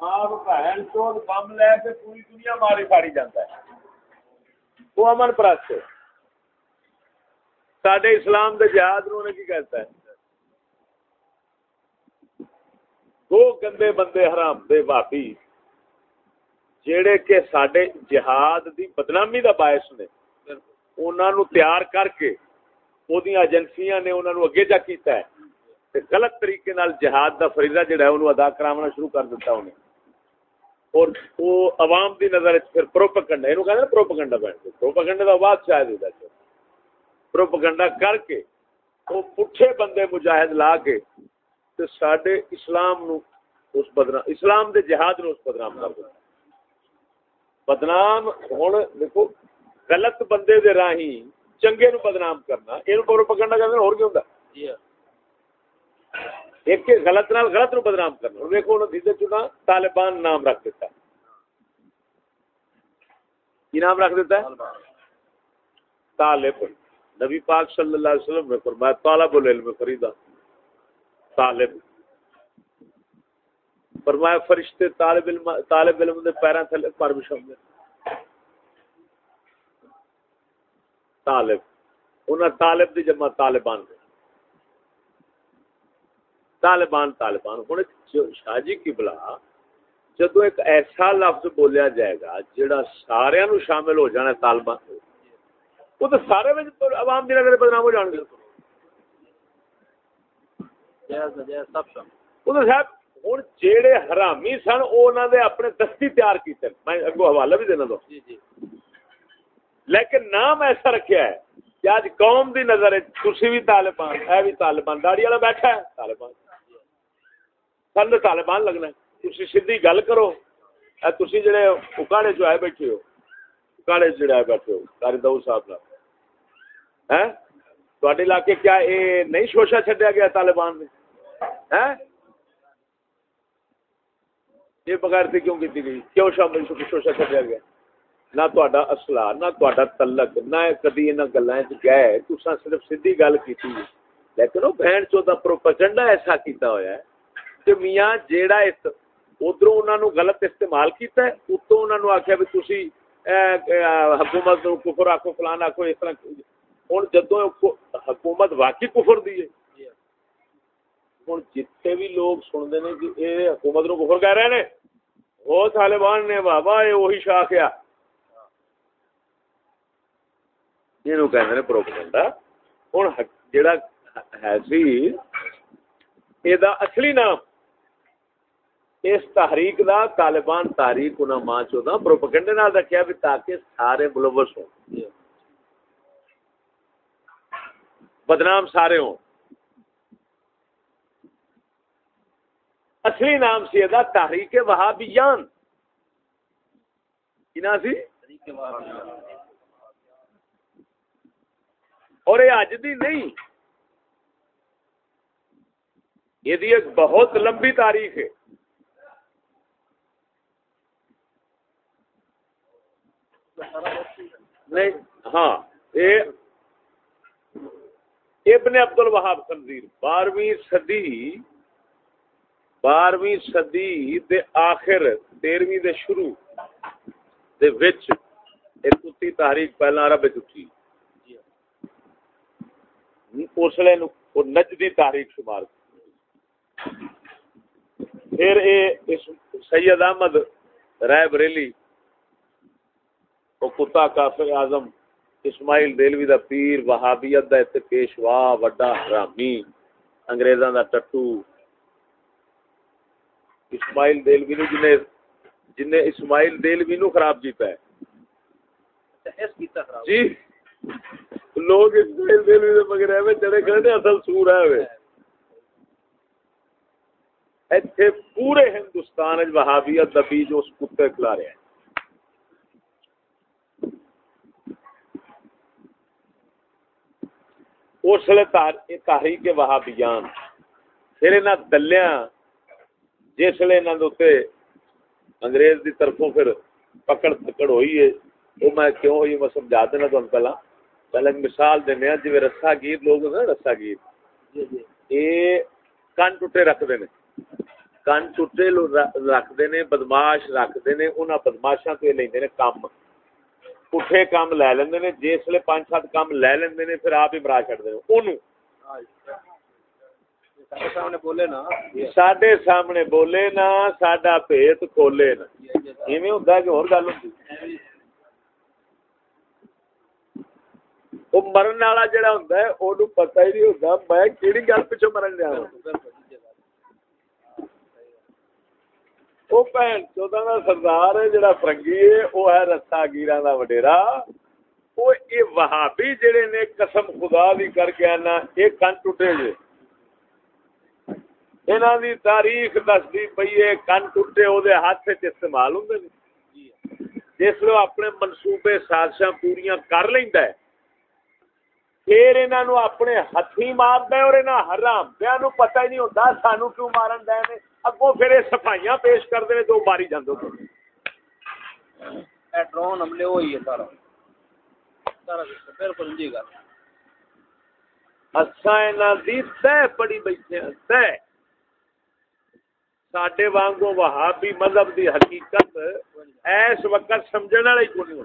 آپ بہن چوت بم لے کے پوری دنیا ماری ساڑی جاتا ہے وہ امن پرست سڈے اسلام دے جہاد نو نے کی کہتا ہے دو گندے بندے حرام دے واپی جیڑے کہ سڈے جہاد دی بدنامی دا باعث نے انہوں نے تیار کر کے وہ ایجنسیاں نے انہوں نے اگے جا کیتا ہے غلط طریقے نال جہاد دا فریضہ جڑا ہے انہوں ادا کراونا شروع کر دیتا انہیں اور وہ عوام دی نظر پھر پروپگنڈا یہ کہتے ہیں پروپگنڈا بیٹھ جی۔ کے پروپگنڈا کا بعد شاید ہوتا ہے پروپگنڈا کر کے وہ پٹھے بندے مجاہد لا کے تو سڈے اسلام نو اس بدنام، اسلام دے جہاد نو اس بدنام کر دیتا بدنام ہوں دیکھو، غلط بندے دے راہی چنگے نو بدنام کرنا یہ پروپگنڈا کہتے ہیں اور کیوں ہوتا جی ہاں۔ ایک غلط نال غلط نو بدنام کرنا۔ دیکھو انہوں نے چنا طالبان نام رکھ دیتا۔ ہے کی نام رکھ دیتا ہے؟ طالب۔ نبی پاک صلی اللہ علیہ وسلم نے فرمایا، طالب العلم فریدا طالب۔ فرمایا، فرشتے طالب علم طالب علم دے پیراں تھلے پر بچھاوندے طالب۔ انہاں طالب دی جمع طالبان دے۔ طالبان طالبان۔ ہوں شاہ جی کی بلا جدو ایک ایسا لفظ بولیا جائے گا جڑا سارا نو شامل ہو جانا طالبان وہ تو سارے عوام کی نظر بدنام ہو جان گے صاحب ہوں جہے حرامی سن وہ اپنے دستی تیار کیتے میں اگو حوالہ بھی دینا دو جی، جی۔ لیکن نام ایسا رکھیا ہے کہ آج قوم دی نظر تھی بھی طالبان ہے بھی طالبان داڑی والا بیٹھا ہے طالبان۔ سن طالبان لگنا تھی سیدھی گل کرو تھی جڑے اکاڑے جو آئے بیٹھے ہو اکاڑے جڑے آئے بیٹھے ہو کاری دو صاحب نہ تھوڑے علاقے کیا یہ نہیں شوشا چڈیا گیا طالبان نے یہ بغیر تھی کیوں کی گئی کیوں شامل شوشا چڈیا گیا نہ تا اصلا نہ تا تلک نہ کدی ان گلیں گئے تصا صرف سیدھی گل کی لیکن وہ بہن چوتھا پروپگنڈا ایسا کیتا ہوا ہے کہ میاں جیڑا ادھر انہوں غلط استعمال کیتا ہے اتو انہوں نے آخیا بھی تھی حکومت کفر آخو فلان آخو اس طرح ہوں جدو حکومت واقعی کفر دی ہے ہوں جتنے بھی لوگ سنتے ہیں کہ یہ حکومت نو کفر کہہ رہے ہیں وہ طالبان نے بابا یہ وہی شاخ آ یہ کہ پروپگنڈا ہوں جڑا ہے سی یہ اصلی نام اس تحریک دا طالبان تاریخ انہاں ماں چودا پروپیگنڈے نال رکھیا بھی تاکہ سارے ملوث ہوں۔ بدنام سارے ہوں۔ اصلی نام سی دا تحریک وہابیان۔ کی نام سی؟ اور یہ اج دی نہیں۔ یہ ایک بہت لمبی تاریخ ہے۔ نہیں ہاں ابن عبد الوہاب خنزیر، بارہویں صدی بارہویں صدی دے آخر، تیرہویں دے شروع دے وچ ایک کتی تحریک پہلا عرب اٹھی۔ اس لیے نجدی تاریخ شمار پھر اے سید احمد رائے بریلی وہ کتا کافر اعظم اسماعیل دلوی دا پیر وہابیت دا تے پیشوا وڈا حرامی انگریزاں دا ٹٹو۔ اسماعیل دلوی نو جنے جنے اسماعیل دلوی نو خراب کیتا ہے۔ جی۔ لوگ اسماعیل دلوی دے مگر ایویں جڑے کھڑے نے اصل سور ہے وے ایتھے پورے ہندوستان وچ وہابیت دا بیج اس کتے کھلا رہے ہیں۔ اس لیے تحریک وہابیان۔ پھر انہاں دلیاں جس لیے انہاں دے انگریز دی طرفوں پھر پکڑ پکڑ ہوئی ہے وہ میں کیوں ہوئی میں سمجھا دینا تو پہلا۔ پہلے مثال دینے جی رسا گیر لوگ ہوتے رسا گیر۔ جی، جی۔ یہ کن ٹوٹے رکھتے ہیں۔ کن ٹوٹے رکھتے نے بدماش رکھتے نے انہوں بدماشا تو لے کام پٹھے کام لے لیندے نے جس لے پانچ سات کام لے لیندے نے پھر آپ ہی مرا چڑھتے ہیں انہوں سڈے سامنے بولے نا۔ سڈا پیت کھولے نا۔ ایویں ہوں کہ اور گل ہوتی وہ مرن والا جڑا ہوں وہ پتا ہی نہیں ہوتا میں کہڑی گل پیچھے مرن لیا وہ بھن چودہ کا سردار ہے جڑا فرنگی ہے وہ ہے رسا گیرا کا وڈیرا وہ یہ وہابی جڑے نے قسم خدا دی کر کے آنا یہ کن ٹوٹے جے انہوں دی تاریخ دستی پی ہے کن ٹوٹے وہ ہاتھ استعمال ہوں جس لو اپنے منصوبے سازشاں پوریا کر لینا ہے پھر انہوں اپنے ہاتھی مار اور حرام دیا پتہ ہی نہیں ہوتا سانو کیوں مارن دے اگوں پھر یہ صفائیاں پیش کرتے ہیں تو ماری جاندو ڈرون حملے ہوئی ہے سارا۔ سارا بالکل جی گل۔ اساں انہاں دی تے پڑی بیٹھے ہیں تے ساڈے وانگو وہابی مذہب دی حقیقت اس وقت سمجھن والے کوئی نہیں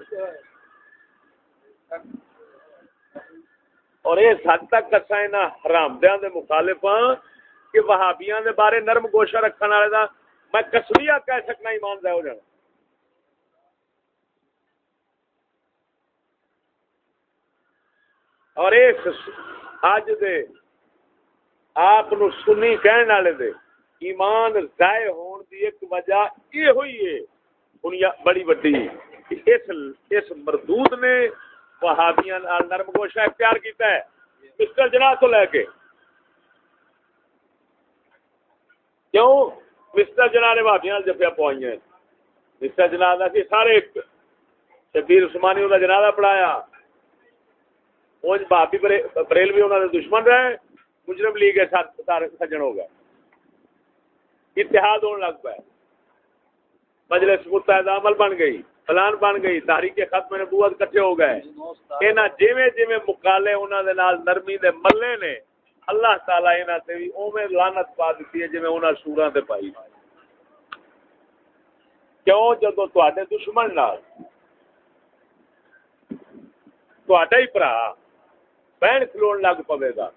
اور اس حد تک اساں انہاں دے مخالف ہاں کہ وہابیاں دے بارے نرم گوشہ رکھنے والے دا میں کسمیا کہہ سکنا ایمان دہ ہو جانا۔ اور اس اج دے آپ نو سنی کہنے والے دے ایمان ضائع ہون دی ایک وجہ یہ ہوئی ہے، دنیا بڑی وڈی اس اس مردود نے وہابیاں نال نرم گوشہ اختیار کیتا ہے۔ مسٹر جناح تو لے کے۔ کیوں؟ مسٹر جنا نے بھابیاں جفیا پوائی ہیں۔ مسٹر جنا سی سارے شبیر عثمانی انہوں جنازہ پڑھایا۔ وہ بھابی بریل بھی انہوں نے دشمن رہے۔ مجرم لیگ سجن ہو گئے۔ اتحاد ہونے لگ پائے مجلس متحدہ عمل بن گئی پلان بن گئی تاریخ ختم نبوت کٹھے ہو گئے۔ یہاں جیویں جیویں مکالے انہوں نے نرمی دے ملے نے اللہ تعالی انہاں تے وی اوویں لعنت پا دتی ہے جویں انہاں سوراں تے پائی کیوں؟ جدو تواڈے دشمن نال تواڈا ہی بھرا بہن کھلون لگ پوے گا۔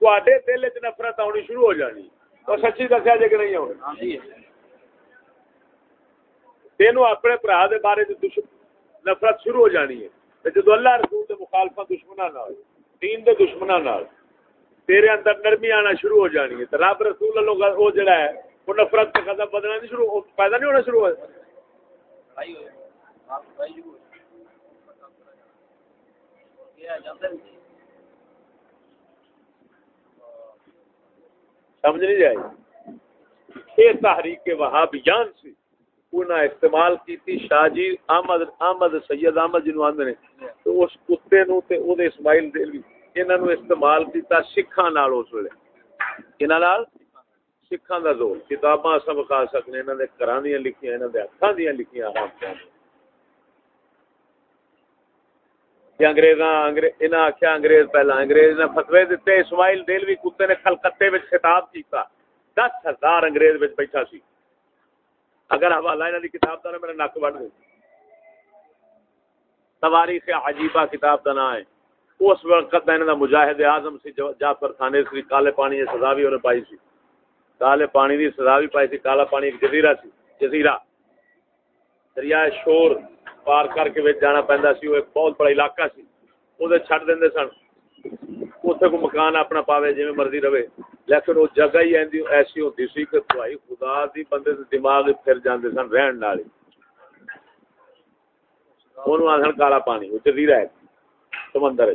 تواڈے دل وچ نفرت آنی شروع ہو جانی۔ اور سچی دسیا جے کہ نہیں ہونی تینوں اپنے بھرا دے بارے نفرت شروع ہو جانی ہے۔ جدو اللہ رسول دے مخالفہ دشمناں نال دین دے دشمناں نال تیرے اندر نرمی آنا شروع ہو جانی ہے۔ رب رسول اللہ وہ جڑا ہے، وہ نفرت کا قدم بدلنا نہیں شروع پیدا نہیں ہونا شروع ہو سمجھ نہیں جائے یہ تحریک وہابیان سی انہیں استعمال کیتی، شاہ جی احمد احمد، سید احمد جنوب آدھے تو اس کتے نو تے او دے اسماعیل دے بھی انہوں استعمال کیتا سکھان اس ویلے۔ انہوں سکھان کا زور۔ کتاباں اصل بکھا سکتے انہوں نے گھر دیا لکھیاں انہوں نے ہاتھوں دیا لکھیاں۔ انگریزاں انہیں آخیا انگریز پہلا، انگریز نے فتوی دیتے اسماعیل دلوی کتے نے کلکتے خطاب کیتا۔ دس ہزار انگریز بیٹھا سی۔ اگر حوالہ انہوں کی کتاب کا میرا نک بڑھ گئی۔ تواریخ عجیبہ کتاب کا نام ہے۔ اس وقت انہوں مجاہد اعظم سی جعفر خانے سی، کالے پانی کی سزا بھی انہیں پائی سی۔ کالے پانی کی سزا بھی پائی سی، کالا پانی ایک جزیرہ سی، جزیرہ۔ دریائے شور پار کر کے جانا پہنتا سی، وہ ایک بہت بڑا علاقہ سی۔ وہ چھٹ دیں سن۔ اتنے کو مکان اپنا پاوے جی مرضی رہے۔ لیکن وہ جگہ ہی ایسی ہوتی سی کہ بھائی خدا دی بندے دماغ پھر جاندے سن رہن والے آخر کالا پانی، وہ جزیرہ ہے۔ سمندر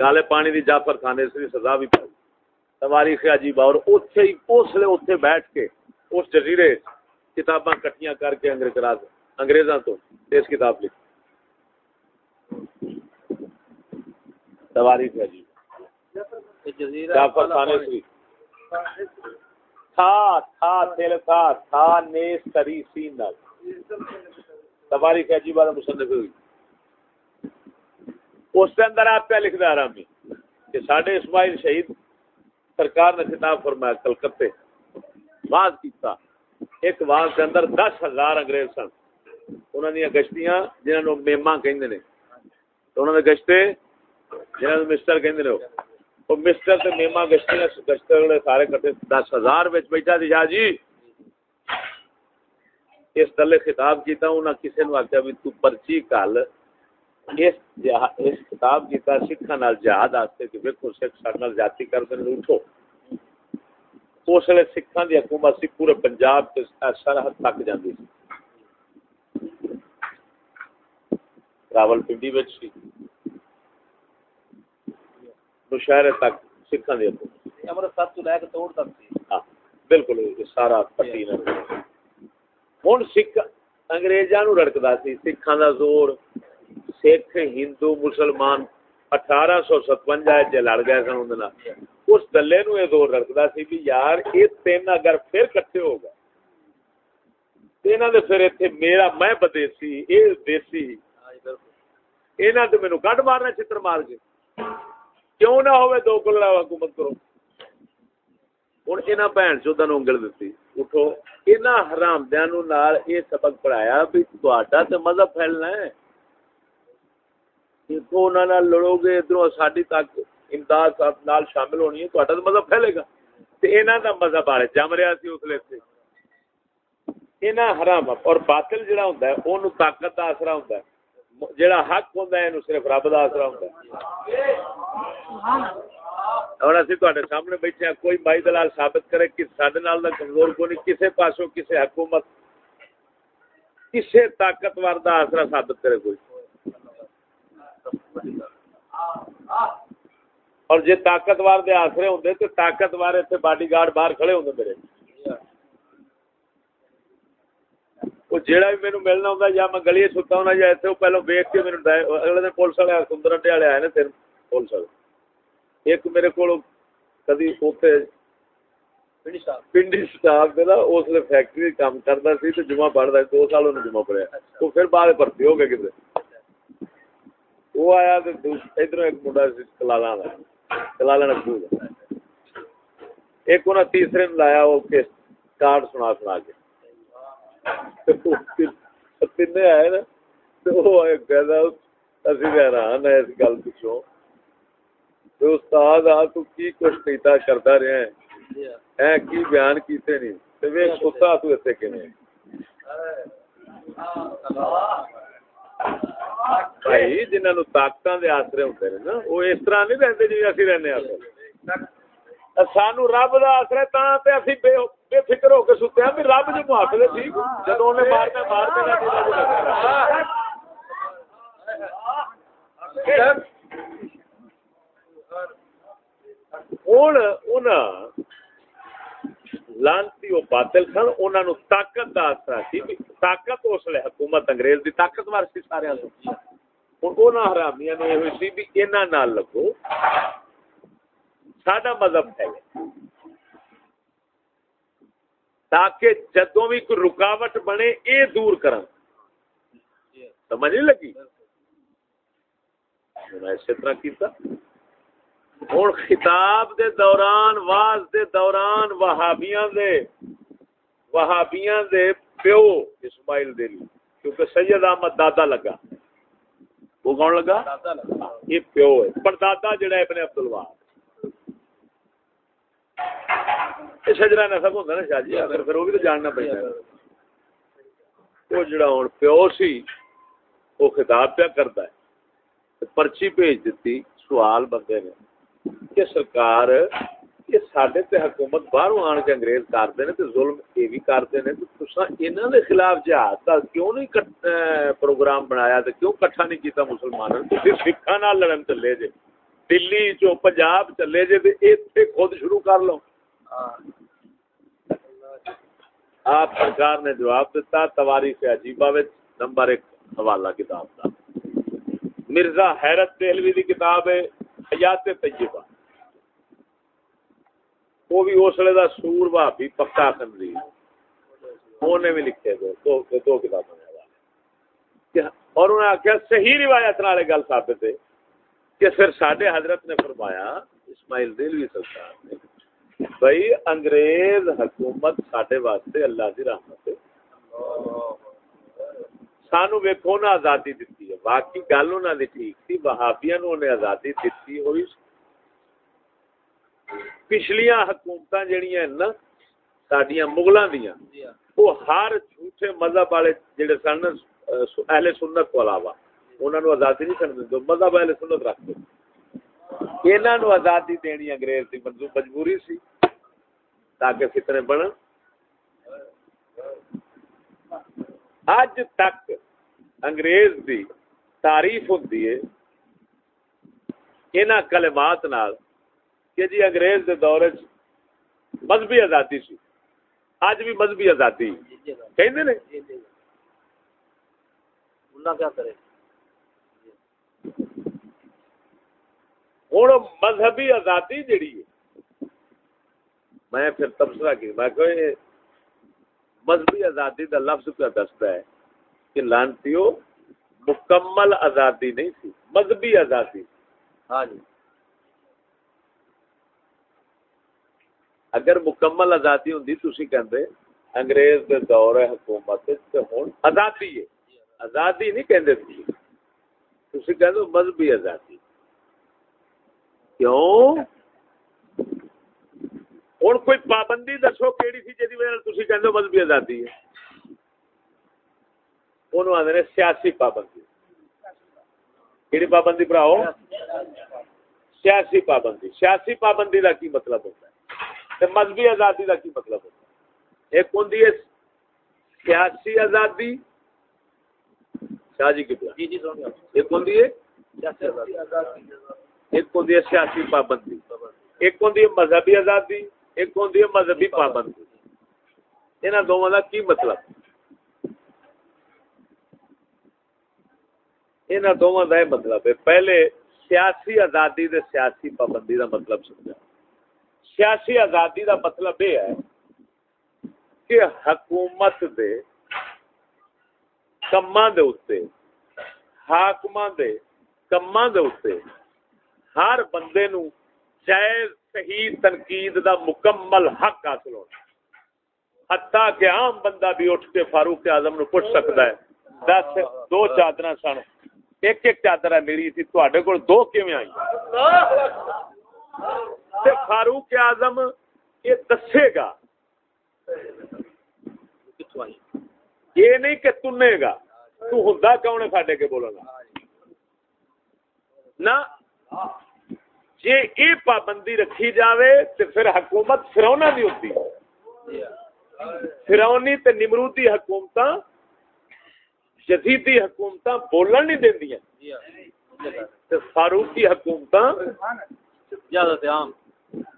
کالے پانی دی جعفر خانے سے سزا بھی پائی تواریخ عجیب اور اوتھے ہی اس لیے اوتھے بیٹھ کے اس جزیرے کتاباں کٹیاں کر کے انگریز انگریزاں تو اس کتاب لکھی تواریخ جعفر تھا تھا تھا تھا تھا نیس کری سین تواریخ مصنف ہوئی اس کے اندر آپ کیا لکھ دیا آرامی کہ ساڈے اسماعیل شہید سرکار نے خطاب فرمایا کلکتے واز کیتا۔ ایک واز کے اندر دس ہزار انگریز سن۔ انہوں نے گشتیاں جنہوں نے میما کہیں نے۔ تو انہوں نے گشتے جنہوں نے مسٹر کہیں نے۔ وہ مسٹر تے میما گشتیاں گشتے سارے کٹے دس ہزار بچ بیٹھا دی جا جی اس تلے خطاب کیتا، انہاں کسے نو آکھیا بھی تو پرچی کل اس اس خطاب کیتا سکھاں نال جہاد واسطے کہ ویکھو سکھ ساڈے نال جاتی کر دے اٹھو۔ اس ویلے سکھان دی حکومت سی پورے پنجاب تے سرحد تک جاندی سی۔ راول پنڈی وچ سی۔ نشہرے تک سکھان دی حکومت امرتسر تو لے کے توڑ تک سی۔ ہاں بالکل سارا پٹی نال ہن سکھ انگریزاں نو رڑکدا سی سکھاں دا زور۔ سکھ ہندو مسلمان اٹھارہ سو ستوجا لڑ گئے سن اندر اس دلے نو یہ دور رکھتا سی بھی یار، یہ تین اگر پھر کٹھے ہو گئے۔ یہاں دے پھر اتنے میرا میں بدیسی، یہ دیسی۔ یہاں تو مینو کٹ مارنا چتر مار کے کیوں نہ ہوئے دو کلڑا حکومت کرو۔ ہوں یہاں بھن چودا نو انگل دیتی اٹھو یہاں حرام دیا یہ سبق پڑھایا بھی تا تو مذہب پھیلنا ہے لڑو گے ادھر ساری تک امداد نال شامل ہونی ہے تو مذہب پھیلے گا دا مذہب آ جم رہا سی اس لیے یہاں حرام اور باطل جڑا ہوندا ہے اونوں طاقت دا آسرا ہوندا ہے جڑا حق ہوندا ہے اینو صرف رب دا آسرا ہوندا ہے اور اسی تواڈے سامنے بیٹھے ہیں کوئی مائی دلال ثابت کرے کہ ساڈے نال دا کمزور کو نہیں کسے پاسوں کسے حکومت کسے طاقتور دا آسرا ثابت کرے کوئی اور جی طاقتور دے آسرے ہوں تو طاقتور اتنے باڈی گارڈ باہر کھڑے ہوں میرے۔ وہ بھی میرے ملنا ہوں یا میں گلی ستا ہوں یا اتنے پہلو ویک کے میرے اگلے دن پولیس والے سندر اڈے والے آئے نا تین پولیس والے۔ ایک میرے کو کدی اتنے پنڈی سٹاف دے نا اس لیے فیکٹری کام کرتا سی تو جمعہ پڑھتا دو سال انہوں جمعہ پڑھیا۔ تو پھر بعد بھرتی ہو گئے کتنے وہ آیا ادھر ایک منڈا کلالا کلالا ایک انہیں تیسرے نے لایا، وہ کارڈ سنا سنا کے۔ تین آئے نا وہ کہتا، اسی حیران ہے اس گل استاد، آ تو کی کچھ کیتا کرتا رہا ہے کی بیان کیتے نہیں؟ تو اتنے بھائی جنہوں طاقت دے آسرے ہوتے ہیں نا وہ اس طرح نہیں رہتے جی اسی رہنے سانو رب دا آسرا تا تے اسی بے بے فکر ہو کے ستے ہیں بھی رب جو محافظ ٹھیک جدو انہیں مارنا مار دینا ہوں لانتی وہ باطل سن انہوں نے طاقت کا آسرا سی۔ طاقت اس لیے حکومت انگریز کی طاقتور سی سارے ہوں وہ حرامیاں نے یہ سی بھی یہاں نہ لگو۔ سڈا مذہب ہے۔ تاکہ جدوں بھی کوئی رکاوٹ بنے یہ دور کرن۔ سمجھ نہیں لگی؟ میں اسی طرح کیتا۔ ہوں خطاب دے دوران واز دے دوران وہابیاں دے وہابیاں دے پیو اسماعیل دے لی کیونکہ سید احمد دادا لگا۔ وہ کون لگا؟ یہ پیو ہے۔ پر دادا جڑا ہے ابن عبد الوہاب شجرا نسب ہوتا نا شاہ جی اگر پھر وہ بھی تو جاننا پڑتا وہ جڑا ہوں پیو سی وہ خطاب پیا کرتا ہے۔ پرچی بھیج دیتی سوال بندے نے۔ کہ سرکار یہ سڈے تے حکومت باہر آن کے انگریز کرتے ہیں ظلم یہ بھی کرتے ہیں تو انہوں نے خلاف جہاد کا کیوں نہیں پروگرام بنایا تو کیوں کٹھا نہیں کیتا مسلمانوں تو پھر سکھا نہ لڑن چلے جے۔ دلی چو پنجاب چلے جے تو اتنے خود شروع کر لو۔ آپ سرکار نے جواب دیتا تواری سے عجیبہ نمبر ایک حوالہ کتاب کا مرزا حیرت دہلوی کی کتاب ہے۔ حیات طیبہ۔ وہ بھی اسلے دا سور بھابی پکا کندی انہیں بھی لکھے دو دو, دو کتابوں اور انہوں نے آخیا صحیح روایت والے گل ثابت ہے کہ پھر سڈے حضرت نے فرمایا اسماعیل دلوی سرکار نے بھائی انگریز حکومت سڈے واسطے اللہ کی رحمت ہے۔ سانو ویکو نا آزادی دیتی ہے۔ باقی گل انہوں نے ٹھیک تھی وہابیا نو انہیں آزادی دیتی ہوئی۔ پچھلیاں حکومت جہیا نا سڈیا مغلوں دیا جی ہاں۔ وہ ہر جھوٹے مذہب والے جڑے سن اہل سنت کو علاوہ انہوں نے آزادی نہیں سن دیں مذہب اہل سنت رکھ دو انہوں نے آزادی دینی انگریز کی منظور مجبوری سی تاکہ فتنے بنن۔ اج تک انگریز دی تعریف ہوتی ہے انہاں کلمات نال کہ جی انگریز دے دور وچ مذہبی آزادی سی۔ اج بھی مذہبی آزادی۔ کہندے نے؟ اللہ کیا کرے؟ ہوں مذہبی آزادی جڑی ہے میں پھر تبصرہ کی میں کہ مذہبی آزادی کا لفظ کیا دستا ہے کہ لانتیو مکمل آزادی نہیں تھی مذہبی آزادی۔ ہاں جی۔ اگر مکمل آزادی ہوں کہندے انگریز دے دور حکومت تے ہن آزادی ہے۔ آزادی نہیں کہندے تھی۔ تسی کہندے مذہبی آزادی۔ کیوں؟ ہن کوئی پابندی دسو کیڑی سی جدی وجہ ہو مذہبی آزادی ہے نے سیاسی پابندی کیڑی پابندی بھراؤ سیاسی پابندی سیاسی پابندی کا کی مطلب ہوتا ہے مذہبی آزادی کا کی مطلب ہوتا ہے ایک ہوں سیاسی آزادی شاہ جی کی جی جی ایک ہوں ایک ہوں سیاسی پابندی ایک ہوں مذہبی آزادی ایک ہوں مذہبی پابندی یہاں دونوں کا کی مطلب؟ یہاں دونوں کا یہ مطلب ہے۔ پہلے سیاسی آزادی دے سیاسی پابندی دا مطلب سمجھا۔ سیاسی آزادی دا مطلب یہ ہے کہ حکومت دے کماں دے اوتے حاکماں دے کماں دے اوتے ہر بندے نو جائز صحیح تنقید دا مکمل حق حاصل ہونا حتیٰ کہ عام بندہ بھی اٹھ کے فاروق اعظم نو پوچھ سکتا ہے، دس، دو چادر سن۔ ایک ایک چادر ہے میری تھی تواڈے کول دو کیویں آئی تے فاروق اعظم یہ دسے گا۔ یہ نہیں کہ تنے گا، تو ہوندا کون ہے ساڈے کے بولنا نہ۔ جے یہ پابندی رکھی جاوے تے پھر حکومت فرونا دی ہوتی۔ جی فرونی تے نمرودی حکومتاں جدیدی حکومتاں بولن نہیں دیندیاں جی فاروقی عام۔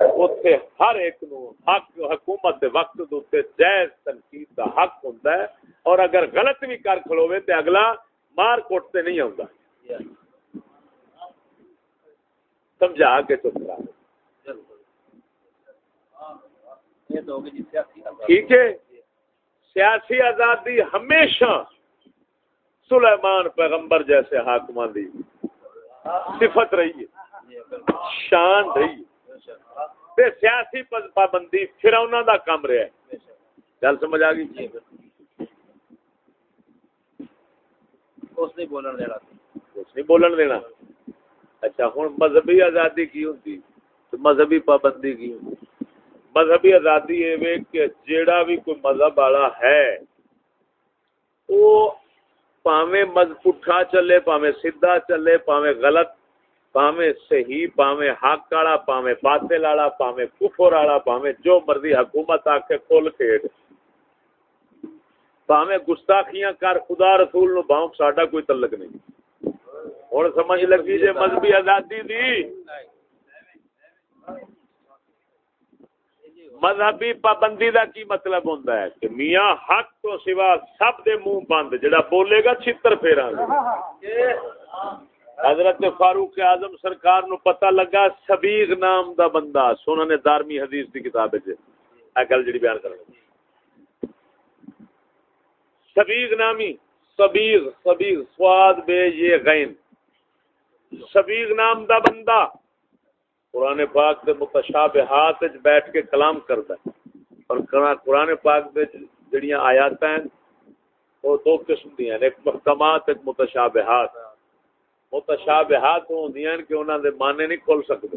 اوتھے ہر ایک نو حق حکومت دے وقت دے جائز تنقید دا حق ہوندا ہے۔ اور اگر غلط بھی کر کھلوے تے اگلا مار کوٹ تے نہیں جی ہاں سمجھا کے چپ کرا جی۔ ٹھیک ہے؟ سیاسی آزادی ہمیشہ سلیمان پیغمبر جیسے حاکمان دی صفت رہی ہے شان رہی ہے۔ تے سیاسی پا- پابندی فرعوناں دا کام رہا ہے۔ گل سمجھ آ گئی؟ جی اس نے بولن دینا۔ کچھ نہیں بولن دینا۔ اچھا ہوں مذہبی آزادی کی ہوتی تو مذہبی پابندی کی ہوتی مذہبی آزادی یہ کہ جیڑا بھی کوئی مذہب والا ہے وہ پاویں مذ، پٹھا چلے، پاویں سیدھا چلے، پاویں غلط، پاویں صحیح، پاویں حق والا، پاویں باطل والا، پاویں کفر والا، پاویں جو مرضی حکومت آ کے کھول کھیڈ۔ پاویں گستاخیاں کر خدا رسول نو باؤں ساڈا کوئی تعلق نہیں۔ ہوں سمجھ لگی جے مذہبی آزادی دی۔ مذہبی پابندی دا کی مطلب ہوندا ہے کہ میاں حق تو سوا سب دے منہ بند، جڑا بولے گا چھتر پھیراں گے حضرت فاروق اعظم سرکار نو پتہ لگا سبیغ نام دا بندہ، سنن نے دارمی حدیث دی کتاب وچ۔ گل جڑی بیان کرنا سبیغ نامی، سبیغ سبیغ، سواد بے یہ غین۔ سبیغ نام دا بندہ قرآن پاک دے متشابہات وچ بیٹھ کے کلام کردا ہے۔ اور قرآن- پاک دے جڑیاں آیات ہیں، وہ دو قسم دی ہیں، ایک محکمات، ایک متشابہات۔ متشابہات ہوندیاں کہ انہاں دے معنی نہیں کھل سکدے۔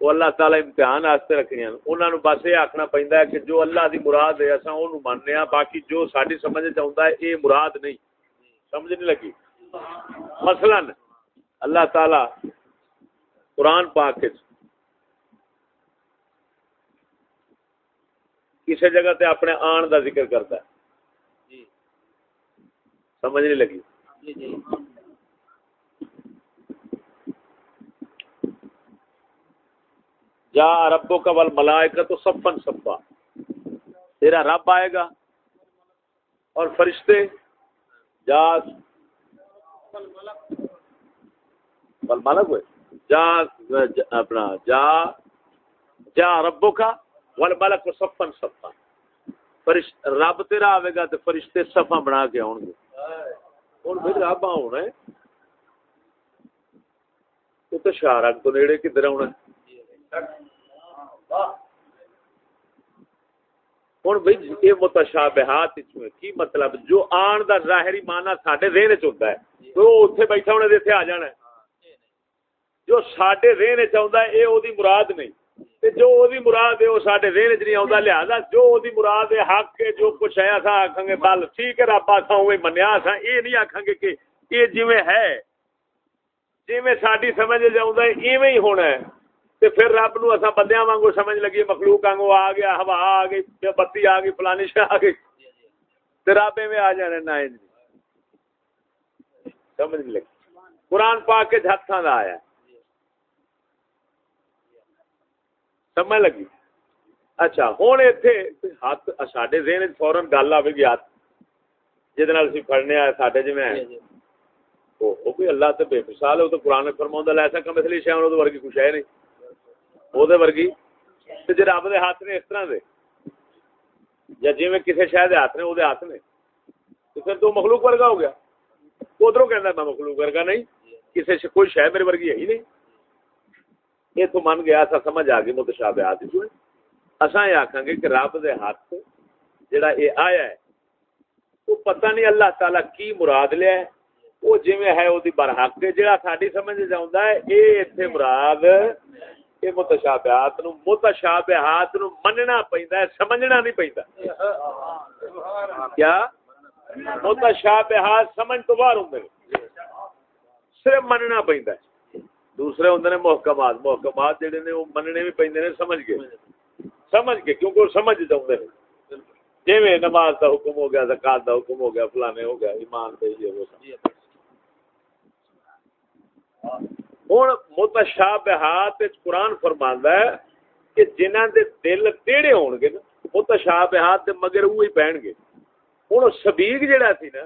وہ اللہ تعالی امتحان واسطے رکھنی ہیں۔ انہاں نو بس یہ آکھنا پیندا ہے کہ جو اللہ دی مراد ہے، اساں اونوں ماننے ہاں باقی جو ساڈی سمجھ وچ آوندا ہے، اے مراد نہیں۔ سمجھ نہیں لگی؟ مثلا اللہ تعالی قرآن پاک کسی جگہ تے اپنے آن دا ذکر کرتا ہے۔ جی۔ سمجھ نہیں لگی۔ جی جی۔ جا ربوں کا ول ملائکہ تو سفن سفا تیرا رب آئے گا اور فرشتے جا۔ ول ملک ہوئے جا جا- اپنا، جا جا ربوں کا ول ملک تو سفن سفا فرشت رب تیرا آئے گا تو فرشتے سفا بنا کے آؤ گے۔ ہوں پھر رب آنا ہے۔ وہ تو شارک تو نیڑے کدھر آنا ہے؟ ہوں بھائی یہ متشابہات اس کی مطلب؟ جو آن دا ظاہری معنی ساڈے ذہن چ ہوندا ہے۔ تو وہ اوتھے بیٹھا ہونے دے اتنے آ جانا ہے۔ جو ساڈے ذہن چ ہے، اے او مراد نہیں۔ جو او مراد ہے او ساڈے ذہن چ نہیں آوندا۔ لہذا جو او مراد ہے، حق ہے، جو کچھ ہے، اساں آکھاں گے، بل ٹھیک ہے، رب اساں اوے منیا اساں۔ اے نہیں آکھاں گے کہ اے جویں ہے جویں ساڈی سمجھ چ ایویں ہی ہونا ہے۔ تے پھر رب نو اساں بندیاں وانگو سمجھ لگی، مخلوق وانگو آ گیا، ہوا آ گئی بتی آ گئی، فلانی شے آ گئی۔ تے رب ایویں آ جانے نہ سمجھ نہیں لگی۔ قرآن پاک کے ہتھاں دا آیا۔ ہے سمجھ لگی اچھا ہوں اتنے ہاتھ سڈے ذہن فورن گل آئے گی ہاتھ جہد پڑھنے آئے جی میں وہ وہ کوئی اللہ تے بے مثال ہے وہ تو قرآن فرما ایسا کم اس لیے وہ ورگی کچھ ہے نہیں وہ ورگی جی رب دے ہاتھ نے اس طرح دے یا جی میں کسی شہر ہاتھ نے وہ ہاتھ نے تو پھر تو مخلوق ورگا ہو گیا ادھروں کہنا میں مخلوق ورگا نہیں کسی کوئی شہ میرے ورگی ہے ہی نہیں یہ تو من گیا ایسا سمجھ آ گئی متشابہات اس میں اساں یہ آکھاں گے کہ رب دے ہاتھ جڑا یہ آیا ہے وہ پتہ نہیں اللہ تعالی کی مراد لیا ہے وہ جویں ہے وہ برحق ہے جڑا ساڈی سمجھ جاوندا ہے اے ایتھے مراد یہ متشابہات نو متشابہات نو مننا پیندا ہے سمجھنا نہیں پیندا کیا متشابہات سمجھ تو باہر ہوندے صرف مننا پیندا ہے دوسرے ہوندے نے محکمات محکمات جڑے نے وہ مننے بھی پیندے نے سمجھ کے سمجھ کے کیونکہ وہ سمجھ جاؤندے نے۔ جویں نماز دا حکم ہو گیا، زکات دا حکم ہو گیا، فلانے ہو گیا، ایمان پہ یہ وہ سب۔ ہوں متشابہات وچ قرآن فرماندا ہے کہ جنہاں دے دل ٹیڑے ہون گے نا، متشابہات دے مگر وہی پہن گے ہن سبیگ جڑا سی نا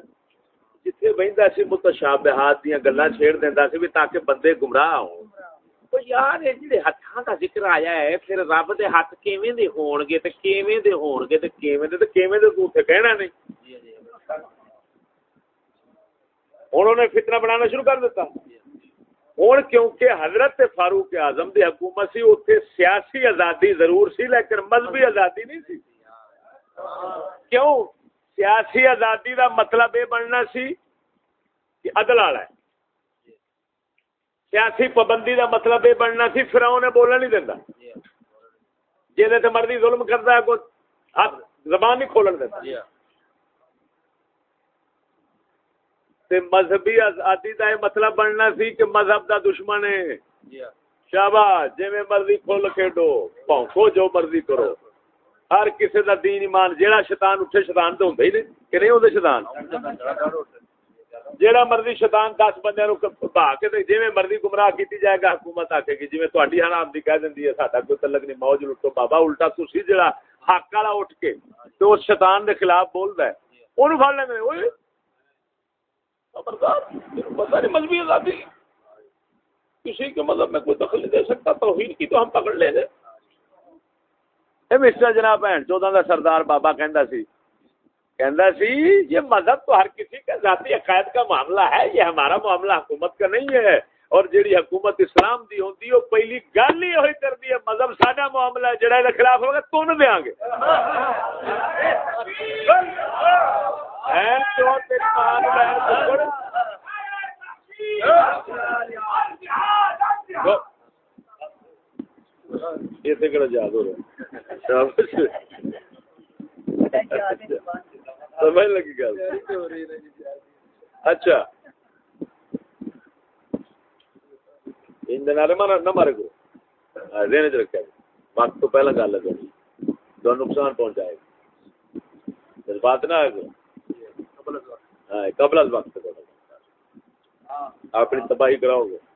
جتھے بہندا سی متشابہات دیاں گلاں چھیڑ دیندا سی بھی تاکہ بندے گمراہ ہون تو یار یہ جڑے ہتھاں دا ذکر آیا ہے پھر رب دے ہاتھ کیویں دے ہون گے تے کیویں دے ہون گے تے کیویں دے تے کیویں دے تو اتنے کہنا نہیں جی جی ہن انہوں نے فتنہ بنانا شروع کر دیتا ہوں کیونکہ حضرت فاروق اعظم دی حکومت سی اتنے سیاسی آزادی ضرور سی لیکن مذہبی آزادی نہیں سی کیوں سیاسی آزادی دا مطلب یہ بننا سی کہ عدل والا ہے۔ سیاسی پابندی دا مطلب یہ بننا سی فراؤ نے بولنا نہیں دینا جی جی مرضی ظلم کرتا ہے، کوئی ہاتھ، زبان نہیں کھولن دیتا تے مذہبی آزادی دا یہ مطلب بننا سی کہ مذہب دا دشمن ہے۔ جی شاباش جی مرضی کھول کھیڈو پونکو جو مرضی کرو۔ ہر کسی دا دین ایمان، جیڑا شیطان اٹھے، شیطان تو ہوندا ہی نہیں، کہ نہیں ہوندے شیطان؟ جیڑا مرضی شیطان 10 بندیاں نو بھا کے تے جویں مرضی گمراہ کیتی جائے گا، حکومت آکھے گی جویں تہاڈی حرام دی کہہ دیندی ہے، ساڈا کوئی تعلق نہیں، موج لٹو، بابا الٹا تسی جیڑا حق والا اٹھ کے تے اس شیطان دے خلاف بولدا ہے۔ اونوں پھڑ لیندے اوئے۔ خبردار پتہ نہیں مذہبی آزادی۔ کسی کے مذہب میں کوئی دخل نہیں دے سکتا توحید کی تو ہم پکڑ لیں۔ گے اے مسٹر جناب بہن چودہ کا سردار بابا کہندا سی کہندا سی، یہ مذہب تو ہر کسی کا ذاتی عقائد کا معاملہ ہے، یہ ہمارا معاملہ حکومت کا نہیں ہے۔ اور جیڑی حکومت اسلام دی ہوندی او پہلی گل ہی ہوئی کردی ہے، مذہب ساڈا معاملہ ہے، جڑا دے خلاف ہوگا، تن دیاں گے۔ این تو تیری مان بہن ککڑ یہ سے کڑا یاد ہو رہا شاباش سمجھ لگی گل اچھا ان دن نہ مارا نہ مارے کو چ رکھا وقت تو پہلا گل ہے نقصان پہنچائے گا جذبات نہ آئے گا قبل از وقت اپنی تباہی کراؤ گے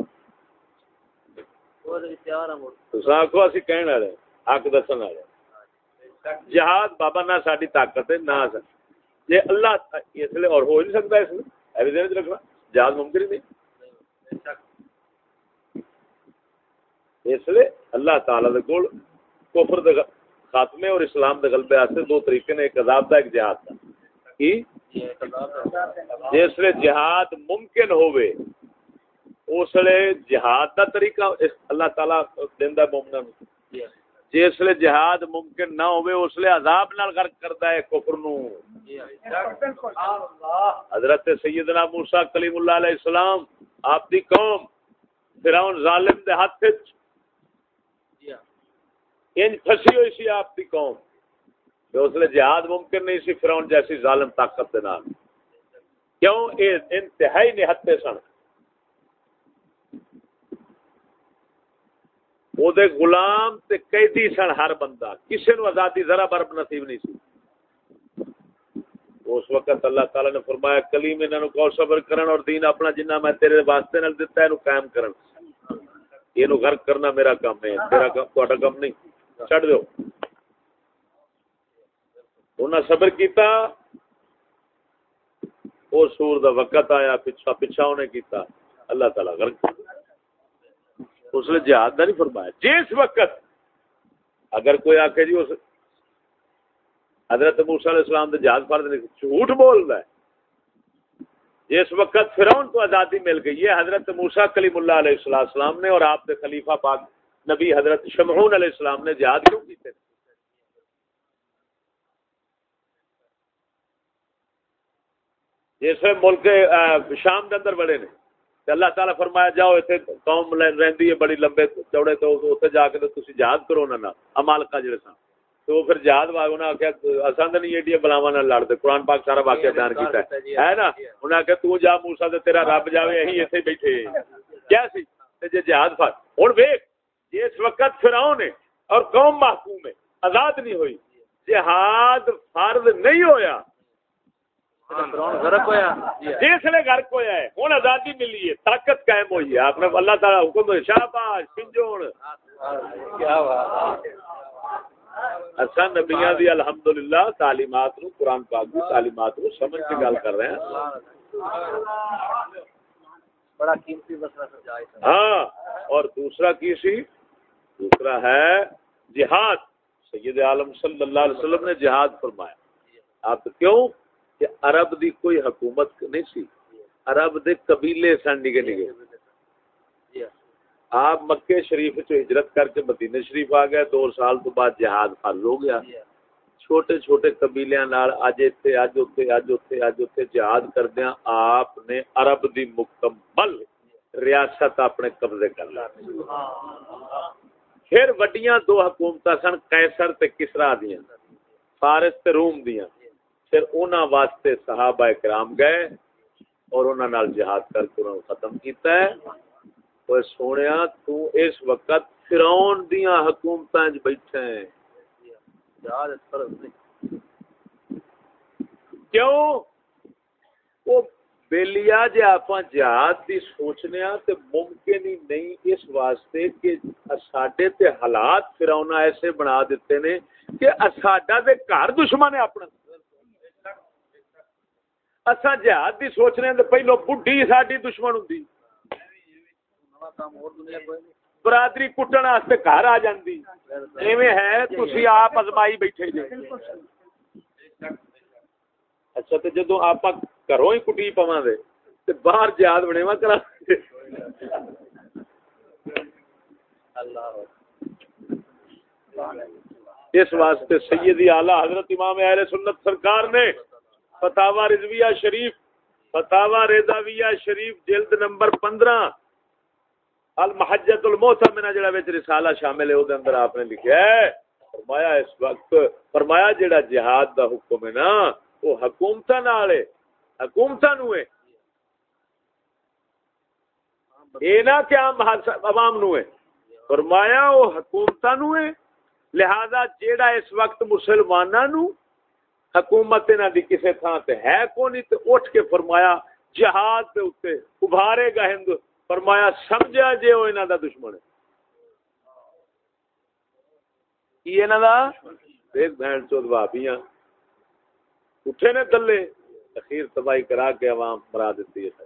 تو آخو اسی کہنے والے حق دسن والے جہاد بابا نہ ساری طاقت ہے نہ جی اللہ اس لیے اور ہو نہیں سکتا اس میں ایویڈینس رکھنا جہاز ممکن ہی نہیں اس لیے اللہ تعالی دے کول کفر دے خاتمے اور اسلام دے غلبے واسطے دو طریقے نے ایک عذاب دا ایک جہاد دا کی جس لیے جہاد ممکن ہوئے اس لیے جہاد دا طریقہ اللہ تعالی دیندا مومناں نو جس لیے جہاد ممکن نہ ہوئے اس لیے عذاب نال غرق کردا ہے کفر نو حضرت سیدنا موسی کلیم اللہ علیہ السلام آپ دی قوم فرعون ظالم دے ہاتھ وچ۔ ان پھسی ہوئی سی آپ دی قوم۔ کہ اس لیے جہاد ممکن نہیں سی فرعون جیسی ظالم طاقت دے نال۔ کیوں؟ اے انتہائی نہتے سن۔ او دے غلام تے قیدی سن ہر بندہ کسے نو آزادی ذرا برب نصیب نہیں سی اس وقت اللہ تعالی نے فرمایا کلیم انہاں نو کو صبر کرن اور دین اپنا جنہ میں تیرے واسطے نال دتا ہے نو قائم کرن یہ نو غرق کرنا میرا کام ہے تیرا کام تہاڈا کام نہیں چھڈ دیو انہاں صبر کیتا او سور دا وقت آیا پچھا پچھا انہیں کیتا اللہ تعالی غرق کر اس نے جہاد دا نہیں فرمایا۔ جس وقت اگر کوئی آکے جی اس حضرت موسیٰ علیہ السلام دے جہاد فرد جھوٹ بول رہا ہے۔ جس وقت فرعون کو آزادی مل گئی ہے، حضرت موسیٰ کلیم اللہ علیہ السلام نے اور آپ دے خلیفہ پاک نبی حضرت شمعون علیہ السلام نے جہاد کیوں کیتے؟ جس ملک شام کے اندر بڑے نے۔ اللہ تعالیٰ فرمایا، جاؤ اتنے قوم رہی ہے بڑی لمبے چوڑے، تو اتنے جا کے تھی جہاد کرو انہوں امالکا جڑے سن۔ تو پھر جہاد باغ انہیں آخیا اصل تو نہیں ایڈیا بلاوا نہ لڑتے قرآن پاک سارا واقعہ بیان کیتا ہے۔ نا؟ انہیں آخیا تو جا موسا تو تیرا رب جائے اہی اتنے بیٹھے۔ کیا سی؟ جی جہاد فر ہوں ویخ جس وقت فراؤ نے اور قوم محکوم ہے، آزاد نہیں ہوئی، جہاد فرض نہیں ہویا۔ جسے گرک ہوا ہے۔ ہوں آزادی ملی ہے طاقت قائم ہوئی ہے۔ آپ نے اللہ تعالی حکم پنجوڑ اچھا نبیاں دی الحمدللہ تعلیمات نو قرآن پاک دی تعلیمات نو سمجھ کے گل کر رہے ہیں۔ بڑا قیمتی مسئلہ ہاں اور دوسرا کی سی؟ دوسرا ہے جہاد۔ سید عالم صلی اللہ علیہ وسلم نے جہاد فرمایا۔ آپ کیوں؟ کہ عرب دی کوئی حکومت نہیں سی۔ عرب دے قبیلے سن نگے نگے۔ آپ مکے شریف چ ہجرت کر کے مدینے شریف آ گئے دو سال تو بعد جہاد فرض ہو گیا۔ چھوٹے چھوٹے قبیلے نال اج ایتھے اج اوتھے اج اوتھے اج اوتھے جہاد کردیاں۔ آپ نے عرب دی مکمل ریاست اپنے قبضے کر لی۔ پھر وڈیاں دو حکومتاں سن قیصر تے کسرا دیاں فارس تے روم دیاں۔ پھر انہاں واسطے صحابہ کرام گئے اور انہاں نال جہاد کر کے انہاں ختم کیتا ہے۔ اوے سونیا تو اس وقت فرعون دیاں حکومتاں وچ بیٹھے ہیں۔ نہیں۔ کیوں؟ وہ بیلیا جے آپ جہاد دی سوچنے تے ممکن ہی نہیں اس واسطے کہ ساڈے تے حالات فرعون ایسے بنا دیتے نے کہ ساڈا تے گھر دشمن ہے اپنا۔ اصا جہاد دی سوچنے تو پہلو بڈھی ساری دشمن ہوں برادری کٹن واسطے گھر آ جاندی۔ ایویں ہے، تسی آپ ازمائی بیٹھے جے اچھا تے جدوں آپ گھروں ہی کٹی پواں دے، تے باہر جہاد بنےوا کرا اللہ اس واسطے سیدی اعلی حضرت امام اہل سنت سرکار نے فتاوا رضویہ شریف فتاوا رضاویہ شریف، جلد نمبر پندرہ المحجت المحتمنہ جڑا وچ رسالہ شامل ہے، او دے اندر آپ نے لکھیا ہے۔ فرمایا اس وقت، فرمایا جڑا جہاد دا حکم ہے نا وہ حکومتاں نال ہے، حکومتاں نو ہے۔ اے نہ کہ عام عوام نو ہے۔ فرمایا وہ حکومتاں نو ہے، لہذا جیڑا اس وقت مسلماناں نو حکومت انہاں دی کسے تھاں تے ہے کونی تے اٹھ کے فرمایا جہاد دے اوتے ابھارے گا ہند فرمایا سمجھا جے او انہاں دا دشمن ہے۔ کی انہاں دا؟ دیکھ بہن چود بھابیاں اٹھے نے دلے اخیر تباہی کرا کے عوام مرا دیتی ہے۔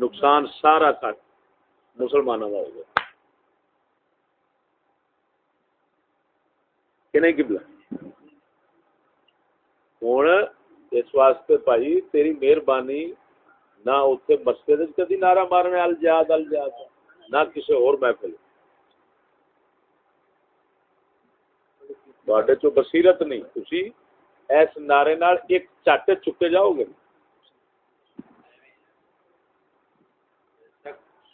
نقصان سارا تک مسلمانوں کا ہو گیا۔ کہ نہیں قبلہ؟ ہوں اس واسطے بھائی تیری مہربانی نہ اتنے مسجد کدی نعرہ مارنے الجاد الجاد نہ کسی اور محفل تھوڑے چو بصیرت نہیں تھی اس نعرے نال ایک چٹ چکے جاؤ گے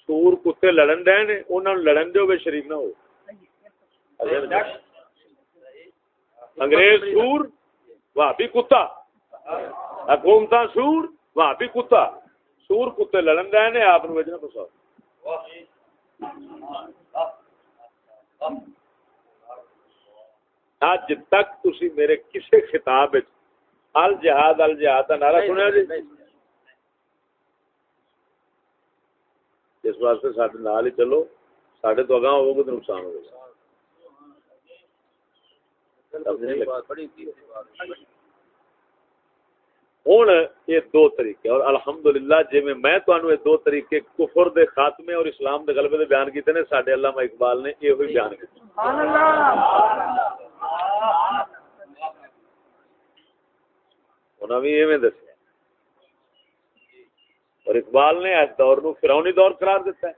سور کتے لڑن نے انہوں لڑن دو گے شریف نہ ہو انگریز سور بھابی کتا حکومت سور بھابی کتا سور کتے لڑن دے نے آپ وجنا پسا اج تک تسی میرے کسے خطاب وچ ال جہاد ال جہاد کا نعرہ سنیا جی اس واسطے سارے نال ہی چلو سڈے تو اگاں ہوگا تو نقصان ہوگا ہوں یہ دو طریقے اور الحمدللہ جی میں تمہیں یہ دو طریقے کفر دے خاتمے اور اسلام دے غلبے دے بیان کیتے نے سڈے علامہ اقبال نے یہ ہوئی بیان کیا انہوں بھی ایویں دسیا۔ اور اقبال نے اس دور نو فرونی دور قرار دیتا ہے۔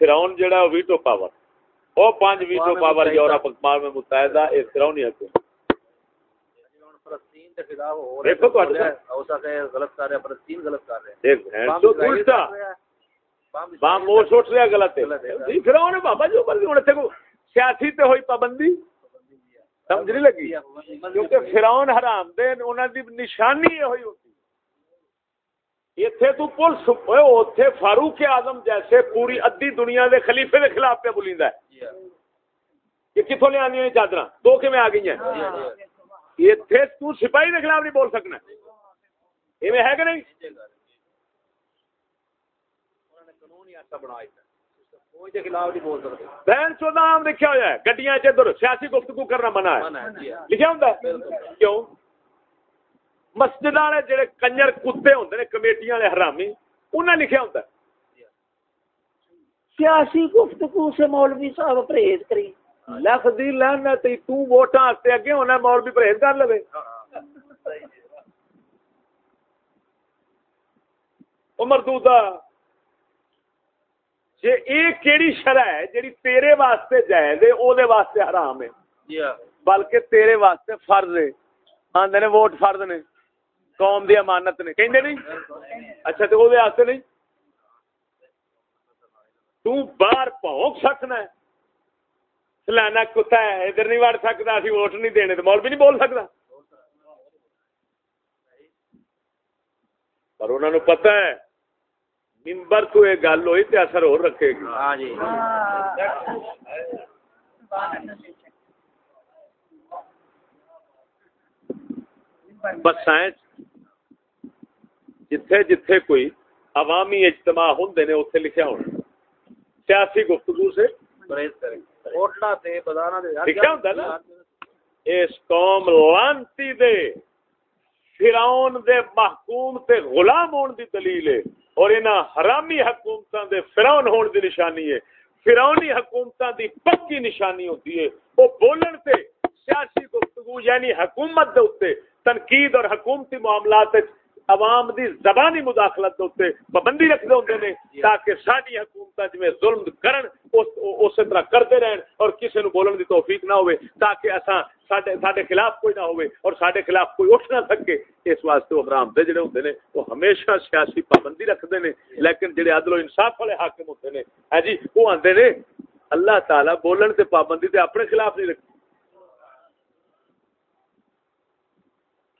فرعون جڑا وہ ویٹو پاور۔ وہ پانچ ویٹو پاور یورپ اقبال میں متحدہ یہ فرونی حکومت دیکھو تو غلط کر رہے فلسطین غلط کر رہے ہیں۔ تو الٹا۔ بام موش اٹھ رہا غلط ہے۔ فرعون بابا جو مرضی ہونے تھے کو سیاسی تے ہوئی پابندی۔ سمجھ نہیں لگی؟ کیونکہ فرعون حرام دے انہاں دی نشانی ہوئی ہوتی۔ اتنے تو پولیس اتنے فاروق اعظم جیسے پوری ادی دنیا دے خلیفے دے خلاف پہ بولیندا ہے کہ کتوں لے آنی چادر دو میں آ گئی ہیں اتنے تو سپاہی دے خلاف نہیں بول سکنا ایویں ہے کہ نہیں بہن لکھا ہوا ہے گڈیاں ادھر سیاسی گفتگو کرنا منع ہے لکھا ہوں کیوں مسجد والے جڑے کنجر کتے ہوندے نے کمیٹیاں والے حرامی انہاں لکھیا ہوندا سیاسی گفتگو سے مولوی صاحب پرہیز کری۔ لفظی لعنت تو ووٹاں واسطے اگے ہونا مولوی پرہیز کر لوے۔ عمر دودا جے اے کیڑی شرع ہے جیڑی تیرے واسطے جائز ہے او دے واسطے حرام ہے۔ بلکہ تیرے واسطے فرض ہے۔ آندے نے ووٹ فرض نے۔ قوم دی امانت نے۔ کہندے نہیں؟ اچھا تے او دے واسطے نہیں؟ تو باہر پھونک سکنا ہے۔ فلانا کتا ہے ادھر نہیں وڑ سکتا اسی ووٹ نہیں دینے تے مولوی نہیں بول سکتا۔ پر انہوں نے پتہ ہے ممبر تو یہ گل ہوئی تے اثر اور رکھے گی۔ ہاں جی۔ بس سائنس جتھے جتھے کوئی عوامی اجتماع ہوندے نے اوتھے لکھیا ہونا سیاسی گفتگو سے پرہیز کریں تے دے لکھیا ہوندا نا اس قوم لانتی دے فرعون دے محکوم تے غلام ہون دی دلیل ہے اور انہاں حرامی حکومتاں دے فرعون ہون دی نشانی ہے فرعونی حکومتاں دی پکی نشانی ہوتی ہے وہ بولن تے سیاسی گفتگو یعنی حکومت دے اوتے تنقید اور حکومتی معاملات عوام دی زبانی مداخلت دے پابندی رکھدے ہوندے نے تاکہ ساری حکومتاں جویں ظلم کرن اس- اسی طرح کرتے رہن اور کسی نو بولن دی توفیق نہ ہوئے تاکہ اساں ساڈے ساڈے خلاف کوئی نہ ہوئے اور ساڈے خلاف کوئی اٹھ نہ سکے۔ اس واسطے وہ حرام دے جڑے ہوندے نے وہ ہمیشہ سیاسی پابندی رکھدے نے لیکن جڑے عدل و انصاف والے حاکم ہوندے نے ہے جی وہ آندے نے اللہ تعالی بولن تے پابندی تے اپنے خلاف نہیں رکھتی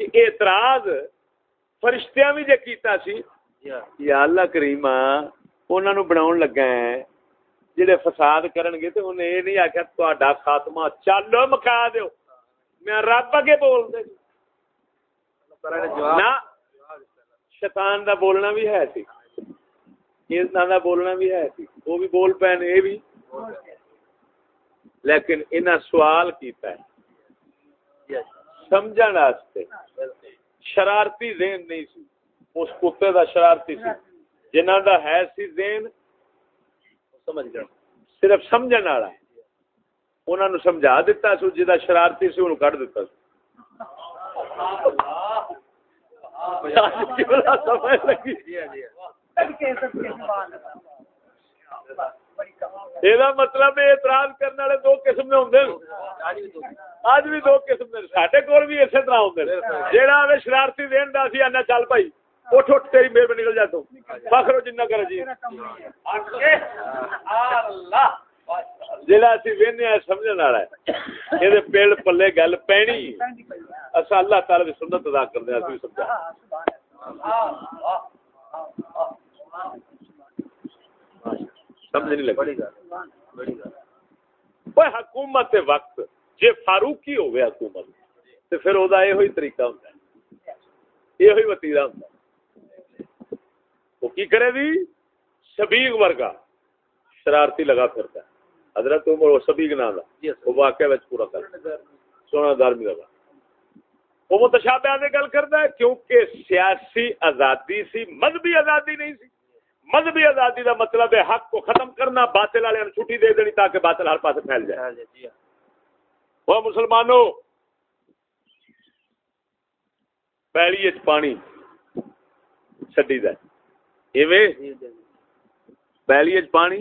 اعتراض فرشتیاں بھی جے کیتا سی یا اللہ کریم انہوں نے بنا لگا ہے۔ جڑے فساد کرن گے تے انہیں یہ نہیں آخیا تا خاتمہ چلو مکا دیو۔ میں رب اگے بول دے۔ نہ شیطان دا بولنا بھی ہے سی۔ انسان دا بولنا بھی ہے سی۔ وہ بھی بول پے نے یہ بھی۔ لیکن انہاں سوال کیتا ہے۔ سمجھن واسطے۔ شرارتی ذہن نہیں سی۔ اس کتے دا شرارتی سی۔ جنہ دا ہے سی ذہن سمجھ گیا صرف سمجھن والا ہے۔ انہوں نے سمجھا دیتا سو جہاں شرارتی سی انہوں کٹ دیتا سو سمجھ لگی مطلب اعتراض کرنے والے دو قسم کے ہوں اج بھی دو قسم کے کول بھی اسی طرح ہوں جہاں آئے شرارتی دین دا سی آنا چل پائی اٹھ اٹھ تیری میرے نکل جا تو فخر جنہ کر جی جہاں اسی والا ہے یہ پیڑ پلے گل پینی اللہ تعالی سنت ادا اسی سمجھا سمجھ نہیں لگی۔ حکومت دے وقت جے فاروقی ہوئے حکومت تو پھر وہ یہ طریقہ ہوتا ہے۔ یہ وتیرا ہوتا ہے۔ وہ کی کرے دی؟ سبیگ ورگا شرارتی لگا پھرتا ہے۔ حضرت عمر وہ سبیگ نام دا۔ وہ واقعہ وچ پورا کر۔ سونا دارمی لگا وہ متشابہ گل کرتا ہے کیونکہ سیاسی آزادی سی مذہبی آزادی نہیں سی۔ مذہبی آزادی دا مطلب ہے حق کو ختم کرنا باطل والے چھٹی دے دینی تاکہ باطل ہر پاس پھیل جائے۔ وہ مسلمانوں پیڑی پانی چڈی پیلی پانی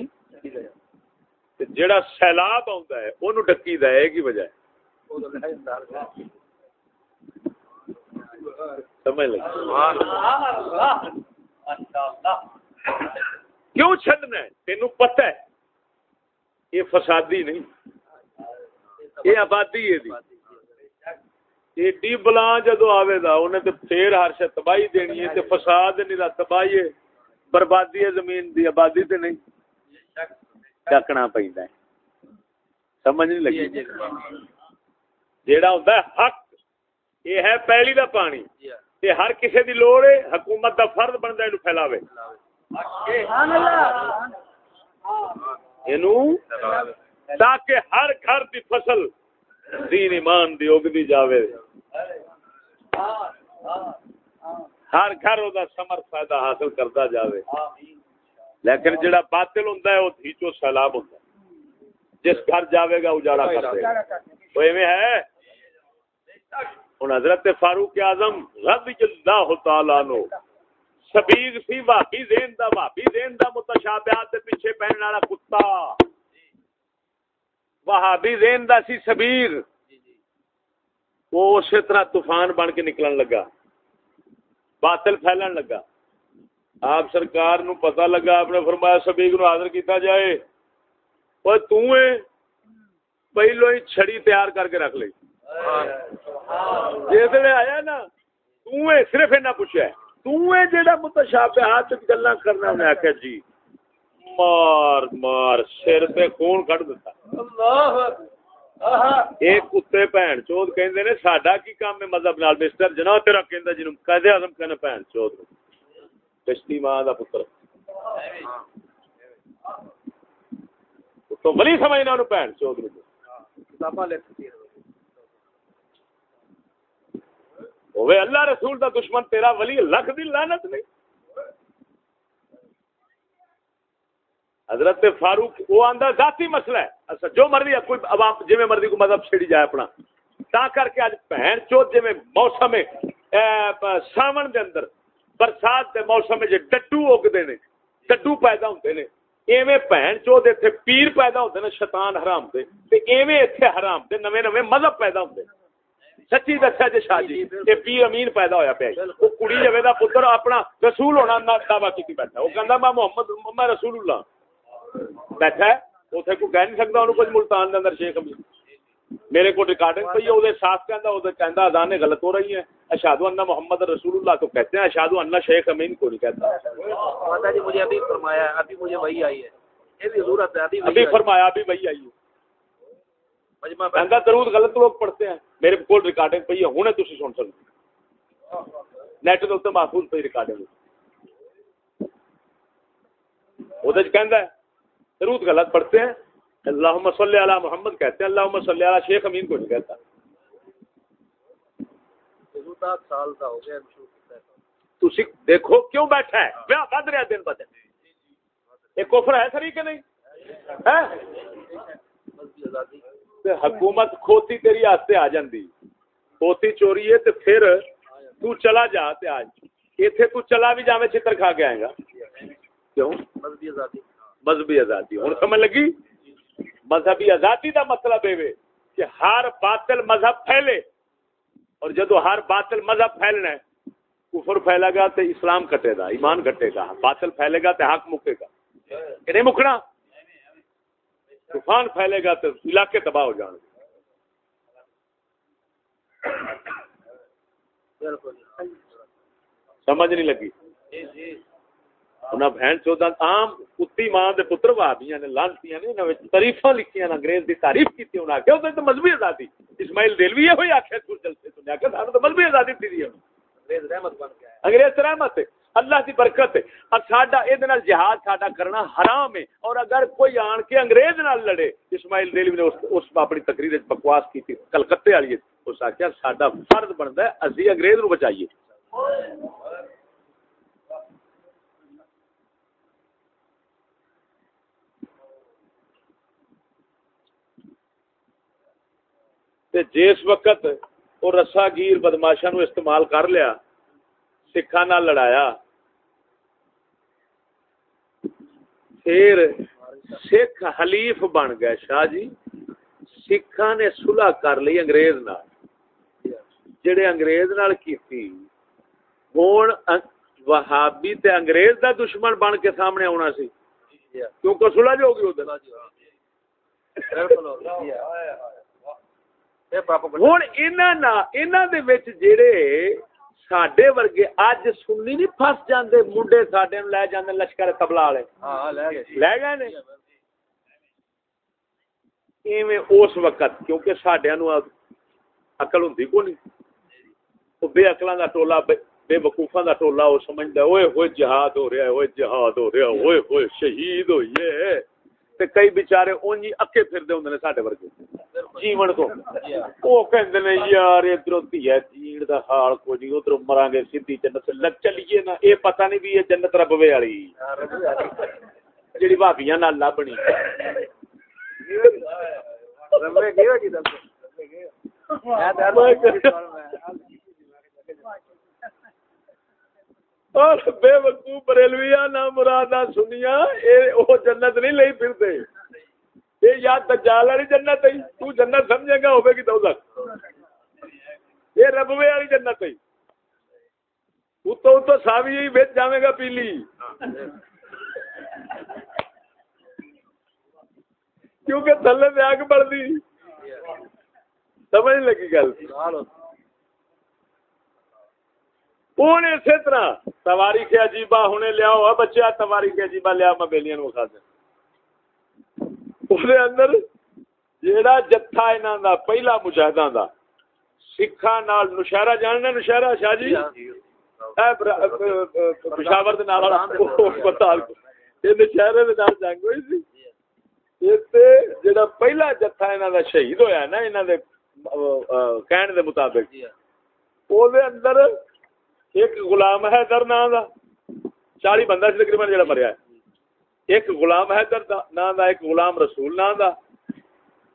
جڑا سیلاب ہے وہ ڈکی دا ہے کی وجہ ہے۔ سمجھ لگی؟ کیوں چڈنا ہے؟ تینوں پتہ ہے۔ یہ فسادی نہیں۔ یہ آبادی ہے دی ایڈی بلا جدو آوے دا انہیں تے پھر ہر شے تباہی دینی ہے تے فساد نہیں دا تباہی ہے۔ بربادی ہے زمین دی آبادی تے نہیں۔ ڈکنا پیندا ہے۔ سمجھ نہیں لگی۔ جیڑا ہوندا ہے حق یہ ہے پہلی دا پانی۔ تے ہر کسے دی لوڑ ہے حکومت دا فرض بندا ہے اینو پھیلاوے۔ تاکہ ہر گھر دی فصل دین ایمان دی اگدی جاوے۔ ہر گھر او دا سمر فائدہ حاصل کرتا جاوے۔ لیکن جڑا باطل ہوندا ہے وہ دھیچو سیلاب ہوندا ہے۔ جس گھر جاوے گا، اجاڑا کر دے گا۔ وہ ایویں ہے۔ ہن حضرت فاروق اعظم رضی اللہ تعالی عنہ سبیگ سی بھابی زین دا بھابی زین دا متشابہات دے پیچھے پہننے والا کتا۔ وہابی زین دا سی سبیر وہ اسی طرح طوفان بن کے نکلن لگا۔ باطل پھیلن لگا۔ آپ سرکار نو پتہ لگا آپ نے فرمایا سبیگ نو حاضر کیتا جائے۔ وہ تو پہلو ہی چھڑی تیار کر کے رکھ لی جسے آیا نا تو صرف اینا پوچھا ہے۔ تو جیڑا متشابہات گلاں کرنا انہیں جی۔ مار مار سر تے خون کٹ دیتا ایک کتے بھن چوت کہندے نے ساڈا کی کام ہے؟ مذہب نال مسٹر جناب تیرا کہندا جنوں قائد اعظم کہنا ماں دا پتر۔ تو ولی سمجھنا انہوں کتاباں لکھتی ہوے اللہ رسول دا دشمن تیرا ولی لکھ دی لعنت نہیں۔ حضرت فاروق وہ آندا ذاتی مسئلہ ہے۔ اچھا جو مرضی ہے، کوئی عوام جویں مرضی کو مذہب چھڑی جائے اپنا۔ تا کر کے اج بہن چوت جویں موسم ساون دے اندر برسات کے موسم میں ڈڈو اگتے نے، ڈڈو پیدا ہوتے نے۔ ایویں بہن چود اتنے پیر پیدا ہوتے ہیں شیطان حرام دے۔ تے ایویں اتنے حرام دے نویں نویں مذہب پیدا ہوتے ہیں سچی دسیا جی شاہ جی یہ پیر امین پیدا ہویا پیا وہ کڑی جوے دا پتر اپنا رسول ہونا دعوی کی بیٹھا وہ کہندا میں محمد میں رسول اللہ بیٹھا ہے۔ اتنے کوئی کہہ نہیں سکتا انہوں کچھ ملتان کے اندر شیخ امین۔ میرے کو ریکارڈنگ پہ ہے وہ ساتھ کہندا وہ کہندا اذانیں غلط ہو رہی ہیں اشہد ان محمد رسول اللہ تو کہتے ہیں اشہد ان شیخ امین کو نہیں کہتا۔ جی مجھے ابھی فرمایا ابھی مجھے وہی آئی ہے۔ یہ بھی ضرورت ہے ابھی ابھی فرمایا ابھی وہی آئی مجمع کہندا درود غلط لوگ پڑھتے ہیں۔ میرے کو ریکارڈنگ پہ ہے ہنے تسی سن سکتے نیٹ دے اوپر محفوظ پہ ریکارڈنگ کہندا ہے درود غلط پڑھتے ہیں۔ اللہ صلی علی محمد کہتے ہیں اللہ صلی علی شیخ امین کو نہیں کہتا۔ سال کا ہو گیا تسی دیکھو کیوں بیٹھا ہے؟ بد رہا دن بدن یہ کفر ہے سری کہ نہیں؟ ہے تے حکومت کھوتی تیری آستے آ جاندی۔ کھوتی چوری ہے تے پھر تو چلا جا تے آج ایتھے تو چلا بھی جاویں چتر کھا کے آئے گا۔ کیوں؟ مذہبی آزادی۔ مذہبی آزادی۔ ہوں سمجھ لگی؟ مذہبی آزادی دا مطلب ہے کہ ہر باطل مذہب پھیلے۔ اور جدو ہر باطل مذہب پھیلنا ہے کفر پھیلے گا تو اسلام کٹے گا ایمان کٹے گا۔ باطل پھیلے گا تو حق مکے گا۔ کہ نہیں مکنا؟ طوفان پھیلے گا تو علاقے تباہ ہو جان گے۔ سمجھ نہیں لگی۔ بہن چودہ عام کتی ماں دے پتر نے لانتیاں نے انہاں تعریفاں لکھیاں انگریز دی تعریف کیتی، انہاں کہ مذہبی آزادی۔ اسماعیل دلوی یہ ہوئی آکھے جلسے تو نے آکھے سانو تو مذہبی آزادی تھی دی انگریز رحمت بن گیا انگریز رحمت ہے۔ اللہ دی برکت ہے۔ اور ساڈا اے نال جہاد ساڈا کرنا حرام ہے۔ اور اگر کوئی آن کے انگریز نال لڑے اسماعیل دلوی نے اس, اس اپنی تقریر وچ بکواس کیتی کلکتے والی اس آکھیا ساڈا فرض بندا ہے اسی انگریز نو بچائیے۔ تے جس وقت وہ رسا گیر بدماشا نو استعمال کر لیا سکھا نال لڑایا پھر سکھ حلیف بن گئے شاہ جی۔ سکھا نے صلح کر لی انگریز نال۔ جڑے انگریز نال کیتی۔ ہن وہابی تے انگریز دا دشمن بن کے سامنے آنا سی۔ کیونکہ صلح جو ہوگی ادھر۔ یہ پراپا ہوں انہاں دے وچ جڑے ساڈے ورگے اج سننی نہیں پھس جاندے منڈے ساڈے نوں لے جاندے لشکر تبلا والے ہاں لے گئے لے گئے نے ایویں اس وقت کیونکہ ساڈیاں نوں عقل ہوندی کو نہیں او بے عقلاں دا ٹولا بے وقوفاں دا ٹولا او سمجھدا اوئے ہوئے جہاد ہو رہا ہے اوئے جہاد ہو رہا ہے اوئے ہوئے شہید ہوئیے تے کئی بیچارے اونج ہی اکے پھردے ہوندے نے ساڈے ورگے جیون تو وہ کہندے نے یار ادھروں دھیا جیڑ دا حال کو نہیں ادھروں مران گے سیدھی جنت لگ چلیے نا اے پتہ نہیں بھی یہ جنت ربوے والی جڑی بھابیاں نال لبنی رمے گئے کی دل اور بے وقوف بریلویا نہ مرادا سنیا اے او جنت نہیں لئی پھردے اے یا دجال والی جنت ہے، تو جنت سمجھے گا ہوے گی دوزخ اے ربوے والی جنت ہے۔ اتو اتو ساوی وچ جاویں گا پیلی۔ کیونکہ تھلے تے آگ بڑھدی۔ سمجھ لگی گل۔ ہوں اسی طرح تواریخ عجیبہ ہونے لیاؤ۔ بچہ تواریخ عجیبہ لیا میں بیلیاں نو کھا دیں اس اندر جیڑا جتھا انہاں دا پہلا مجاہداں دا سکھاں نال نشہرہ جاننا نشہرہ شاہ جی پشاور دے نال ہسپتال اے نشہرے دے نال جنگ ہوئی سی تے جیڑا پہلا جتھا انہاں دا شہید ہویا نا انہاں دے کہن دے مطابق او دے اندر ایک غلام حیدر نام دا چالی بندہ سی تقریباً جڑا مریا ہے ایک غلام حیدر دا نام دا، ایک غلام رسول نام دا۔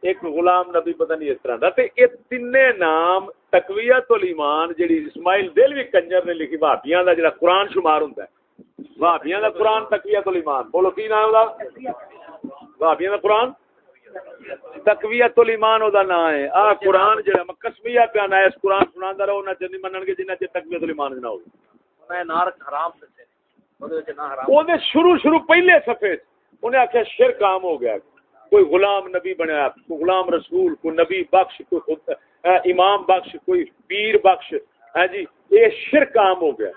ایک غلام نبی پتہ نہیں اس طرح دا۔ تے یہ تینے نام تقویت الایمان جڑی اسماعیل دلوی کنجر نے لکھی بھابیاں دا جڑا قرآن شمار ہوندا ہے۔ بھابیاں دا قرآن تقویت الایمان۔ بولو کی نام دا؟ بھابیاں دا قرآن؟ تقویت الایمان او دا نام ہے۔ آ قرآن جڑا میں قسمیہ پیا نہ اس قرآن سناندا رہو، نہ چنی منن گے جنہ چ تقویت الایمان نہ ہو میں نار حرام دسے شروع شروع پہلے صفحے انہیں آخیا شرک عام ہو گیا کوئی غلام نبی بنیا کوئی غلام رسول کوئی نبی بخش کوئی خود امام بخش کوئی پیر بخش ہے جی یہ شرک عام ہو گیا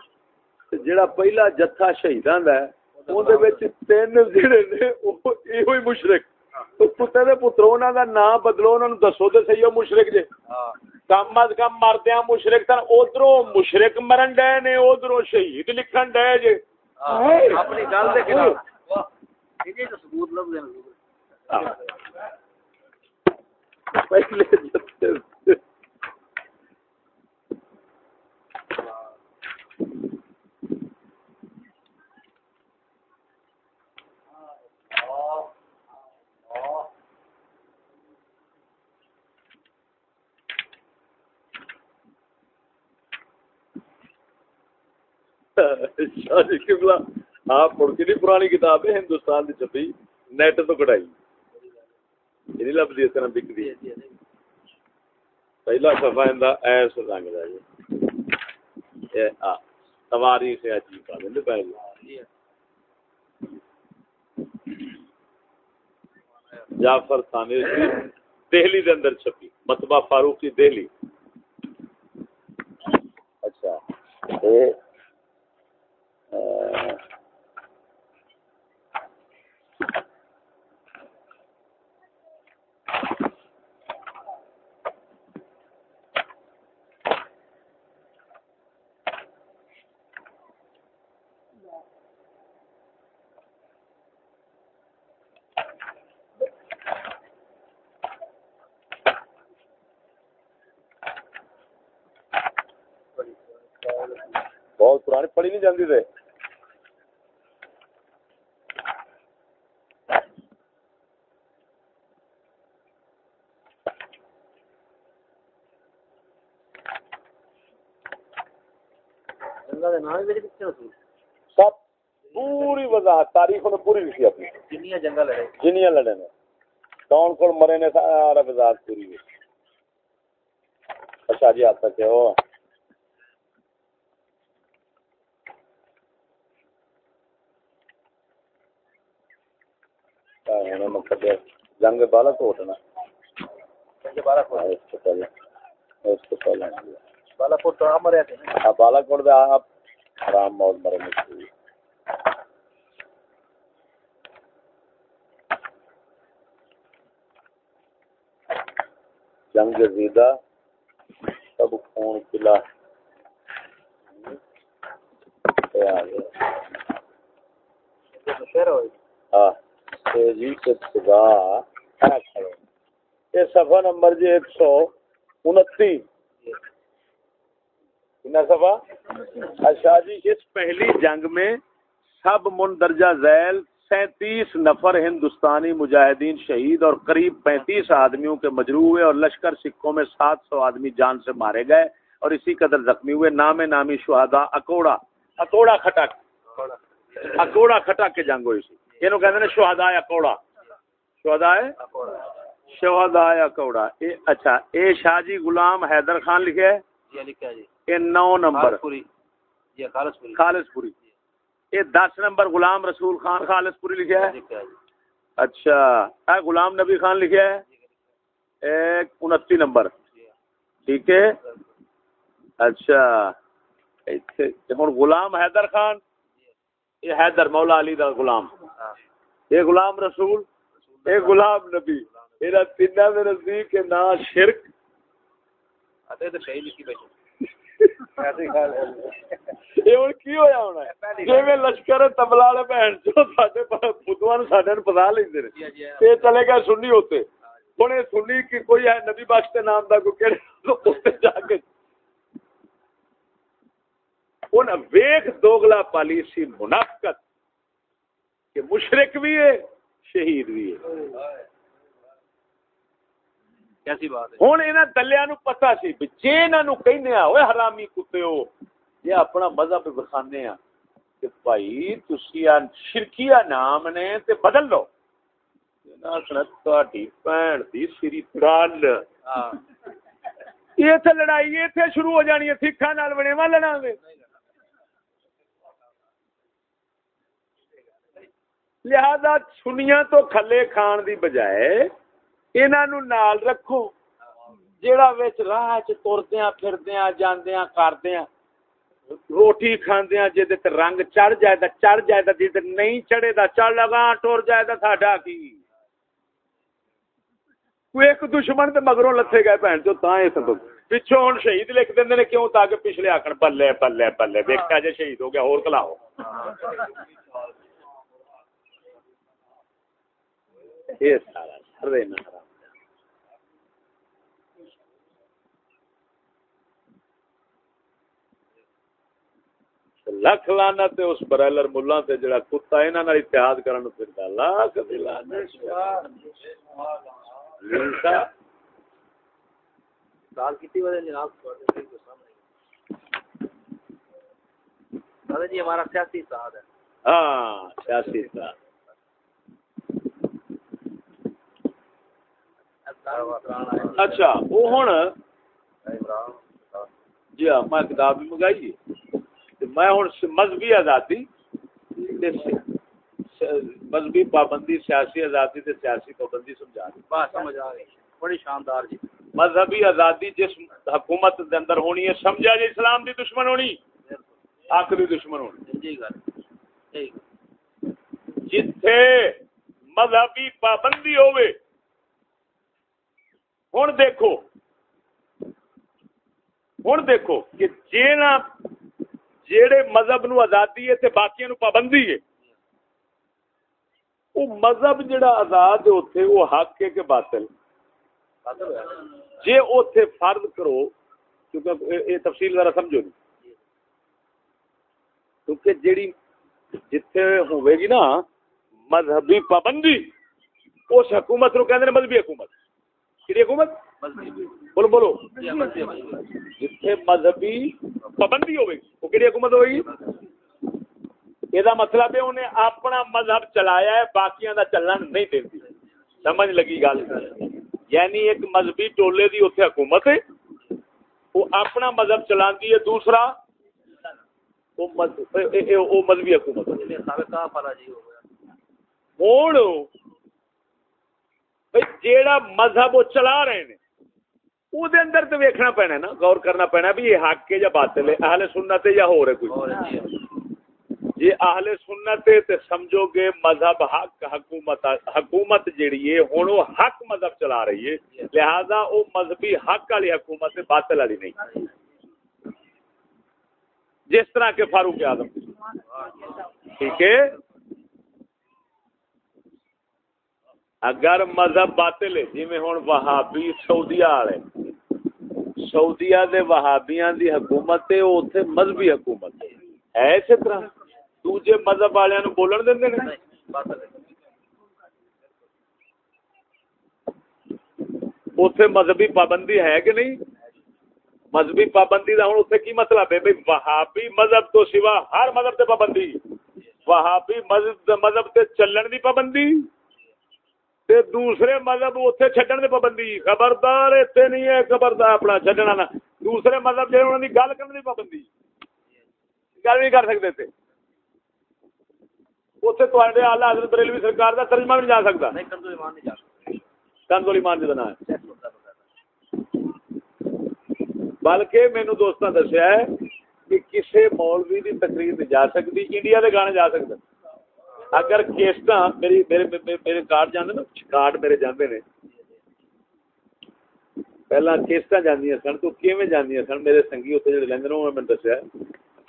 جڑا پہلا جتھا شہیداں دا ہے اون دے وچ تین جڑے نے او ایہو ہی مشرک تو کتے دے پترو انہاں دا نام بدلو انہاں نوں دسو تے صحیح او مشرک جے کم از کم مردیاں مشرک تن ادھروں مشرک مرن ڈے نے ادھروں شہید لکھن ڈے جے اپنی گل دے یہ تو ثبوت لب دے پہلے آپ پڑھ نہیں پرانی کتاب ہے، ہندوستان کی چھپی، نیٹ تو کڑائی یہ نہیں لبدی اس طرح بکدی پہلا صفحہ اندا ایس رنگ دا جی اے، آ، سواری سے عجیب آ گئے پہلے جعفر ثانی دہلی دے اندر چھپی، مطبع فاروقی دہلی۔ اچھا اے بہت پرانی پڑھی نہیں جاندی ہوتی سب پوری وضاحت تاریخ نے پوری لکھی اپنی جنیاں جنگا لڑے جنیاں لڑے نے کون کون مرے نے سارا وضاحت پوری ہوئی اچھا جی آپ تک ہو جنگ بالا کوٹ نا جنگ بارہ کو۔ اس کو پہلے۔ بالا کوٹ تو ہے نا آپ بالا کوٹ دے آپ حرام موت مرے نے جنگ زیدہ سب خون قلعہ یہ آ گیا یہ صفحہ نمبر جی ایک سو انتی۔ صفحہ؟ اچھا جی اس پہلی جنگ میں سب مندرجہ ذیل سینتیس نفر ہندوستانی مجاہدین شہید اور قریب پینتیس آدمیوں کے مجروح ہوئے اور لشکر سکھوں میں سات سو آدمی جان سے مارے گئے اور اسی قدر زخمی ہوئے۔ نام نامی شہدا اکوڑا۔ اکوڑا کھٹک۔ اکوڑا کھٹک کے جنگ ہوئی سی یہ کہتے ہیں شہدا اکوڑا۔ شہدا شہدا اکوڑا اے اچھا اے شاہ جی غلام حیدر خان لکھے ہے؟ جی لکھا جی۔ یہ نو نمبر۔ خالص پوری جی خالص پوری خالص پوری یہ دس نمبر غلام رسول خان خالص پوری لکھا ہے لکھا جی۔ اچھا اے غلام نبی خان لکھا ہے؟ ایک انتی نمبر۔ ٹھیک ہے؟ اچھا ہوں غلام حیدر خان؟ یہ حیدر مولا علی دا غلام۔ ہاں۔ یہ غلام رسول؟ یہ غلام نبی یہ تین دے نزدیک نا شرک۔ اتے تو صحیح لکھی بیٹھے۔ یہ ہوں کی ہویا ہونا ہے؟ جی لشکر تبلا والے بہن چو ساڈے بدھواں نوں ساڈے نوں پتا لیندے نے۔ جی یہ چلے گئے سنی ہوتے۔ ہوں یہ سنی کی کوئی ہے نبی بخش نام کا کوئی کہڑے جا کے۔ ان ویخ دوگلا پالیسی منافقت کہ مشرق بھی ہے شہید بھی ہے۔ ہوں نام نے بدل لو۔ بھن یہ لڑائی اتنے شروع ہو جانی سکھا لڑا گے لہذا سنیا تو کھلے کھان دی بجائے انہوں نال رکھو۔ جیڑا وچ راہ چ تردیاں پھردیاں جاندیاں روٹی کھاندیاں، جے رنگ چڑھ جائے چڑھ جائے دا نہیں چڑھے دا، چڑھ لگا ٹر جائے دا، ساڈا کی؟ کوئی ایک دشمن تے مگروں لتھے گئے بہن جو، تاں اے سبب۔ پچھوں ہن شہید لکھ دیندے نے، کیوں تاکہ پچھلے آکھن بلے بلے بلے دیکھا جے شہید ہو گیا اور کلاو سارا سر حرام لکھ لانا تے اس برائلر ملا جڑا کتا انہاں نال اتحاد کرن نو پھردا۔ لاکھ دی جی ہمارا سیاسی ہاں سیاسی اچھا وہ ہوں جی ہاں میں کتاب بھی منگائی میں ہوں مذہبی آزادی مذہبی پابندی سیاسی آزادی سے سیاسی پابندی سمجھا رہی بڑی شاندار جی۔ مذہبی آزادی جس حکومت دے اندر ہونی ہے سمجھا جی اسلام دی دشمن ہونی۔ حق دی دشمن ہونی۔ جی, جی، گل۔ جتھے مذہبی پابندی ہوئے ہوں دیکھو ہوں دیکھو کہ جینا جیڑے مذہب نو آزادی ہے تے باقی نو پابندی ہے وہ مذہب جڑا آزاد ہے اتنے وہ حق ہے کہ باطل جے اوتھے فرض کرو کیونکہ اے- اے تفصیل ذرا سمجھو نہیں کیونکہ جیڑی جتھے ہوئے گی نا مذہبی پابندی اس حکومت نو کہندے نے مذہبی حکومت کیڑی حکومت؟ بولو بولو۔ جتھے مذہبی پابندی وہ کیڑی حکومت گی یہ مطلب ہے انہیں اپنا مذہب چلایا ہے باقیاں دا چلن نہیں دیتی سمجھ لگی گل۔ یعنی ایک مذہبی ٹولے دی اتنے حکومت ہے وہ اپنا مذہب چلاندی ہے۔ دوسرا وہ مذہبی حکومت جی جیڑا مذہب وہ چلا رہے ہیں دے اندر تو ویکھنا پینا ہے نا غور کرنا پینا بھی یہ حق ہے یا باطل ہے؟ اہل سنت ہے یا ہو رہے کوئی؟ جی اہل سنت ہے تے سمجھو گے مذہب حق حکومت حکومت جیڑی ہے ہن وہ حق مذہب چلا رہی ہے۔ لہذا وہ مذہبی حق والی حکومت ہے باطل والی نہیں۔ جس طرح کے فاروق اعظم۔ ٹھیک ہے؟ اگر مذہب باطل ہے جی میں ہوں وہابی سعودیا والے۔ سعودیا دے وہابیاں دی حکومت ہے وہ مذہبی حکومت ہے ہے اسی طرح۔ دوجے مذہب والے نو بولن دیں نے۔ اتنے مذہبی پابندی ہے کہ نہیں؟ مذہبی پابندی کا ہوں اتنے کی مطلب ہے؟ بھائی وہابی مذہب تو سوا ہر مذہب سے پابندی۔ وہابی مذہب مذہب سے چلن دی پابندی۔ تے دوسرے مذہب اتنے چڈن دی پابندی۔ خبردار اتنے نہیں ہے خبردار اپنا چڈنا نہ۔ دوسرے مذہب جہاں انہوں کی گل کرنے دی پابندی۔ گل نہیں کر سکتے تھے اتنے تے آلہ حضرت بریلوی سرکار کا ترجمہ نہیں جا سکتا نہیں ایمان جا مان جی ہے۔ بلکہ مینو دوستوں دسیا ہے کہ کسی مولوی کی تقریر نہیں جا سکتی انڈیا کے گانے جا سکتے اگر کیسٹ میری میرے میرے- کارڈ جانے نا کارڈ میرے جانے نے۔ پہلا کیسٹ جاندیاں سن، تو کیویں جاندیاں سن؟ میرے سنگی اتنے جڑے لیندے نے انہوں نے مینوں دسیا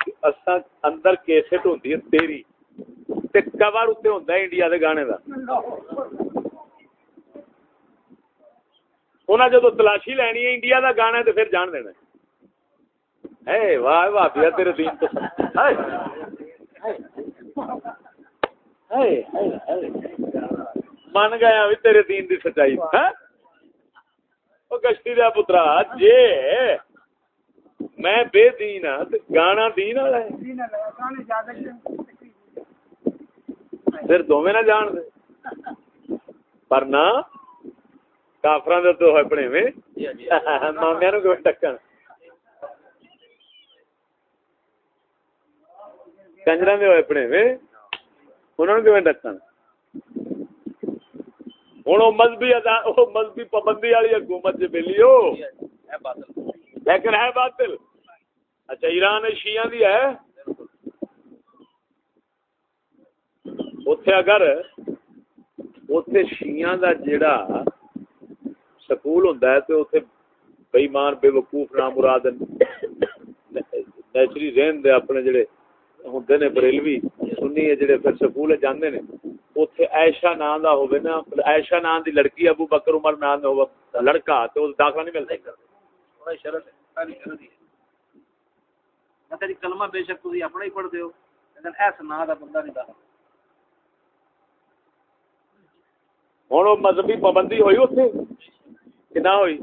کہ اساں اندر کیسٹ ہوندی ہے تیری، تے کور اتنے ہوندا ہے انڈیا دے گانے دا۔ انہاں جدو تلاشی لینی ہے انڈیا دا گانا ہے تے پھر جان دینا ہے۔ اے واہ واہ بیا تیرے دین تو ہائے ہائے! من گیا بھی تیرے دین دی سچائی گشتی دا پترا جے میں بے دین ہاں گانا دین والا پھر دوویں نہ جان دے پر نہ کافراں دے تو نو کیوں ٹکن کنجر دے ہپڑے میں انہوں مذہبی پابندی والی حکومت ملی ہو لیکن ہے باطل. اچھا ایران شیعہ دی ہے. اتے اگر اتے شیعہ دا جیڑا سکول ہوندا تو اتے بےمان بے وقوف نام مراد نیچری رہن دے اپنے جڑے ہوں بریلوی سنی ہے جڑے پھر سکول جاندے نے اوتھے عائشہ نام دا ہوے نا عائشہ نام دی لڑکی ابو بکر عمر نام ہوے لڑکا تے اس داخلہ نہیں ملدا تھوڑا شرط مذہبی پابندی ہوئی اتنے کہ نہ ہوئی؟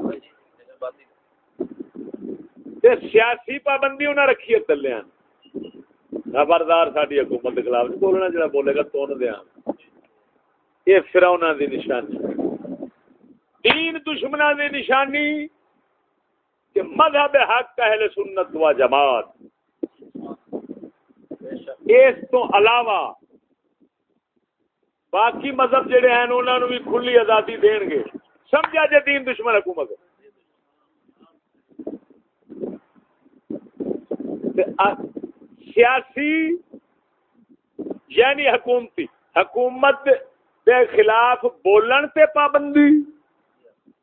سیاسی پابندی انہیں رکھی ہے خبردار ساری حکومت خلاف نہیں بولنا جڑا بولے گا تون دیا یہ فراؤنا دی نشانی۔ دین دشمنا دی نشانی کہ مذہب حق، اہل سنت و جماعت۔ اس علاوہ باقی مذہب جڑے ہیں انہوں نے بھی کھلی آزادی دین گے۔ سمجھا جے دین دشمن حکومت۔ ہے سیاسی یعنی حکومتی، حکومت دے خلاف بولن تے پابندی،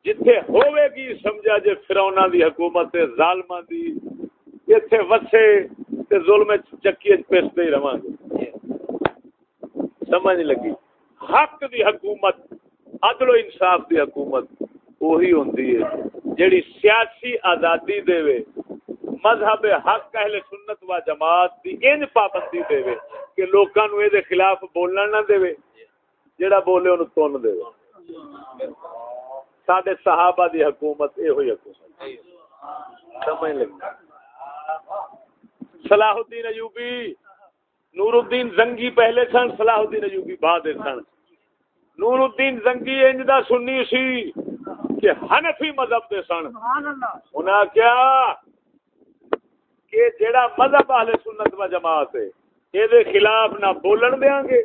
جتھے ہوے گی سمجھا جے فرونا دی حکومت تے ظالماں دی، ایتھے وسے تے ظلم چکی پیستے ہی رواں گے۔ سمجھ لگی۔ حق دی حکومت، عدل و انصاف دی حکومت وہی ہوندی ہے، جیڑی سیاسی آزادی دے وے مذہب حق اہل سنت و جماعت دی انج پابندی دے وے کہ لوکاں نو اے دے خلاف بولنا نہ دے وے جیڑا بولے اونوں تن دے۔ وے ساڈے صحابہ دی حکومت اے ہوئی حکومت۔ سمجھ لگی؟ صلاح الدین ایوبی نور الدین زنگی پہلے سن صلاح الدین ایوبی بعد سن۔ نور الدین زنگی انج دا سنی سی کہ حنفی مذہب دے سن۔ انہاں کیا کہ جیڑا مذہب اہل سنت و جماعت ہے اے دے خلاف نہ بولن دیاں گے،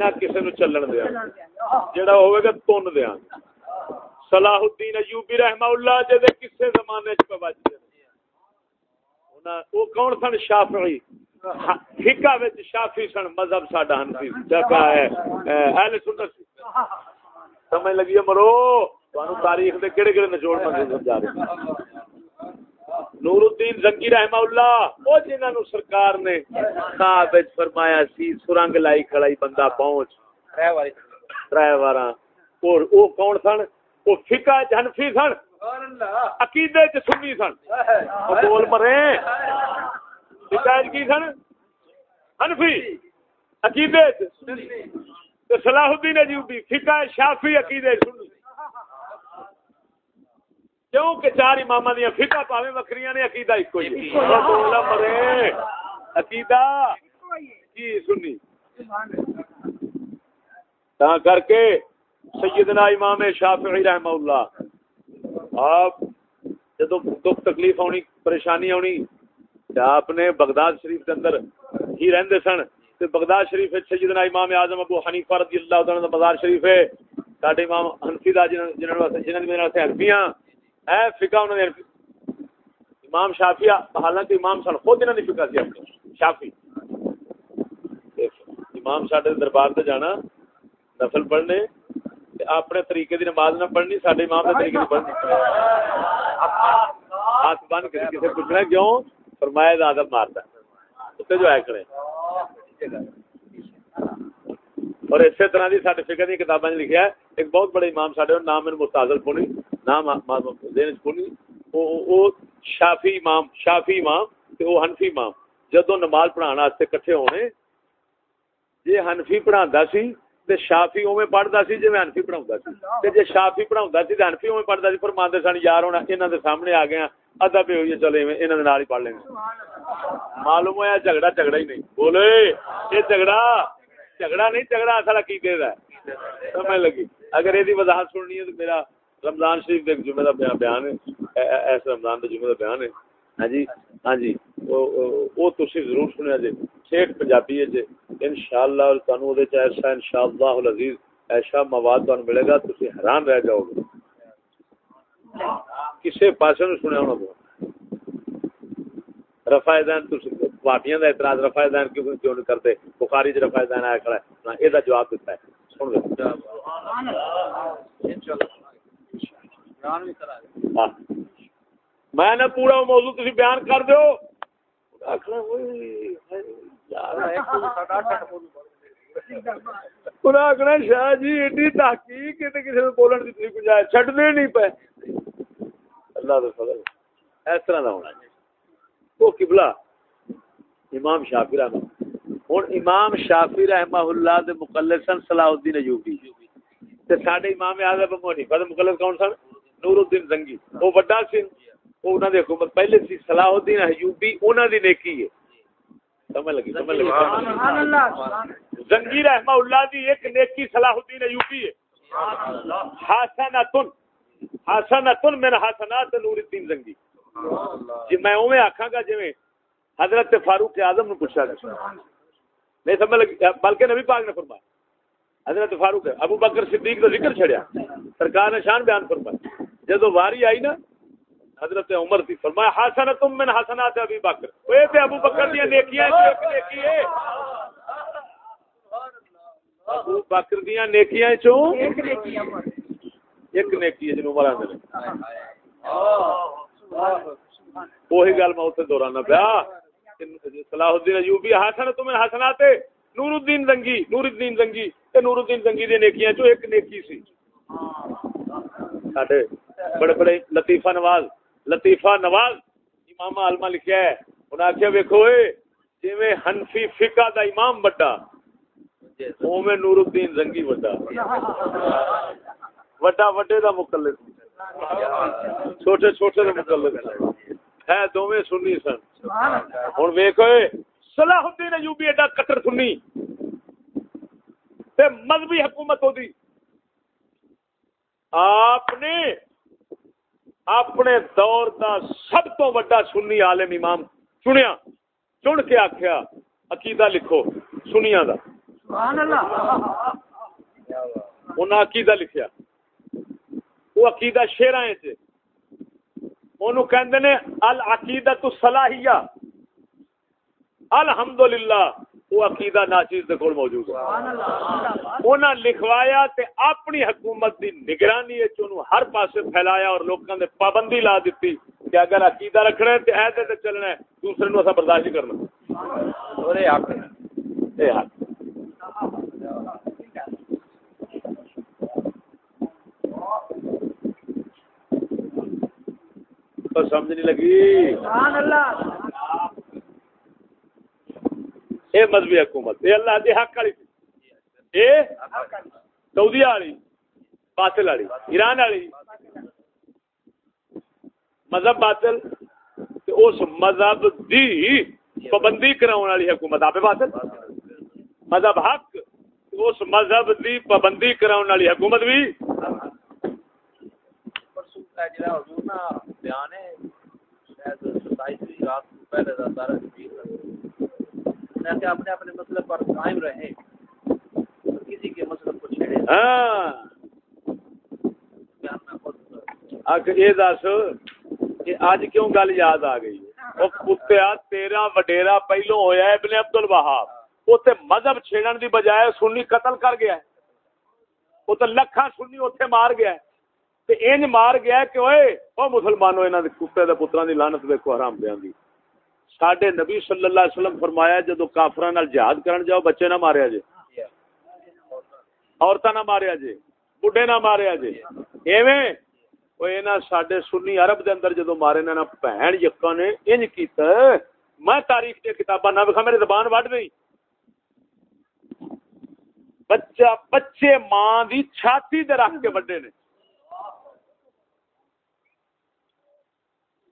نہ کسی نو چلن دیاں گے۔ جڑا ہوئے گا تن دیاں گے۔ صلاح الدین ایوبی رحمہ اللہ جدے کسے زمانے چ پہ بچ وہ کون سن؟ شافعی۔ فقہ وچ شافعی سن، مذہب ساڈا حنفی۔ جگہ ہے اہل سنت سی۔ سمجھ لگی ہے مرو؟ تانوں تاریخ دے کیڑے کیڑے نچوڑ میں سمجھا رہے نور الدین زکی رحمہ اللہ او جنہاں نو سرکار نے خواب وچ فرمایا سی، سرنگ لائی کھڑائی بندہ پہنچ۔ رہ واری ترے واراں اور او کون سن؟ او فقہ وچ حنفی سن۔ سبحان اللہ عقیدے چ سنی سن۔ او بول مرے۔ فقہ کی سن؟ حنفی۔ عقیدے چ تے صلاح الدین ایوبی فقہ شافعی عقیدے سنی۔ کیوں کہ چار امام دیا فقہ پاوے وکریاں نے عقیدہ ایک ہی ہے۔ او بولا مرے عقیدہ؟ کی سنی؟ تا کر کے سیدنا امام شافعی رحمہ اللہ۔ آپ جدو دکھ تکلیف ہونی پریشانی ہونی تے آپ نے بغداد شریف کے اندر ہی رہندے سن۔ تے بغداد شریف وچ سیدنا امام اعظم ابو حنیفہ رضی اللہ تعالی عنہ دا مزار شریف ہے۔ ساڈے امام حنفی دا جنہاں جنہاں واسطے جنہاں دے واسطے حنفیاں اے فقہ انہاں دے حنفی امام شافعی حالانکہ امام سن خود انہاں دی فقہ سی اپنی شافعی تے امام ساڈے دربار تے جانا، نفل پڑھنے، تے اپنے طریقے دی نماز نہ پڑھنی، ساڈے امام دے طریقے دی پڑھنی۔ ہاتھ بن کے کسی پوچھنا کیوں؟ فرمایا دا ادب مارتا اتنے جو ہے کھڑے۔ اور اسی طرح دی ساڈے فقہ دی کتاباں لکھیا ہے، ایک بہت بڑے امام ساڈے نام ان مستعذل پونی، نام دین پونی او او شافی امام شافی امام تے او حنفی امام۔ جدوں نماز پڑھان واسطے اکٹھے ہونے، جے حنفی پڑھاندا سی تے شافی اوویں پڑھدا سی جویں حنفی پڑھاوندا سی۔ تے جے شافی پڑھاوندا سی تے حنفی اوویں پڑھدا سی، فرماندے سن یار ہونا، انہاں دے سامنے آ گئے ادب ہوئی چلے میں انہاں دے نال ہی پڑھ لیں معلوم ہویا، جھگڑا جھگڑا ہی نہیں۔ بولے اے جھگڑا جھگڑا نہیں، جھگڑا اصل عقیدے کا سمجھ لگی؟ اگر یہ وضاحت سننی ہے تو میرا رمضان شریف کے جمعے کا بیان ہے۔ اس رمضان کے جمعے کا بیان ہے۔ ہاں جی؟ ہاں جی۔ وہ تھی ضرور سنیا جی ٹھیک پنجابی ہے جی انشاءاللہ اور تانوں اودے چ ایسا اللہ العزیز ایسا مواد تمہیں ملے گا، تسی حیران رہ جاؤ گے۔ کسی پاس نے سنیا ہونا بہت رفع دین اعتراض دین کیوں کیوں نہیں کرتے؟ بخاری چ دین آیا کھڑا ہے۔ ہاں، جواب دیتا ہے۔ ہاں۔ میں نے پورا موضوع بیان کر آخنا شاہ جی ایڈی تحقیق کسی نے بولن کی گنجائش چڈنے نہیں پے اللہ اس طرح کا ہونا۔ جی وہ قبلہ امام شافی رحمہ ہوں امام شافی رحمہ اللہ دے مقلد سن صلاح الدین ایوبی۔ تے ساڈے امام اعظم مونی پر مقلد کون سن؟ نور الدین زنگی۔ او بڑا سن او انہاں دی حکومت پہلے سی۔ صلاح الدین ایوبی انہاں دی نیکی ہے۔ سمجھ لگی سمجھ لگی۔ سبحان اللہ زنگی رحمہ اللہ دی ایک نیکی صلاح الدین ایوبی ہے۔ سبحان اللہ۔ حسنۃ حسنۃ من حسنات نور الدین زنگی۔ جی میں اوے آکھاں گا جویں حضرت فاروق اعظم نے پوچھا گیا۔ نہیں سمجھ لگی، بلکہ نبی پاک نے فرمایا۔ حضرت فاروق ابو بکر صدیق کا ذکر چھڑیا۔ سرکار نے شان بیان فرمایا جدو واری آئی نا، حضرت عمر تھی فرمایا، حسنتم من حسنات ابی بکر۔ اوے تے ابو بکر دی نیکیاں ایک نیکی ہے ابو بکر دیاں نیکیاں چوں؟ ایک نیکی عمر ایک نیکی ہے جنوں مرا دے وہی گل میں اوتھے دہرانا پیا۔ صلاح الدین ایوبی حسن تمہیں حسنات نور الدین زنگی نور الدین زنگی۔ تے نور الدین زنگی دی نیکیاں چوں ایک نیکی سی؟ ساڈے بڑے بڑے لطیفہ نواز لطیفہ نواز امام عالمہ لکھیا ہے۔ انہاں آکھیا، ویکھو اے، جویں حنفی فقہ دا امام بڑا اوویں نور الدین زنگی بڑا وڈا وڈے دا مقلد چھوٹے چھوٹے مقلد ہے دوویں سنی سن۔ ہن ویکھو صلاح الدین ایوبی ایڈا کٹر سنی۔ تے مذہبی حکومت ہوتی آپ نے اپنے دور دا سب تو بڑا سنی عالم امام چنیا۔ چن کے آخیا عقیدہ لکھو سنیا دا۔ سبحان اللہ۔ انہاں عقیدہ لکھیا۔ وہ عقیدہ شیراں چ اونوں کہندے نے العقیدۃ الصلاحیہ۔ الحمدللہ وہ عقیدہ ناچیز دے کول موجود ہے۔ انہاں لکھوایا تے اپنی حکومت دی نگرانی وچ اونوں ہر پاسے پھیلایا اور لوکاں دے پابندی لا دتی کہ اگر عقیدہ رکھنا ہے تے ایتے تے چلنا ہے دوسرے نو اسا برداشت نہیں کرنا۔ اے حق۔ تو سمجھ نہیں لگی۔ سبحان اللہ۔ اے مذہبی حکومت اے اللہ دی حق والی۔ اے سعودی والی باطل والی ایران والی۔ مذہب باطل تے اس مذہب دی پابندی کراؤن والی حکومت آپ باطل؟ مذہب حق اس مذہب دی پابندی کراؤن والی حکومت بھی۔ بیان ہے شاید 27ویں رات کو پہلے میں کہ اپنے اپنے مسئلے پر قائم کسی کے مسئلے کو چھیڑے۔ ہاں۔ بیان میں خود اک یہ دس کہ اج کیوں گل یاد آ گئی؟ کتیا تیرا وڈیرا پہلو ہویا ہے ابن عبد الوہاب۔ مذہب چھیڑن دی بجائے سنی قتل کر گیا ہے۔ تے لکھاں سنی اوتھے مار گیا ہے۔ تے انج مار گیا کہ اوئے، او مسلمانوں انہاں دے کتے دے پتراں دی لعنت دیکھو حرام دیاں دی۔ ساڈے نبی صلی اللہ علیہ وسلم فرمایا جدو کافراں نال جہاد کرن جاؤ، بچے نہ ماریا جے۔ عورتاں نہ ماریا جے، بڈھے نہ ماریا جے۔ ایویں او اینا ساڈے سنی عرب دے اندر جدو مارے نے نا بہن یکا نے انج کیتا میں تاریخ دی کتاباں نہ وکھا میری زبان وڈ نہیں بچہ، بچے ماں دی چھاتی تے رکھ کے وڈے نے۔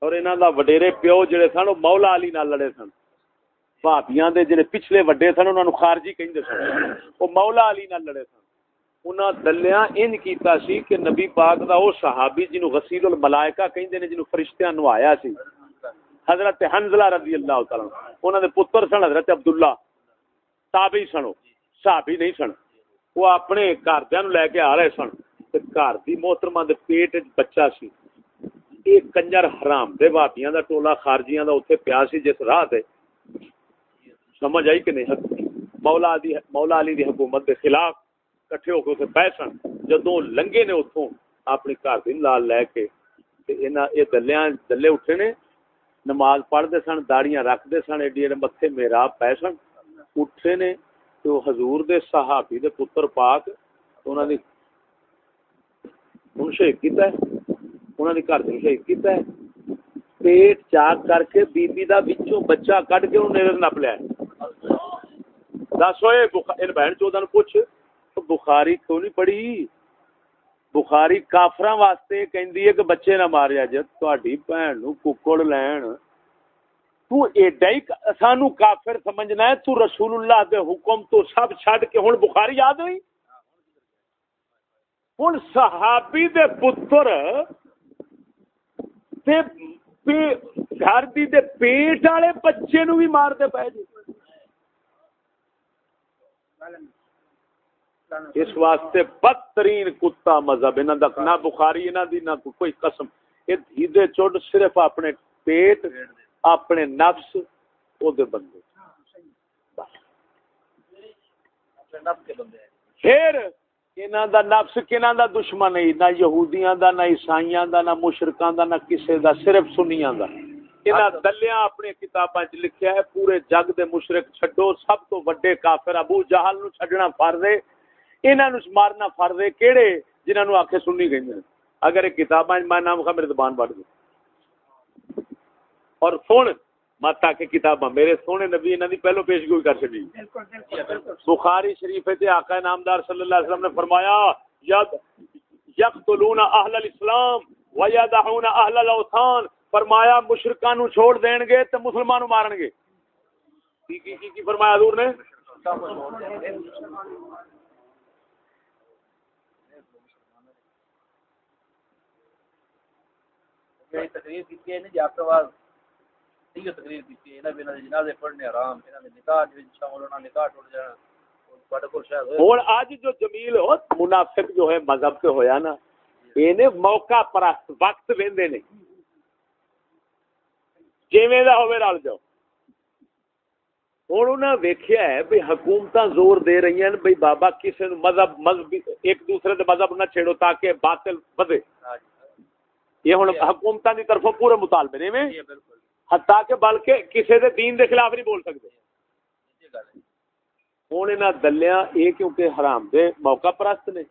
اور انہاں دا وڈیرے پیو جڑے سن، او مولا علی نال لڑے سن۔ بھابیاں دے جڑے پچھلے وڈے سن، انہاں نو خارجی کہندے سن۔ او مولا علی نال لڑے سن۔ انہاں دلیاں ان کیتا سی کہ نبی پاک دا او صحابی جنو غسیل الملائکہ کہندے نے جنو فرشتیاں نو آیا سی۔ حضرت حنزلہ رضی اللہ تعالی عنہ، انہاں دے پتر سن حضرت عبداللہ۔ تابعی سنو صحابی نہیں سن۔ وہ اپنے گھردیاں نو لے کے آ رہے سن۔ تے گھر دی محترمہ دے پیٹ وچ بچہ سی۔ ایک کنجر حرام دے بھابیاں دا ٹولا، خارجیاں دا اوتھے پیا سی جس راہ تے۔ سمجھ آئی کہ نہیں؟ مولا دی مولا علی دی حکومت دے خلاف کٹھے ہو کے اتنے پہ سن۔ جدو لنگے نے اتوں اپنی گھر دی لال لے کے یہ دلیا دلے اٹھے نے، نماز پڑھتے سن، داڑیاں رکھتے سن، ایڈی ایڈے متے میرا پے سن۔ اٹھے نے تو حضور دے صحابی دے پتر پاک انہوں نے ان شہید کیتا ہے۔ انہوں نے گھر شہید کیتا ہے پیٹ چاک کر کے بی بی دا بچوں بچہ کٹ کے انہوں نے نپ لیا دس ہوئے ان بہن چودہ پوچھ بخاری کیوں نہیں پڑھی بخاری کافر واسطے کہندی ہے کہ بچے نہ ماریا جی تہاڈی بہن نو ککڑ لین تو ایڈا ہی سانو کافر سمجھنا ہے تو رسول اللہ دے حکم تو سب چھڈ کے ہن بخاری یاد ہوئی ہن صحابی دے پتر تے گھر دی دے پیٹ والے بچے نو بھی مار دے پے جی۔ اس واسطے بدترین کتا مذہب، انہاں دا نہ بخاری، انہاں دی نہ کوئی قسم۔ اے دھیدے چوٹ صرف اپنے پیٹ، اپنے نفس او دے بندے پھر انہاں دا نفس کنہاں دا دشمن ہے، نہ یہودیاں دا، نہ عیسائیاں دا، نہ مشرکاں دا، نہ کسے دا، صرف سنیاں دا۔ انہاں دلیاں اپنے کتاباں وچ لکھیا ہے، پورے جگ دے مشرک چھڈو، سب تو بڑے کافر ابو جہل نو چھڈنا فرض ہے۔ انہوں مارنا فرد ہے کہڑے جنہوں نے آخے سننی کہ اگر ایک کتاب میں نام کا زبان بڑھ دو اور سن مت آ کے کتاب میرے سونے نبی انہوں نے پہلو پیش گوئی کر چکی بخاری شریف تے آقا نامدار صلی اللہ علیہ وسلم نے فرمایا ید یقتلون اہل الاسلام و یدعون اہل الاوثان۔ فرمایا مشرکاں نو چھوڑ دین گے تے مسلمانوں مارن گے۔ کی کی کی فرمایا حضور نے؟ تقریر کی ہے جی آپ کے یہ تقریر کی انہاں دے جنازے پڑھنے حرام انہاں دے نکاح وچ شامل ہونا نکاح ٹوٹ جانا آج جو جمیل ہو منافق جو ہے مذہب کے ہویا نا موقع پرست وقت ویندے نے۔ جویں دا ہوے رل جاؤ۔ ہوں انہیں ویکیا ہے حکومت زور دے رہی ہیں بھائی بابا کسی مذہب مذہب ایک دوسرے دے مذہب نہ چھیڑو تاکہ باطل بدے یہ ہوں حکومت کی طرف پورے مطالبے نے میں ہتا کہ بلکہ کسی دے دین دے خلاف نہیں بول سکتے۔ ہوں یہاں دلیا یہ کیونکہ حرام دے موقع پرست نے۔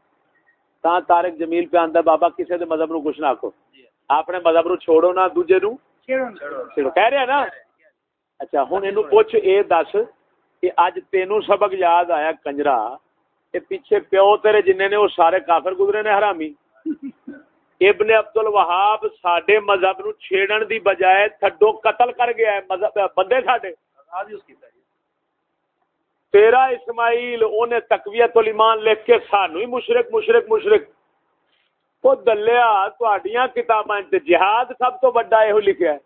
تا تارک جمیل پہ آتا بابا کسی دے مذہب نو کچھ نہ آخو اپنے مذہب نو چھوڑو نہ، دوجے نو کہہ رہا نا؟ اچھا ہوں یہ پوچھ یہ دس کہ اج تینوں سبق یاد آیا کنجرا پیچھے پیو تیرے جن نے، وہ سارے کافر گزرے نے حرامی۔ ابن عبد الوہاب ساڈے مذہب نو چھیڑن دی بجائے تھڈو قتل کر گیا ہے مذہب بندے ساڈے۔ تیرا اسماعیل اونے تقویت الایمان لکھ کے سانو ہی مشرک مشرک مشرک۔ او دلیا تہاڈیاں کتاباں تے جہاد سب تو بڑا ایہو لکھیا ہے۔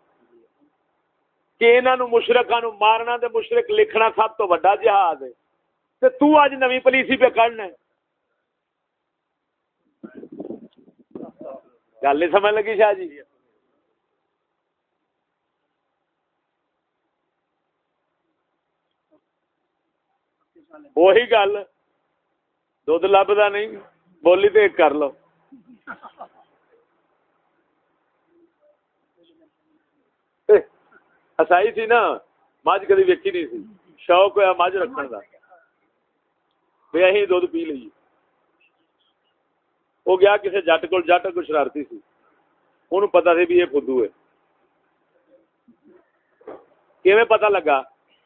کہ انہاں نو مشرکاں نو مارنا تے مشرک لکھنا سب تو بڑا جہاد ہے۔ تے تو اج نویں پولیسی پہ کرنا ہے۔ گل نہیں سمجھ لگی شاہ جی وہی گل دھد لبدا نہیں بولی تو ایک کر لو ہسائی تھی نا مجھ کدی ویکھی نہیں سی شوق ہوا مجھ رکھنے کا بھی اہ دھد پی لیے وہ گیا کسی جٹ کو جٹ کو شرارتی سی۔ ان پتا سی بھی یہ فدو ہے۔ کیویں پتا لگا؟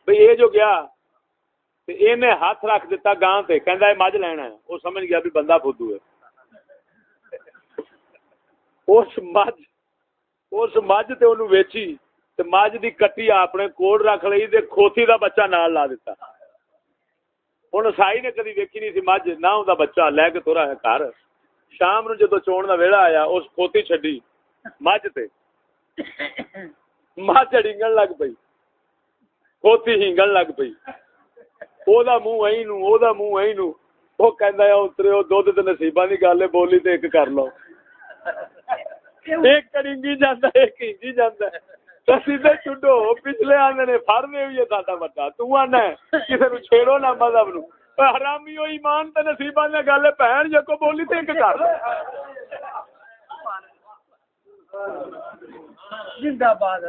بھائی یہ جو گیا ہاتھ رکھ دیتا گاں تے، کہندا مجھ لینا ہے۔ او سمجھ گیا بھی بندہ فدو ہے۔ اس مجھ اس مجھ تے اونوں ویچی، تے مجھ کی کٹی اپنے کوڑ رکھ لی تے کھوتی دا بچہ نال لا دیتا ہوں سائی نے کدی ویکھی نہیں سی مجھ، نہ ہوندا بچہ، لے کے تورا ہے گھر۔ شام نو جدو چون دا ویڑا آیا، اس کھوتی چھڈی مجھ تے۔ مجھ ڈنگن لگ پئی۔ کھوتی ہنگن لگ پئی۔ او منہ ائی نو منہ ائی نو۔ او کہندا اترے، او دودھ تے نصیباں دی گل بولی تو ایک کر لو۔ ایک کڑنگی جاندا ایک ہنگی جاندا ہے۔ سیدھے چھڈو پچھلے آندے نے فارنے ہے دادا بڑا تو آنا نو چھیڑو نہ مذہب نو۔ حرامی ایمان تے نصیبہ نے گل ہے بہن جے کو بولی تے ایک کر۔ زندہ باد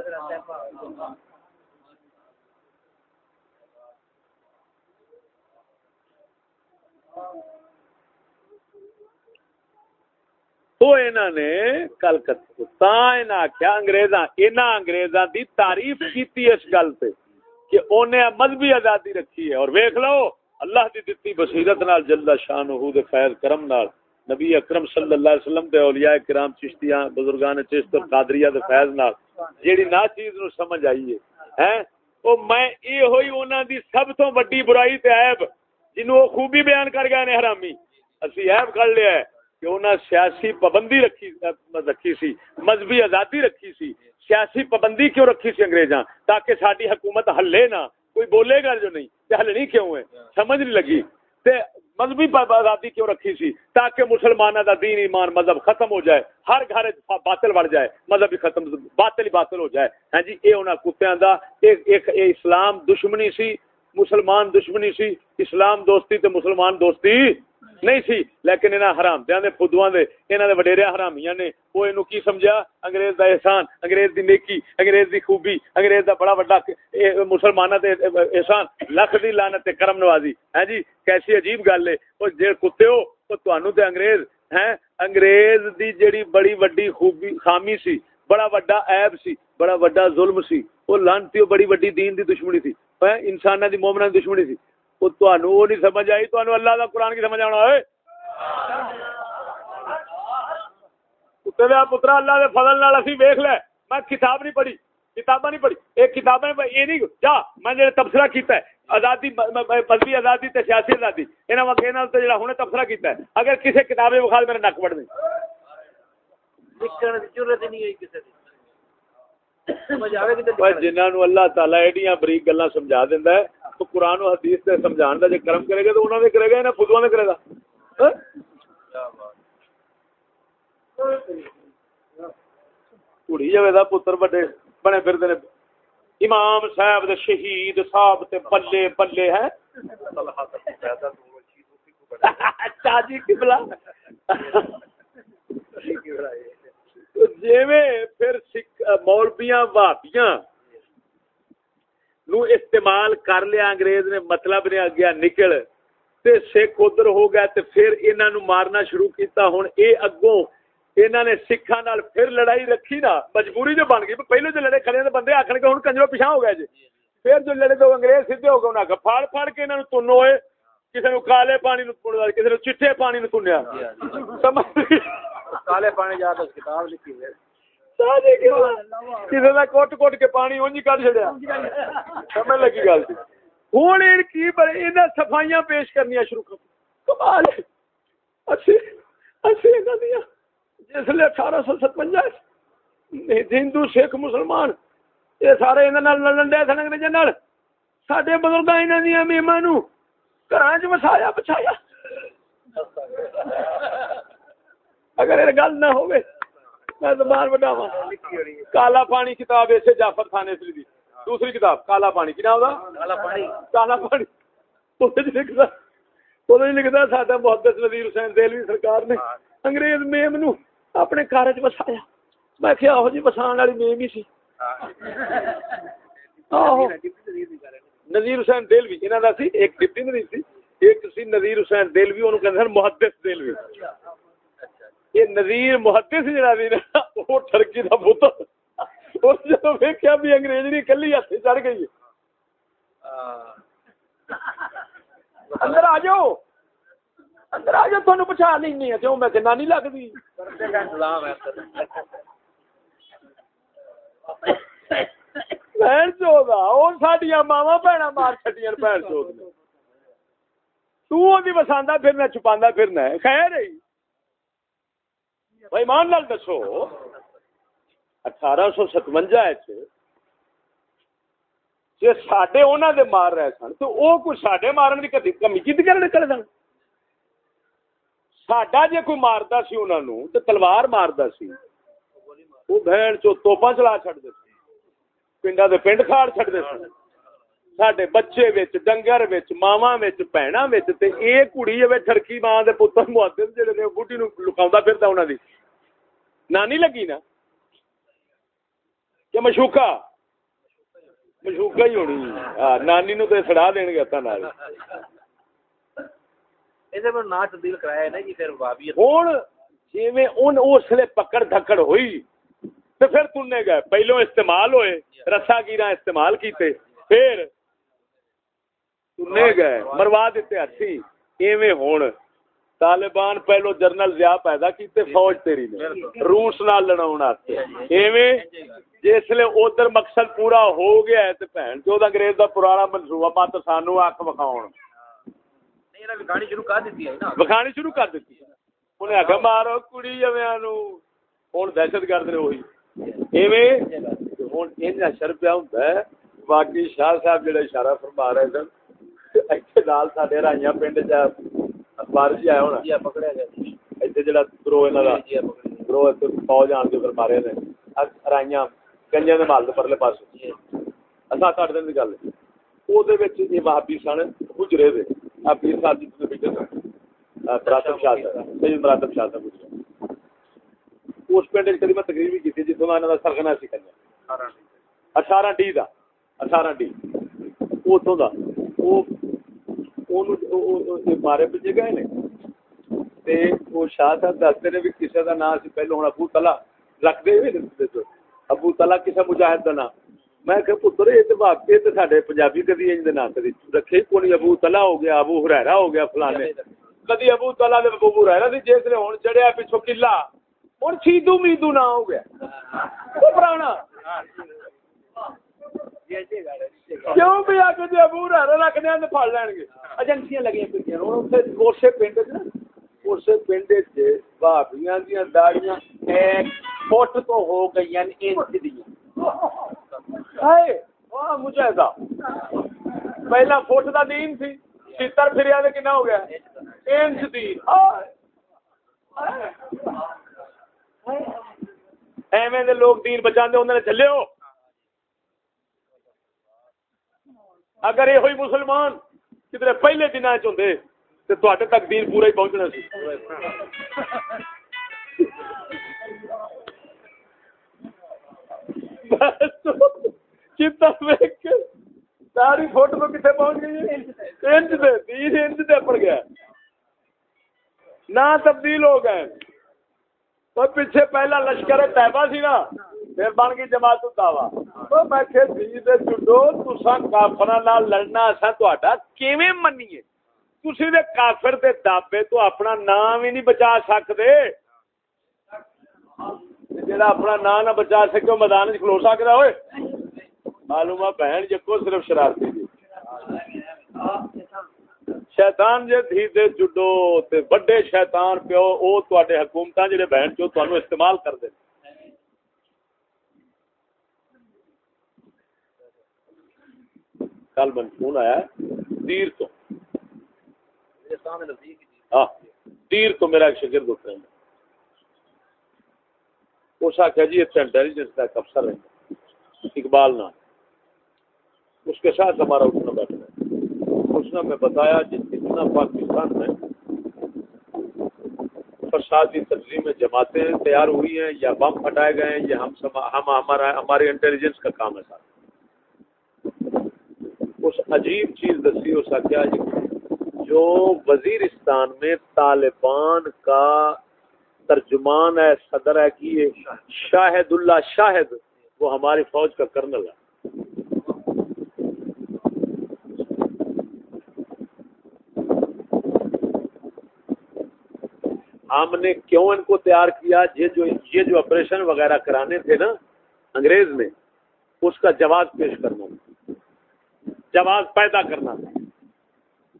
تو نے انہوں تعریف اس گل پہ کہ انہیں مذہبی آزادی رکھی ہے۔ اور ویک لو اللہ دی دتی بصیرت نال جلد شان ہو دے خیر کرم نال۔ نبی اکرم صلی اللہ علیہ وسلم دے اولیاء کرام، چشتیاں، بزرگان چشت اور قادریہ دے فیض نال۔ جیڑی نا چیز نو سمجھ آئی ہے، ہیں؟ او میں اے ہوئی انہاں دی سب تو بڑی برائی تے عیب جنوں او خوبی بیان کر گئے نے حرامی۔ اسی عیب کر لیا ہے کہ انہاں سیاسی پابندی رکھی رکھی سی، مذہبی آزادی رکھی سی۔ سیاسی پابندی کیوں رکھی سی انگریزاں؟ تاکہ ساڈی حکومت ہلے نہ، کوئی بولے گا جو نہیں۔ چلنی کیوں ہے سمجھ نہیں لگی۔ تے مذہبی آزادی کیوں رکھی سی؟ تاکہ مسلمانوں دا دین ایمان مذہب ختم ہو جائے، ہر گھر باطل بڑھ جائے مذہب ختم، باطل ہی باطل ہو جائے۔ ہاں جی یہ انہاں کتیاں کا ایک اے اسلام دشمنی سی، مسلمان دشمنی سی، اسلام دوستی تے مسلمان دوستی نہیں سی لیکن انہاں حرام دیاں دے پدواں دے، انہاں دے وڈیرے حرامیاں نے او اینو کی سمجھا؟ انگریز دا احسان، انگریز دی نیکی، انگریز دی خوبی، انگریز دا بڑا بڑا مسلماناں دے احسان، لکھ دی لعنت تے کرم نوازی۔ ہیں جی کیسی عجیب گل ہے۔ او جے کتے ہو او تانوں تے انگریز ہیں انگریز دی جڑی بڑی وڈی خوبی، خامی سی، بڑا وڈا عیب سی، بڑا وڈا ظلم سی او لعنتی بڑی وڈی دین دی دشمنی تھی ہاں؟ انساناں دی، مومناں دی دشمنی تھی وہ تانوں نہیں سمجھ آئی تانوں اللہ دا قرآن کی سمجھ آنا ہے پترا اللہ دے فضل نال لے میں کتاب نہیں پڑھی کتاباں نہیں پڑھی ایک کتابیں یہ نہیں جا میں تبصرہ کیتا ہے آزادی مذہبی آزادی تے سیاسی آزادی انہاں وکھے نال جڑا ہنے تبصرہ کیتا ہے اگر کسی کتاب دے میرے نک وڑ جنہوں اللہ تعالی ایڈیاں بریک گلا سمجھا دینا ہے تو قرآن و حدیث سے سمجھان دا، جے کرم کرے گا تو انہاں نے کرے گا نہ خودواں کرے گا؟ ہاں؟ کڑی جاوے دا پتر بڑے، بنے پھردے نے۔ امام صاحب دے شہید صاحب تے بلے بلے ہیں۔ اچھا جی قبلہ۔ جیویں پھر مولویاں نو استعمال کر لیا انگریز نے مطلب نے اگیا نکل۔ تے سکھ ادھر ہو گیا تے پھر انہاں نو مارنا شروع کیتا۔ ہن اے اگوں انہاں نے سکھاں نال پھر لڑائی رکھی نا مجبوری جو بن گئی۔ پہلے جو لڑے کھڑے تے بندے آکھن کہ ہن کنجرو پیچھے ہو گئے جی۔ پھر جو لڑے تو انگریز سیدھے ہو گئے انہاں کہ پھاڑ پھاڑ کے انہاں نو تنو اے کسے نو کالے پانی نو تنیا کسے نو چٹھے پانی نو تنیا۔ جی، جی۔ کالے پانی جا کتاب لکھی ہوئی کسی نے کوٹ کوٹ کے پانی اونج کر چھڑیا سمجھ لگی گل تھی ہن صفائیاں پیش کرنیاں شروع کر کمال اسی اسی انہاں ہندو سکھ مسلمان یہ سارے لڑن دیا سن انگریزاں نال۔ ساڈے بزرگاں انہاں وسایا بچایا اگر یہ گل نہ ہوئے کالا پانی کتاب ایسے جعفر خان اسری دی۔ دوسری کتاب کالا پانی کی نام دا؟ کالا پانی۔ کالا پانی۔ تو لکھدا تو محدث نذیر حسین دہلوی سرکار نے انگریز میم نو اپنے کار وچ بسایا۔ میں کہیا ہو جی بسان والی میم ہی سی۔ آہو۔ حسین دہلوی انہاں دا سی ایک ڈپٹی نذیر سی ایک سی نذیر حسین دہلوی اونوں کہندے سن محدث دہلوی۔ یہ نظیر محدث جڑا بھی نا وہ ٹرکی دا پتر اس جدو ویکھیا بھی انگریزی کلی ہاتھ چڑھ گئی۔ اندر آ جاؤ۔ اندر آ جاؤ تھانوں پچھا نہیں کیوں میں کہ نانی لگدی بہن چودا او ساڈیاں ماواں بھیڑا مار چھٹیاں بہن چودا تو اودی پھرنا چھپاندا پھرنا خیر ہے۔ بھائی مان نال دسو، اٹھارہ سو ستوجا جی سڈے انہوں دے مار رہے سن، تو وہ کوئی سڈے مارن کی کدی کمی کی کر نکل سن؟ ساڈا جی کوئی مارتا سی انہوں نے تو تلوار مارتا سی وہ بہن چو توپا چلا چڑتے سی پنڈا دے پنڈ کھاڑ چڑتے سی سڈے بچے وچ، ڈنگر وچ، ماواں وچ، بہناں وچ، تے اے کڑی ہے ٹھڑکی ماں دے پتر محدث جڑے نے بوٹی نو لکاوندا پھردا انہاں دی۔ نانی لگی نا؟ کہ مشوکا مشوکا ہی ہونی۔ ہاں نانی نو تے سڑا دین گے ہتھاں نال۔ اسے میں نا تبدیل کرایا ہے نا جی پھر وابی ہن جویں ان اس لیے پکڑ دھکڑ ہوئی تے پھر تنے گئے۔ پہلو استعمال ہوئے رسا گیرا استعمال کیتے پھر تنے گئے مروا دیتے ہتھی۔ ایویں ہن طالبان پہلو جرنل ضیاء پیدا کیتے فوج تیری نے۔ روس نال لڑاون واسطے۔ ایویں جس لے ادھر مقصد پورا ہو گیا ہے تے بہن چود انگریز دا پرانا منصوبہ مت سانو اکھ وکھاون۔ نہیں انہاں گاڑی شروع کر دیتی ہے نا۔ وکھانی شروع کر دیتی انہیں آخیا مارو کڑی نو دہشت گرد نے وہی۔ ایویں ہن ان اشر پیا ہوندا ہے۔ باقی شاہ صاحب جڑے اشارہ فرما رہے سن نال رائیاں پنڈ چ اخبار جی آیا ہونا پکڑیا گیا ایتھے جڑا گروہ انہاں دا پکڑیا گروہ ایتھے فوج آن کے پھر مارے نے رائیاں کنجاں دے مال دے پرلے پاسے سات اٹھ دن کی گل ہے وہ یہ وہابی سن گجرے دے آ پیر صاحب تے بیٹھے سن آ مراتب شاہ صاحب سید مراتب شاہ صاحب گجرے اس پنڈ کدی میں تقریر بھی کیتی جتھوں انہاں دا سرغنا سی کنجا اٹھارہ ڈی دا اٹھارہ ڈی اتوں دا مارے بچے گئے نے تے وہ شاہ صاحب دستے نے بھی کسی کا نام سی پہلو ہوں ابو تلا رکھتے ہوئے ابو تلا کسی مجاہد کا نام میں کہ پتر یہ تو واقعی تو سارے پنجابی کدی انج نام کدی رکھے کون ابو تلا ہو گیا ابو ہرا ہو گیا فلانے کدی ابو تلا دے ابو ہرا دی جس نے ہوں چڑھیا پچھو کلا ہوں چیدو میدو نہ ہو گیا وہ پرانا کیوں بھی آ کے ابو ہرا رکھنے پڑ لین گے۔ ایجنسیاں لگی پہ اسی پنڈ چ اس پنڈ چابیاں دیا داڑیاں ایک فٹ تو ہو گئی انچ دیا مجھے پہلا فٹ کا دین سی چیتر پھریا تو کنا ہو گیا؟ انچ دین ایویں دے لوگ دین بچا انہوں نے چلے ہو۔ اگر یہ ہوئی مسلمان کدھر پہلے دن چاہتے تو تے تک دین پورا ہی پہنچنا سی۔ ساری فوٹو کتنے پہنچ گئی؟ انچ دے تین انچ دے پڑ گیا۔ نہ تبدیل ہو گئے۔ تو پیچھے پہلا لشکر طیبہ سی نا۔ پھر بن گئی جماعت دعوا میں کہ دی دے چڈو تساں کافراں نال لڑنا اساں تہاڈا کیویں منیے تسی دے کافر دے دابے تو اپنا نام ہی نہیں بچا سکدے جڑا اپنا نام نہ بچا سکے میدان وچ کھلو سکدا ہوئے معلوم ہے بہن جکو صرف شرارتی جی شیطان جے دھی دے جڈو تے بڑے شیطان پیو او تواڈے حکومتاں جڑے بہن جو تانوں استعمال کر دے کل من فون آیا تیر تو۔ ہاں تیر تو میرا ایک شگرد رہا ہے۔ اس آخیا جی اتنا انٹیلیجنس کا ایک افسر ہے۔ اقبال نام۔ اس کے ساتھ ہمارا اٹھنا بیٹھنا ہے۔ اس نے ہمیں بتایا جس اتنا پاکستان میں فسادی تنظیمیں جماعتیں تیار ہوئی ہیں یا بم پھٹائے گئے ہیں یہ ہم ہمارا ہمارے انٹیلیجنس کا کام ہے۔ سارا اس عجیب چیز دسی اس کیا جی، جو وزیرستان میں طالبان کا ترجمان ہے، صدر ہے کہ یہ شاہد اللہ شاہد، وہ ہماری فوج کا کرنل ہے۔ ہم نے کیوں ان کو تیار کیا؟ یہ جو یہ جو آپریشن وغیرہ کرانے تھے نا، انگریز نے اس کا جواب پیش کرنا۔ جواز پیدا کرنا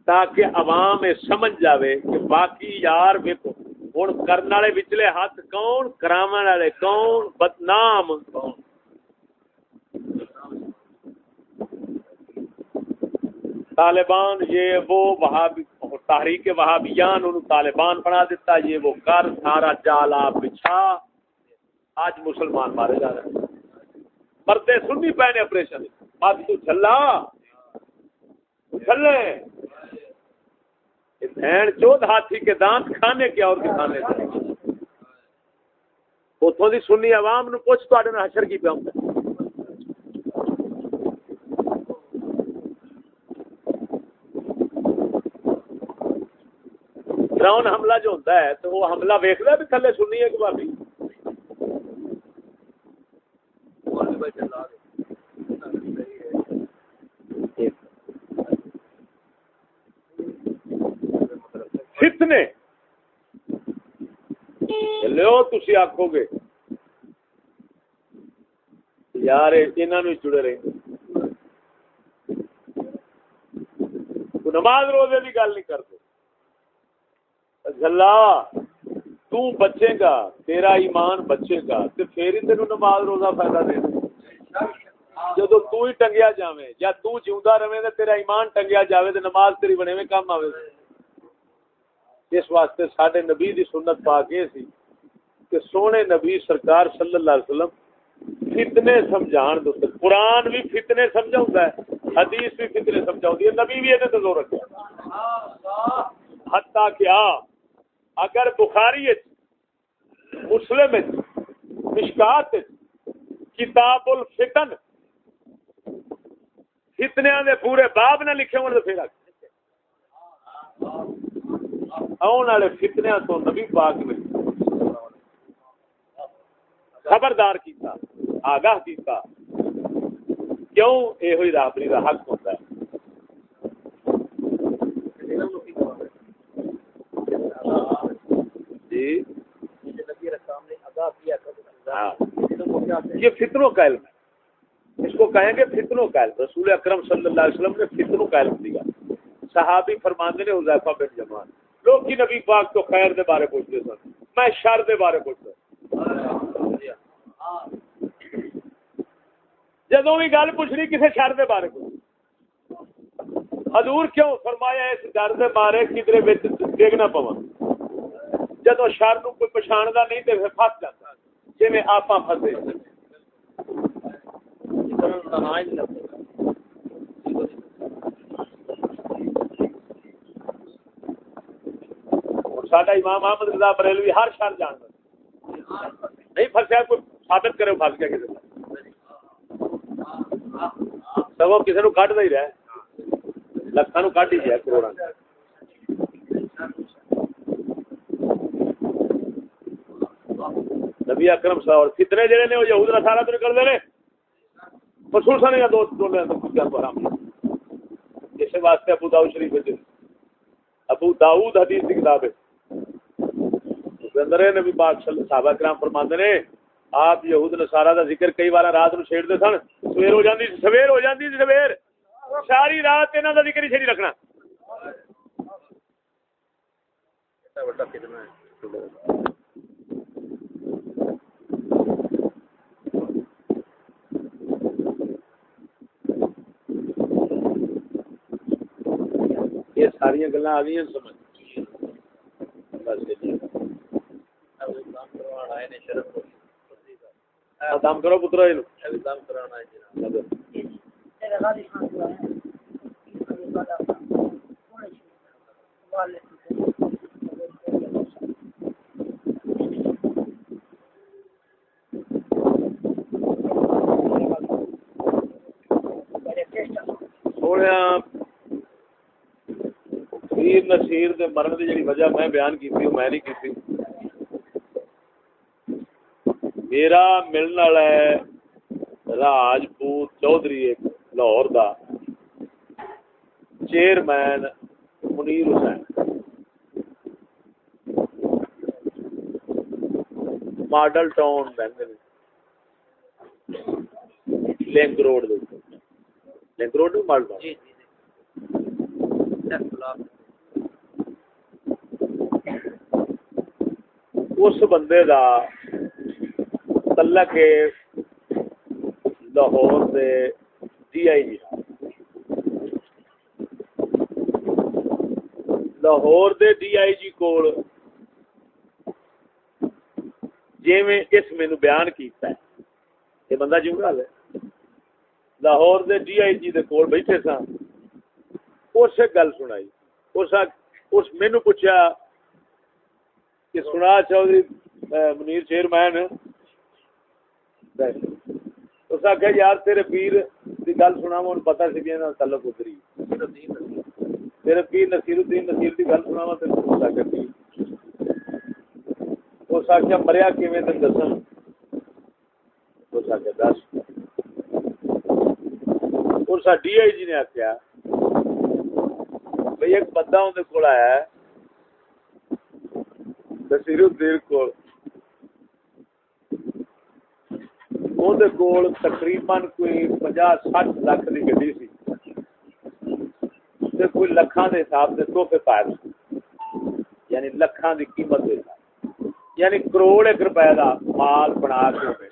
تاکہ عوام سمجھ جاوے کہ باقی یار ویکو ہوں کرنے والے وچلے ہاتھ کون کرا والے کون، بدنام کون؟ طالبان یہ وہ وہابی، تحریک وہابیان، انہوں طالبان بنا دیتا، یہ وہ کر، سارا جالا بچھا۔ آج مسلمان مارے جا رہے ہیں۔ مردے سننی پہنے آپریشن بات تو چلا بہن چود ہاتھی کے دانت کھانے کے اور کھانے کے اتوں کی سنی عوام نو پوچھ تو حشر کی پہ ڈراؤن حملہ جو ہوتا ہے تو وہ حملہ ویک بھی تھلے سننی ہے کہ بھابی فتنے لو تھی آخو گے یار انہوں جڑے رہے نماز روزے کی گل نہیں کرتے جلا تو بچے گا تیرا ایمان بچے گا تو پھر ہی تینوں نماز روزہ فائدہ دے جدو تو ہی ٹنگیا جاوے یا تو جیوندا رہے تے تیرا ایمان ٹنگیا جاوے تے نماز تیری بنے میں کام آوے اس واسطے ساڈے نبی دی سنت پاک یہ سی کہ سونے نبی سرکار صلی اللہ علیہ وسلم فتنے سمجھان دو قرآن بھی فتنے سمجھاؤں ہے، حدیث بھی فتنے سمجھاؤں ہے، نبی بھی یہ زور رکھا حتیٰ کیا اگر بخاری مسلم مشکات کتاب الفتن فتنیا دے پورے باب نہ لکھے ہونے پھر آن والے فتنیا تو نبی پاک میں خبردار کیتا، آگاہ کیتا۔ کیوں یہ ہوئی رابری کا حق ہوتا ہے؟ جی۔ ہاں۔ یہ فتنوں کا علم ہے۔ اس کو کہیں گے فتنوں کا علم۔ رسول اکرم صلی اللہ علیہ وسلم نے فتنوں کا علم دیا۔ صحابی فرماندے نے حذیفہ بن جمان لوگ کی نبی پاک تو خیر دے بارے پوچھتے سن، میں شر دے بارے پوچھتا جدو بھی گل پوچھنی کسی شر دے بارے حضور کیوں فرمایا اس ڈر دے بارے کدھر ڈگنا پوا جدو شر نو کوئی پچھاڑتا نہیں تو پھر فس جاتا جی میں آپ فسے ساڈا امام احمد رضا بریلوی ہر شر جانتا نہیں فسیا کوئی ثابت کرے فس گیا کسی سب کسی نو کٹ دے رہا لکھا نو کٹ ہی گیا کروڑا نبی اکرم صاحب اور فتنے جڑے نے وہ یہود نصارا تو نکل دے نے خصوصا یا دو دو لے تو کیا حرام اس واسطے ابو داؤد شریف ہے ابو داؤد حدیث کی کتاب ہے اس اندر نبی پاک صلی صحابہ کرام فرماندے نے آپ یہود نصارا دا ذکر کئی بار رات نو چھیڑ دے سن سویر ہو جاندی سویر ہو جاندی سویر ساری رات انہاں دا ذکر ہی چھڑی رکھنا یہ ساری گلا آ گئی سمجھ دم کرو پترا نصیر دے مرن دی جڑی وجہ میں بیان کیتی، او میں نہیں کیتی۔ میرا ملن والا ہے راجپوت چودھری ایک لاہور دا chairman Munir Hussain Model Town بہندے link road دے لنک روڈ نہیں ماڈل ٹاؤن اس بندے دا تلک لاہور دے D G I G. Lahore they D I G کول جی میں اس میں بیان کیتا ہے، یہ بندہ جمعہ ہے لاہور دے ڈی آئی جی دے کول بیٹھے سا اس گل سنائی۔ اس اس مینو پوچھا کہ سنا چودھری منیر چیئرمین۔ اس آخیا، یار، تیرے پیر کی گل سنا من پتا سی کہ تعلق اتری تیرے پیر نصیر الدین نصیر کی گل سنا تین اس آخیا اس آخیا، مریا کیویں تین دس اس آخیا، دس. اس ڈی آئی جی نے آخیا بھائی ایک بندہ اندر کول آیا ہے نصیر الدین کول اون کول تقریباً کوئی پنجا سٹھ لاکھ کی گڈی سی تے کوئی لکھاں دے حساب سے تحفے پائے یعنی لکھاں دی قیمت دے حساب یعنی کروڑ ایک روپے دا مال بنا کے ہوے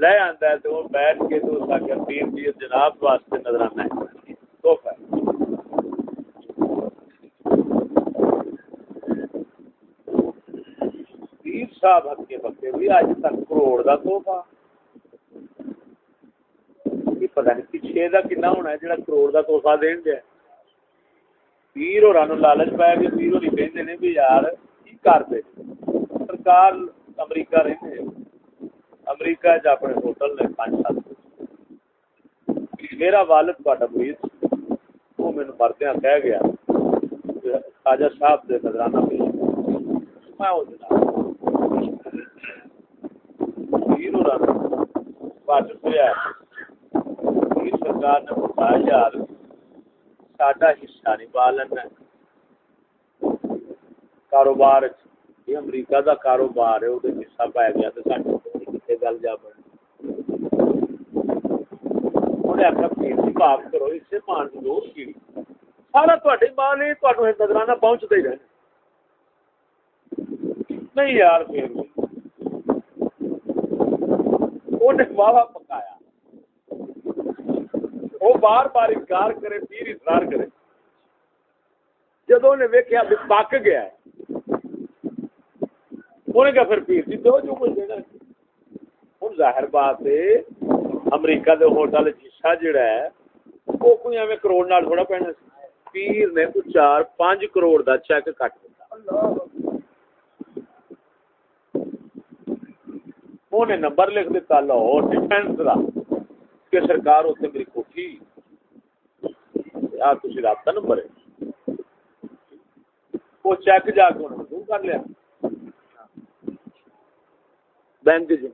لے آندا ہے تے وہ بیٹھ کے تو اس کا پیر جی جناب واسطے نظرانہ ہے تحفہ پیر صاحب حق کے بکے بھی اج تک کروڑ دا توحفہ پتہ نہیں پیچھے دا کنا ہونا ہے جڑا کروڑ دا توحفہ دین دیا پیر اور نو لالچ پایا کہ پیر ہوری کہندے نے بھی یار کی کر دے سرکار امریکہ رہندے امریکہ چ اپنے ہوٹل نے پانچ سال میرا والد تہاڈا مرید وہ مینوں مردیاں کہہ گیا کہ خواجہ صاحب دے نظرانہ پیش میں وہ جناب پیر اور بچ پیا پیر سرکار نے بتایا یار ساڈا حصہ نہیں پا لینا کاروبار یہ امریکہ دا کاروبار ہے وہ حصہ پایا گیا تو ساڈے کتنے گل جا بڑی انہیں آخر کی کرو مان سارا تھوڑے مال ہی تمہیں نظرانہ پہنچتا ہی رہنا نہیں یار پھر جی۔ انہیں واہ پکایا۔ وہ بار بار انکار کرے، پیر اصرار کرے۔ جدو انہیں ویکیا پک گیا انہیں کہا پھر پیر جی دو جو کچھ دینا ہوں ظاہر بات ہے، امریکہ دے ہوٹل حصہ جڑا ہے، وہ کوئی ایویں کروڑ نال تھوڑا پینا سی پیر نے کوئی چار پانچ کروڑ دا چیک کٹ دیتا انہیں نمبر لکھ دیتا لاہور ڈیفینس کا کہ سرکار اتنے میری کوٹھی آ تھی رابطہ نمبر ہے وہ چیک جا کے انہوں نے کر لیا بینک جو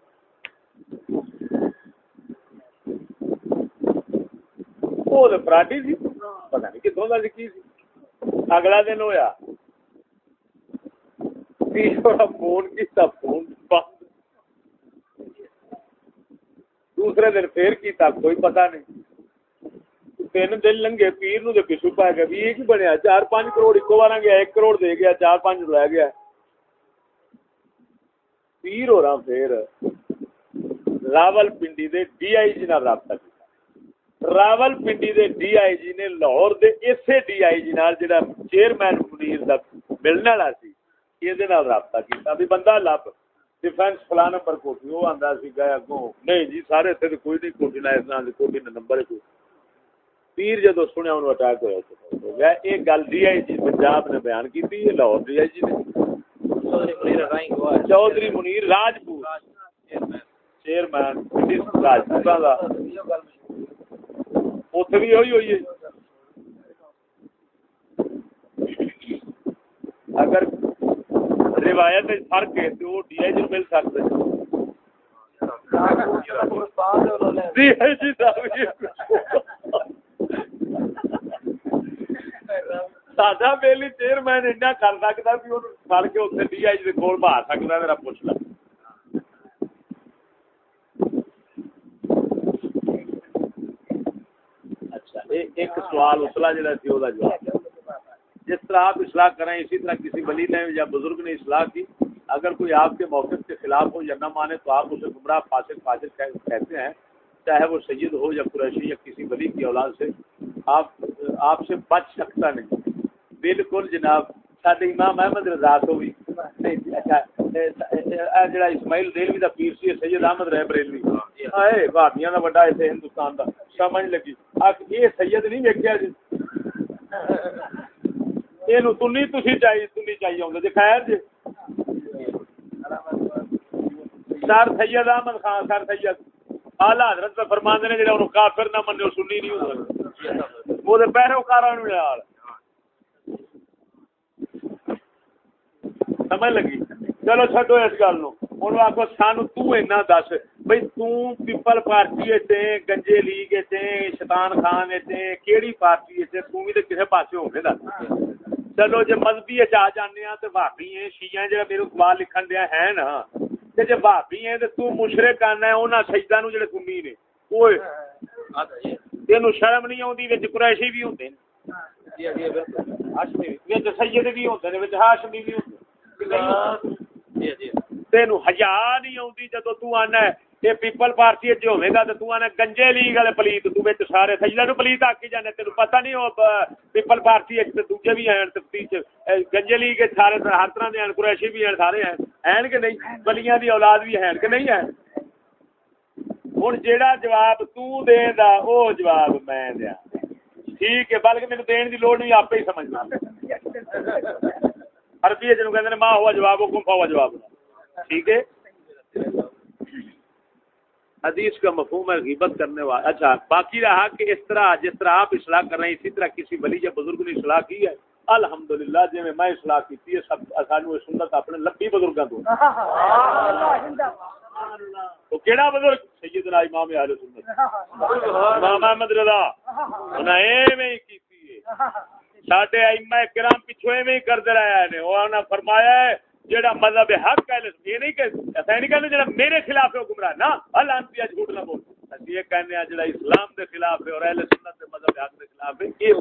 وہ فراڈی سی پتا نہیں کتوں کا کی سی اگلا دن ہویا فون فون بند دوسرے دن پھر کیتا کوئی پتہ نہیں تین دن لنگے پیر نو پچھو پا گیا بھی یہ کی بنیا چار پانچ کروڑ ایک بار گیا ایک کروڑ دے گیا چار پانچ لے گیا پیر ہو رہا پھر راول پنڈی دے ڈی آئی جی نال رابطہ کیا راول پنڈی دے ڈی آئی جی نے لاہور دے اسے ڈی آئی جی نال جڑا چیئرمین منیر دا ملنے والا سی یہ رابطہ کیتا بھی بندہ لب ڈیفینس فلاں نمبر کوٹھی وہ آندا سی گیا اگوں نہیں جی سارے تے کوئی نہیں کوٹھی نہ اس نال کوٹھی دا نمبر کوئی پیر جدو سنیا انہوں اٹیک ہوا ہو گیا یہ گل ڈی آئی جی پنجاب نے بیان کی تھی یہ لاہور ڈی آئی جی نے۔ چودھری منیر راجپور چیئرمین راجپور کا اتنے بھی ہوئی ہوئی ہے۔ اگر روایت فرق ہے تو وہ ڈی آئی جی مل سکتے ڈی آئی جی اچھا جواب جس طرح آپ اصلاح کریں اسی طرح کسی ولی نے یا بزرگ نے اصلاح کی اگر کوئی آپ کے موقف کے خلاف ہو یا نہ مانے تو آپ اسے گمراہ فاصل فاصل کہتے ہیں چاہے وہ سید ہو یا قریشی یا کسی ولی کی اولاد سے آپ آپ سے بچ سکتا نہیں۔ بالکل جناب سارے امام احمد رضا تو بھی۔ اچھا جڑا اسماعیل دلوی دا پیر سی، سید احمد رہ بریلوی۔ اے بھابیاں دا بڑا ایتھے ہندوستان دا۔ سمجھ لگی۔ اک یہ سید نہیں ویکھیا جی۔ اینو تنی تسی چاہیے تنی چاہیے جی خیر جی۔ سر سید احمد خان، سر سید۔ اعلی حضرت پہ فرماندے نے، جڑا انہوں کافر نہ مننے سنی نہیں ہوندا۔ وہ یار سمجھ لگی چلو چڈو اس گل آخو سان تنا دس بھائی تیپل پارٹی گنجے لیگ شیطان خان کیڑی پارٹی تھی کسی پاس ہو دس چلو جی مذہبی آ جانے تو بھابی ہے شیئن جا میرے سوال لکھن دیا ہے نا جی بھابی ہے تو مشرے کرنا انہوں شہیدان جڑے سنی نے وہ تین شرم نہیں آتی قریشی بھی ہوتے سید بھی ہوتے ہاشمی بھی ہوتے جی، جی۔ تین ہزار نہیں آتی جدو تنا یہ پیپل پارٹی ہوگا تو آنا گنجے لیگ والے پلیت تو سارے سجدہ نو پلیت آکی جانے تین پتا نہیں پیپل پارٹی دوجے بھی ہیں گنجے لیگ سارے ہر طرح ہیں قریشی بھی ہیں سارے ہیں۔ ہیں کہ نہیں؟ بلیاں دی اولاد بھی ہیں کہ نہیں ہے ہوں جیڑا جواب تو دے دا او جواب میں دیا ٹھیک ہے بلکہ میرے دین دی لوڑ نہیں آپ ہی سمجھنا عربی ہے جنہوں کہتے ہیں ماں ہوا جواب گمفا ہوا جواب ٹھیک ہے حدیث کا مفہوم ہے غیبت کرنے والا اچھا باقی رہا کہ اس طرح جس طرح آپ اصلاح کر رہے ہیں اسی طرح کسی ولی یا بزرگ نے اصلاح کی ہے الحمدللہ جی میں اصلاح کی سب سانو سنت اپنے لبی بزرگوں کو تو کیڑا بزرگ سیدنا امام اہل سنت۔ امام احمد رضا۔ انہاں ایویں کی سڈے ایما کرام پچھو ایویں ہی کرتے رہے نے۔ وہ فرمایا ہے جہاں مذہب حق ہے، یہ نہیں کہ ایسا نہیں کہتے جہاں میرے خلاف ہے گمراہ نا اللہ جھوٹ نہ بول اسی یہ کہنے ہیں جڑا اسلام دے خلاف ہے اور اہل سنت دے مذہب حق دے خلاف ہے، یہ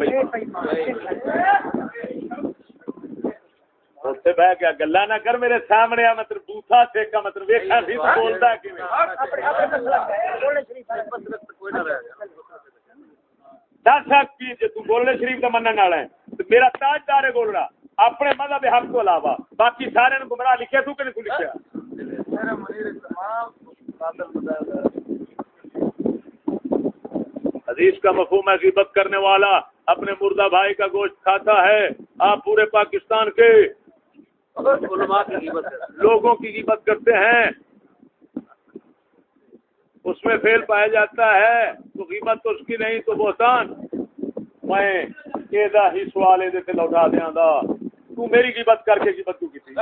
اتنے بہ گیا گلا نہ کر میرے سامنے آ مطلب بوتھا سے کا مطلب ویکھا سی بولدا کیویں دس حق کی تولنے شریف والا ہے میرا تاج دار ہے گولڑا اپنے مذہب حق کو علاوہ باقی سارے گمراہ لکھے تو کہ نہیں لکھا حدیث کا مفہوم ہے غیبت کرنے والا اپنے مردہ بھائی کا گوشت کھاتا ہے آپ پورے پاکستان کے لوگوں کی غیبت کرتے ہیں۔ اس میں فیل پایا جاتا ہے، تو قیمت تو اس کی نہیں، تو بہتان۔ میں ہی سوال یہ لوٹا دیا دا۔ تو میری قیمت کر کے قیمت کیوں کی تھی۔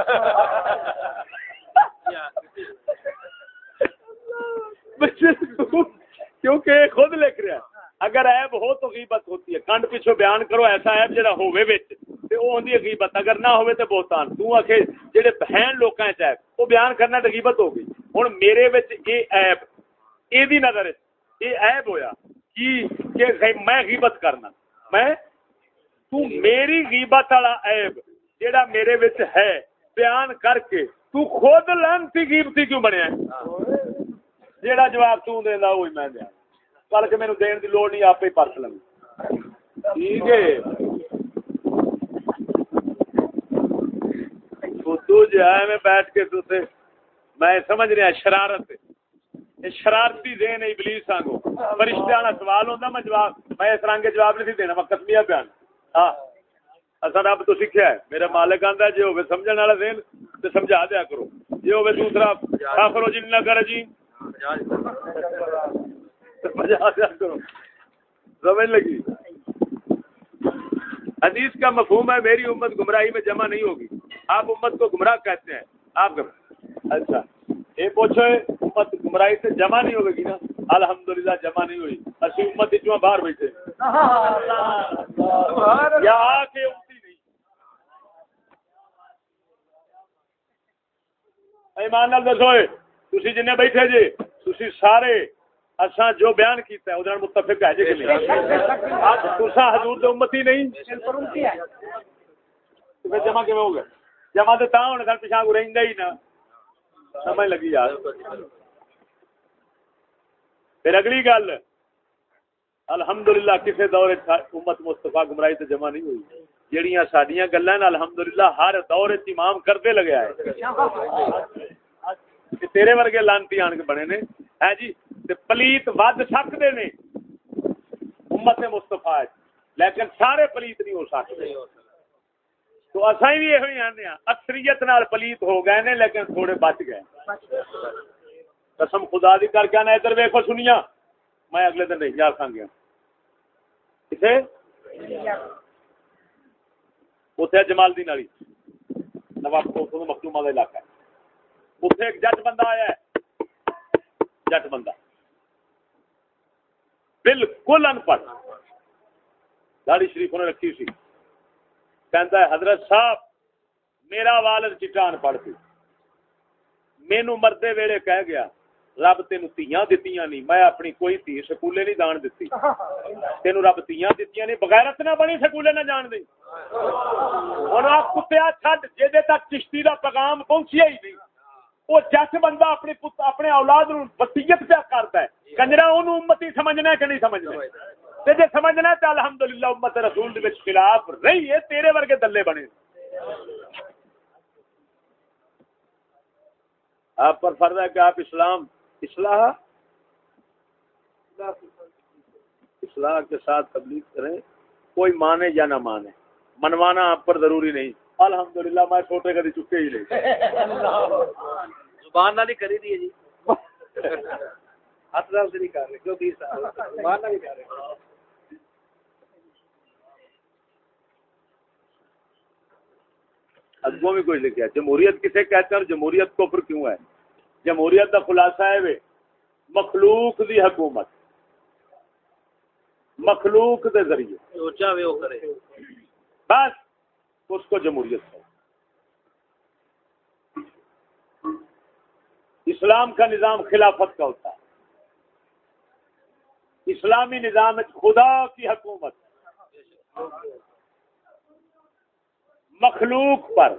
کیونکہ خود لکھ رہا ہے۔ اگر ایب ہو تو غیبت ہوتی ہے۔ کنڈ پیچھو بیان کرو، ایسا ایب جڑا ہوئے وچ۔ تے او ہوندی ہے غیبت، اگر نہ ہوئے تے بہتان۔ تو اکھے جڑے بہن لوکاں وچ ایب او بیان کرنا تے غیبت ہو گئی۔ ہن میرے وچ اے ایب یہ نظر یہ ایب ہویا کہ میں غیبت کرنا۔ میں تو میری غیبت والا ایب جیڑا میرے وچ ہے، بیان کر کے تو خود لانتی غیبتی کیوں بنیا جیڑا جواب تو دیندا وہی میں دیا۔ بلکہ مینوں دین دی لوڑ نہیں، آپ ہی پرس لوں ٹھیک ہے۔ تو جو ہے میں بیٹھ کے تو میں سمجھ رہا شرارت شرارتی ذہن ابلیس آنگو فرشتے والا سوال ہوتا میں جواب میں اس رنگ جواب نہیں دینا، میں قسمیہ بیان۔ ہاں۔ اصل رب تو سیکھا ہے۔ میرا مالک آندا جی ہوے سمجھن والا ذہن تے سمجھا دیا کرو۔ جی ہوے دوسرا کافر ہو جی نہ کر جی۔ سمجھا دیا کرو۔ سمجھ لگی؟ حدیث کا مفہوم ہے، میری امت گمراہی میں جمع نہیں ہوگی۔ آپ امت کو گمراہ کہتے ہیں۔ آپ اچھا۔ یہ پوچھو امت گمراہی سے جمع نہیں ہوگی نا؟ الحمدللہ جمع نہیں ہوئی۔ اسی امت چواں باہر بیٹھے۔ یا آ کے اٹھتی نہیں ایمان نال دسو تسی جن بیٹھے جی تسی سارے اساں جو بیان کیتا ہے ادھر متفق ہے جی کہ نہیں؟ تسا حضور دے امتی نہیں؟ جمع کیویں ہو گئے؟ جمع تے تاں ہونے سن پیچھے کو رہندا ہی نہ۔ سمجھ لگی یار۔ پھر اگلی گل۔ الحمدللہ، کسے دور امت مصطفی گمراہی تے جمع نہیں ہوئی۔ جڑیاں ساڈیاں گلاں الحمدللہ ہر دور وچ امام کرتے لگیا ہے کہ تیرے ورگے لانتی آن کے بنے نے۔ ہے جی تے پلیت ود سکتے نے امت مستفا لیکن سارے پلیت نہیں ہو سکتے۔ تو اصا بھی یہ آنے ہاں۔ اکثریت نال پلیت ہو گئے نے، لیکن تھوڑے بچ گئے۔ قسم خدا دی کر کے آنا، ادھر ویکو سنیا۔ میں اگلے دن نہیں جا سکوں گیا کتنے اتنے جمال دی نالی نواب مختوما کا علاقہ۔ ہے اتنے ایک جٹ بندہ آیا ہے۔ جٹ بندہ۔ بالکل ان پڑھ داڑی شریف نے رکھی سی۔ کہتا ہے، حضرت صاحب، میرا والد چٹا ان مینو مردے ویڑے کہہ گیا، رب تین تیاں دتیاں نہیں میں اپنی کوئی تھی سکولے نہیں دان دیتی تین رب تیاں دتیاں نہیں بغیرت نہ بنی سکولے نہ جان دی۔ ہوں آپ کتیا چھڈ جی تک چشتی کا پیغام پہنچیا ہی نہیں۔ وہ جس بندہ اپنے اپنے اولاد نو وسیعت پیا کرتا ہے، کنجرا ان امتی سمجھنا ہے کہ نہیں سمجھنا جی سمجھنا تو الحمد للہ امت رسول خلاف رہی ہے تیرے ورگے دلے بنے۔ آپ پر فرض ہے کہ آپ اسلام اصلاح؟ اصلاح کے ساتھ تبلیغ کریں کوئی مانے یا نہ مانے۔ منوانا آپ پر ضروری نہیں۔ الحمدللہ میں چھوٹے کدی چکے ہی نہیں۔ زبان ہی کری دی جی۔ ہاتھ نال نہیں کر رہے کیوں بیس زبان ہی کر رہے اگوں بھی کوئی لکھا جمہوریت کسے کہتے ہیں اور جمہوریت کو پھر کیوں ہے؟ جمہوریت کا خلاصہ ہے وے مخلوق دی حکومت مخلوق دے ذریعے۔ بس اس کو جمہوریت ہے اسلام کا نظام خلافت کا ہوتا ہے۔ اسلامی نظام خدا کی حکومت۔ مخلوق پر،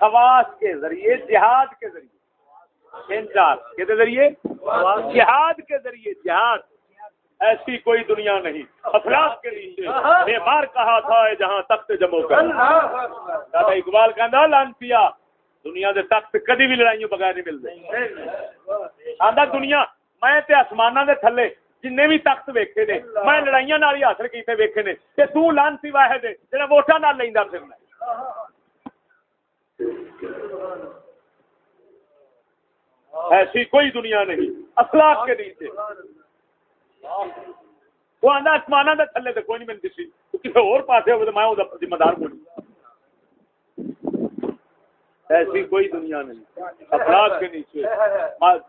خواص کے ذریعے، جہاد کے ذریعے۔ انچار کے ذریعے؟ جہاد کے ذریعے، جہاد۔ ایسی کوئی دنیا نہیں۔ افراد کے نیچے بے مار کہا تھا جہاں تخت جمو کر دادا اقبال کا لانتیا دنیا دے تخت کدی بھی لڑائیوں بغیر نہیں ملتے۔ آدھا دنیا، میں تے آسمانہ دے تھلے۔ جن بھی تخت ویکھے نے میں لڑائیاں نال ہی حاصل کیتے ویکھے نے۔ تے تو لانتی واحد ہے جڑا ووٹاں نال لیندا پھرنا ایسی کوئی دنیا نہیں اخلاق کے نیچے۔ وہ آدھا آسمان دے تھلے تے کوئی نہیں مل دسی کسی اور پاسے ہوگا تو میں وہ ذمہ دار کوئی ایسی کوئی دنیا نہیں افراد کے نیچے۔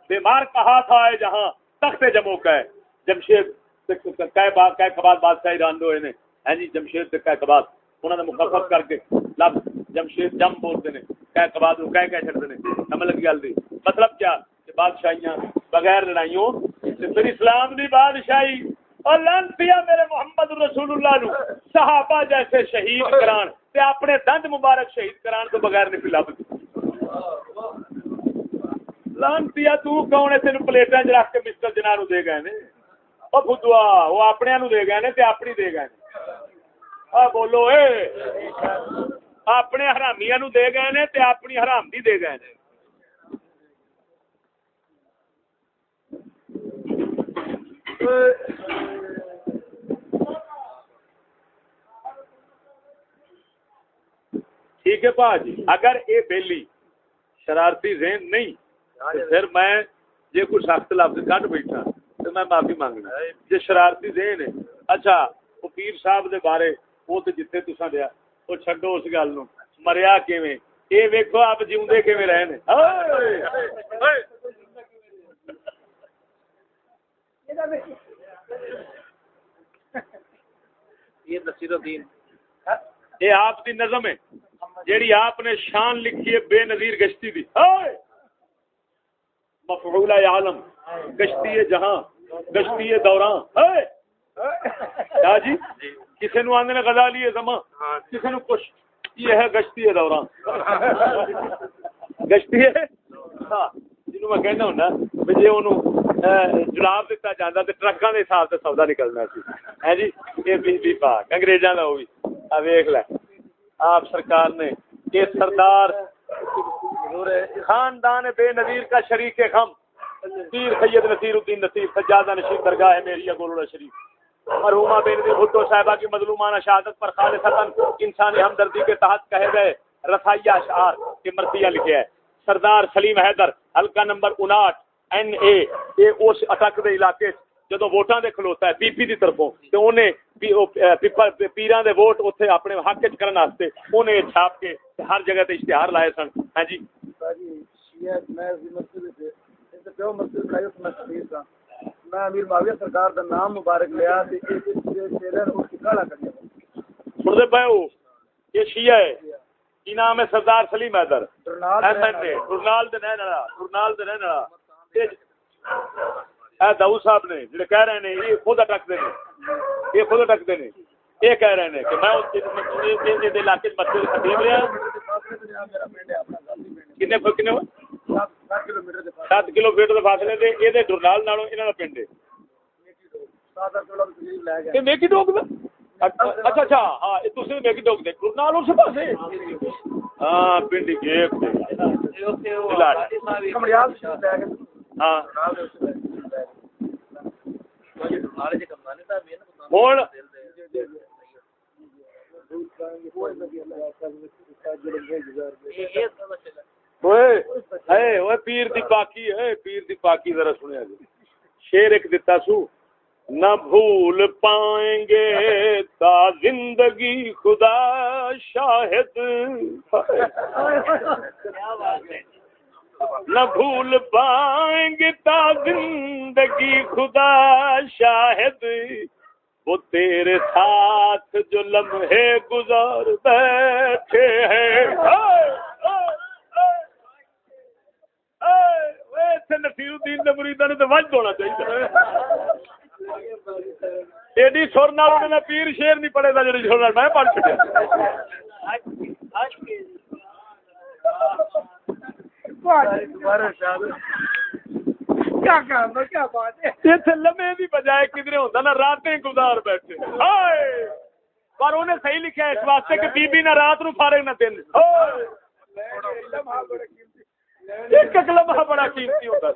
بیمار کہا تھا ہے جہاں تخت جمو کا ہے جمشید کہ کباد بادشاہ ایران دو نے۔ ہیں جی جمشید سے کہ کباد انہوں نے مخفف کر کے لفظ جمشید جم بولتے ہیں کہ کباد کہہ کہہ چڑھتے ہیں سمجھ لگی گل دی؟ مطلب کیا؟ کہ بادشاہیاں بغیر لڑائیوں پھر اسلام دی بادشاہی اور لانتیا میرے محمد رسول اللہ نو صحابہ جیسے شہید کران تے اپنے دند مبارک شہید کران تو بغیر نہیں پلا لانتیا تو کون ہے تین پلیٹاں چ رکھ کے مسٹر جنا نو دے گئے نے۔ او وہ اپنے نو دے گئے نے تے اپنی دے گئے نے بولو اے اپنے حرامیاں نو دے گئے نے تے اپنی حرام دی دے گئے نے ٹھیک ہے پا جی اگر یہ بیلی شرارتی ذہن نہیں پھر میں جی کوئی سخت لفظ کٹ بیٹھا میں معافی مانگنا جی شرارتی ذہن ہے۔ اچھا وہ پیر صاحب دے بارے وہ تو جتنے تسا دیا۔ وہ چڈو اس گل نو مریا کیویں؟ یہ ویکو آپ جیوندے کیویں رہے یہ نصیر الدین یہ آپ کی نظم ہے۔ جیڑی آپ نے شان لکھی ہے بے نظیر گشتی دی۔ عالم گشتی جہاں۔ گشتی دوران۔ جی؟ کسی نو آدھے گزا لیے زما کسی نو کچھ؟ یہ ہے گشتی دوران۔ گشتی ہے؟ ہاں میں کہنا ہوں جی انہوں جلاب دیتا جانا تو ٹرکاں کے حساب سے سودا نکلنا سی۔ ہے جی؟ یہ بی بی پاک انگریزاں کا وہ بھی آ ویخ لے۔ آپ سرکار نے یہ سردار خاندان بے نظیر کا شریک خم۔ پیر سید نصیر الدین نصیر سجادہ نشیر درگاہ ہے میری گولوڑا شریف؟ مرحوما بے نظیر خود صاحبہ کی مظلومانہ شہادت پر خالصتاً انسانی ہمدردی کے تحت کہے گئے رسائیہ اشعار کے مرثیہ لکھے ہے سردار سلیم حیدر، حلقہ نمبر اناٹھ این اے اے اس اٹک دے علاقے جدو ووٹاں دے کھلوتا ہے پی پی دی طرفوں، تے اونے پیراں دے ووٹ اوتھے اپنے حق وچ کرن واسطے اونے چھاپ کے ہر جگہ تے اشتہار لائے سن۔ ہاں جی۔ میں امیر معاویہ سرکار دا نام مبارک لیا تے چہرے نو کالا کر دیا سن دے پے او یہ شیعہ ہے۔ کی نام ہے سردار سلیم حیدر؟ ٹرنال دے رہن والا ٹرنال دے رہن والا اے داؤ صاحب نے جڑے کہہ رہے ہیں یہ خود اٹک دے نے۔ یہ خود اٹک دے نے۔ یہ کہہ رہے ہیں کہ میں اس علاقے مسجد خطیب رہا۔ کنے کنے سات کلو میٹر کے فاصلے سے یہ ڈرنال نالوں یہاں کا پنڈ ہے میکی ڈوگ اچھا اچھا ہاں تھی میکی ڈوگ دے ڈرنال اس پاس ہاں پنڈ گیپ ہاں ہوں پیر دی پاکی ہے پیر دی پاکی ذرا سنیا جی شیر ایک دتا سو نہ بھول پائیں گے تا زندگی خدا شاہد نہ بھول پائیں گے تا زندگی خدا شاہد وہ تیرے ساتھ جو لمحے گزار بیٹھے ہیں نصیر الدین وج ہونا چاہیے ایڈی سر نال پیر شیر نہیں پڑے گا جی سر میں پڑھ چکیا لمے کی بجائے کدھر ہوتا نا راتیں گزار بیٹھے۔ پر انہیں صحیح لکھا اس واسطے کہ بی بی نہ رات نو فارغ نہ دن۔ ایک لمحہ بڑا قیمتی ہوتا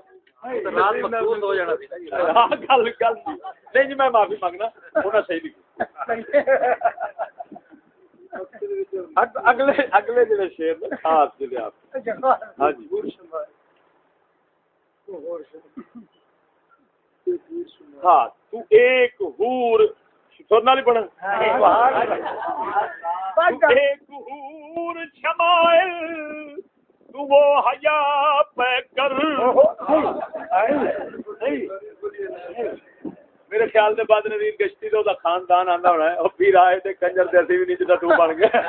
گل گل نہیں جی میں معافی مانگنا انہیں صحیح لکھی اگلے اگلے جڑے شیر نے خاص جڑے آپ ہاں جی ہاں تو ایک ہور سننا نہیں پڑا ایک ہور شمائل وہ حیا پہ کر۔ میرے خیال سے بعد ندیم گشتی تو دا خاندان آندا ہونا ہے۔ اور پھر آئے تے کنجر تے اسی بھی نہیں تو بن گیا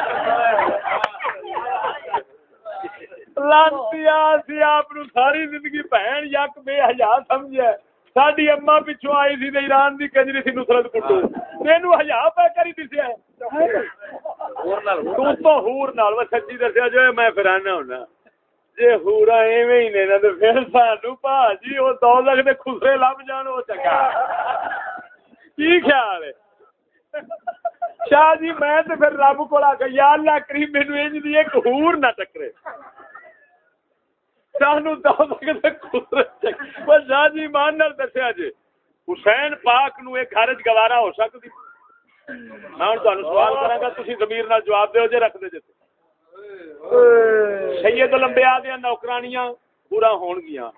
لانتی سی آپ نو ساری زندگی بہن یک بے حیا سمجھیا ساڈی اما پیچھے آئی سی ایران دی کنجری سی نصرت کٹو۔ تینو حیا پہ کری دسیا تو تو ہور نال وہ سچی دسیا جو میں پھر آنا ہونا۔ جی ہورا ایویں ہی نے تو پھر سانو وہ دو دے خسرے لب جان وہ چنگا کی خیال ہے شاہ جی میں تو پھر رب کو آ یا اللہ کریم مینو انج دی ایک ہور نہ ٹکرے سانو دے خسرے چنگا شاہ جی مان نال دسیا جی حسین پاک نو ایک گھر گوارا ہو سکتی میں سوال کرا گا تھی زمیر نال جواب دیو جے رکھ دے جی سید لمبیا دیا نوکرانیاں پورا ہون گیا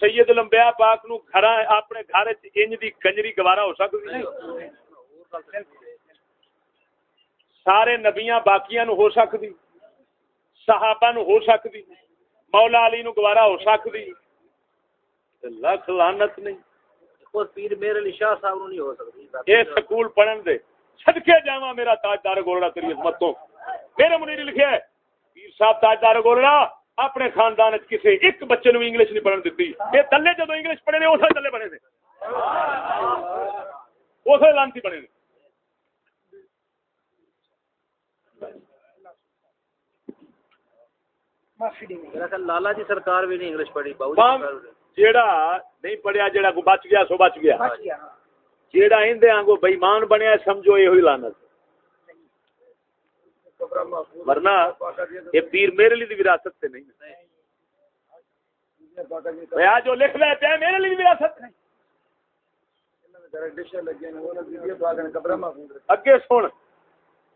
سید لمبیا پاک نو گھر اپنے گھر انج دی کنجری گوارا ہو سکتی سارے نبیاں باقیاں نو ہو سکتی صحابہ نو ہو سکتی مولا علی نو گوارا ہو سکتی لکھ لانت نہیں پیر میرے علی شاہ صاحب نو نہیں ہو سکتی یہ سکول پڑھن دے صدقے جاواں میرا تاجدار گولڑا تیری عظمت تو میرے منیر لکھیا ہے پیر صاحب تاجدار گولڑا اپنے خاندان کسی ایک بچے نو انگلش نہیں پڑھن دیتی یہ تلے جدو انگلش پڑھے نے اسے تلے بنے نے۔ اسے لانتی بنے نے۔ لالا جی سرکار بھی نہیں انگلش پڑھی جی جیڑا نہیں پڑھیا جیڑا کو بچ گیا سو بچ گیا۔ ہاں۔ جیڑا اندے آنگو بےمان بنیا سمجھو یہ ہوئی لانت ورنہ یہ پیر میرے لیے وراثت سے نہیں جی آج جو لکھ رہے تھے میرے لیے وراثت نہیں۔ اگے سن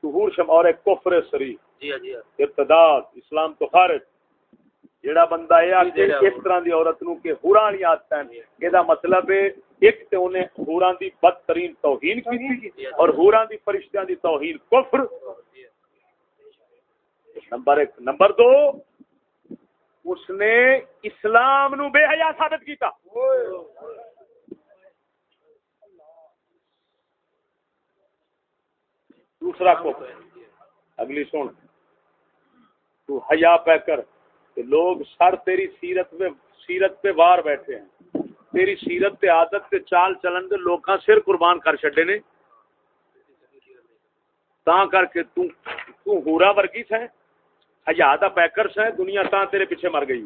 ظہور شم اور ایک کفر سری۔ جی ہاں جی ہاں۔ ارتداد اسلام تو خارج۔ جیڑا بندہ یہ آکھے جیڑا اس طرح دی عورت نو کہ ہوراں مطلب ہے ایک تے ہوراں دی بدترین توہین کی اور ہوراں دی فرشتیاں دی توہین کفر۔ نمبر ایک. نمبر دو، اس نے اسلام نو بے حیا ثابت کیتا۔ دوسرا کفر اگلی سن۔ تو حیا پہ کر کہ لوگ سر تیری سیرت پہ سیرت پہ وار بیٹھے ہیں۔ تیری سیرت تے عادت تے چال چلن دے لوکاں سر قربان کر چھڈے نے۔ تاں کر کے تو تو ہورا ورگی ہے۔ حیا دا پیکرس ہے دنیا تاں تیرے پیچھے مر گئی۔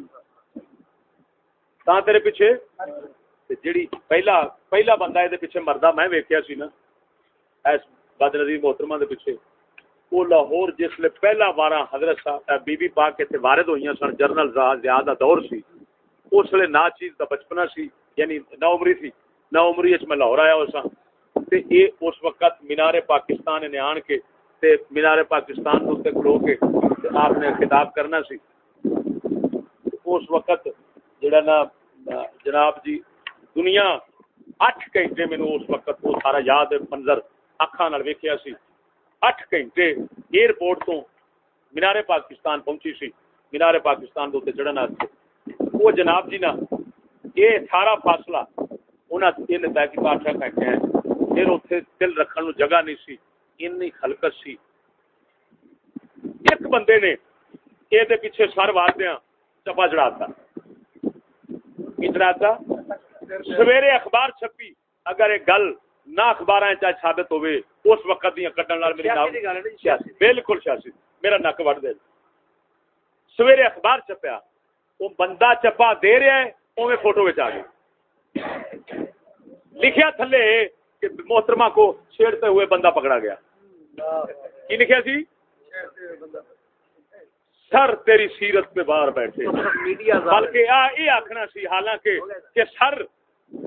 تاں تیرے پیچھے؟ تے جڑی پہلا پہلا بندہ دے پیچھے مردا میں ویکھیا سی نا اس بد نظیر محترمہ دے پیچھے۔ وہ لاہور جس لیے پہلا بارہ حضرت صاحب بی بی پاک کے وارد ہوئی سن جرنل زیادہ دور سی۔ اس لیے نا چیز کا بچپنا سی یعنی نہ عمری تھی نہ عمری میں لاہور آیا ہو سا تے اے اس وقت مینار پاکستان نے آن کے، تے مینار پاکستان کو تے کھلو کے آپ نے خطاب کرنا سی۔ اس وقت جڑا نا جناب جی دنیا اٹھ گھنٹے مینوں اس وقت وہ سارا یاد منظر اکھاں نال ویکھیا سی۔ اٹھ گھنٹے ایئرپورٹ تو مینار پاکستان پہنچی سی۔ مینار پاکستان دے چڑھن واسطے وہ جناب جی نا یہ سارا فاصلہ انہاں تین تحقیقات کہتے ہیں پھر اتنے دل رکھن نو جگہ نہیں سی۔ اینی خلقت سی۔ ایک بندے نے یہ پیچھے سر وادیاں چپا چڑھاتا۔ کی چڑھاتا؟ سویرے اخبار چھپی۔ اگر ایک گل نہ اخبار ثابت ہوئے اس وقت دیا کٹن میری سیاسی بالکل سیاسی۔ میرا نک وڈ دے۔ سویرے اخبار چھپیا۔ وہ بندہ چپا دے رہا ہے اوے فوٹو آ گیا۔ لکھیا تھلے کہ محترمہ کو چھیڑتے ہوئے بندہ پکڑا گیا۔ کی لکھیا سی؟ سر تیری سیرت پہ باہر بیٹھے۔ بلکہ آ یہ آخنا سی حالانکہ کہ سر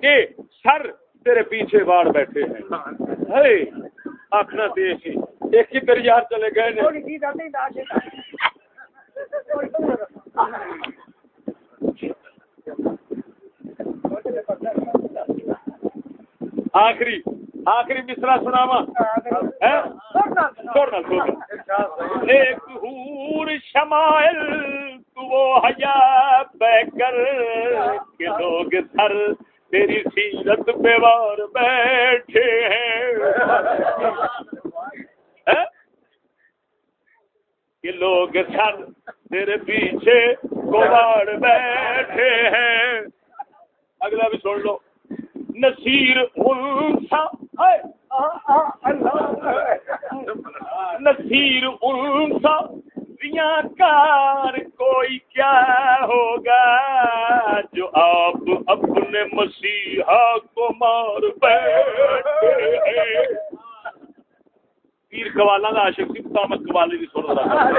کہ سر تیرے پیچھے باہر بیٹھے ہیں۔ آخنا تے سی ایک ہی۔ تیری یار چلے گئے آخری۔ آخری مصرا سناوا ایک حور شمائل تو وہ حیا بہ کر کہ لوگ سر تیری سیرت پہ وار بیٹھے ہیں۔ کہ لوگ سر تیرے پیچھے کوڑ بیٹھے ہیں۔ اگلا بھی سن لو۔ نصیر انسا نصیر انسا ریاں کار کوئی کیا ہوگا؟ جو آپ اپنے مسیحا کو مار بیٹھے پیر قوالا دا عاشق سی مطابق قوالی دی سن رہا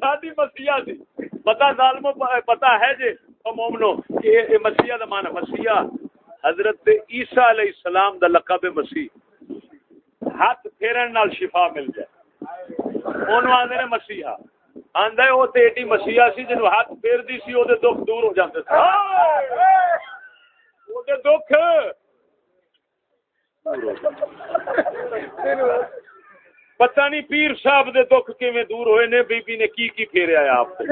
سادی مسیحا سی پتا ظالمو پتا ہے جی، او مومنو دا معنی حضرت علیہ السلام دا لقب مسیح۔ ہاتھ پھیرن نال شفا مل جائے۔ اونوں آندے نے مسیحا۔ آندا ہے او تے ایڈی مسیحا سی جنوں ہاتھ پھیر دی سی، او دے دکھ دور ہو جاندے سن او دے دکھ پتہ نہیں پیر صاحب دے دکھ کیویں دور ہوئے نے، بی بی نے کی کی پھیریا ہے آپ تے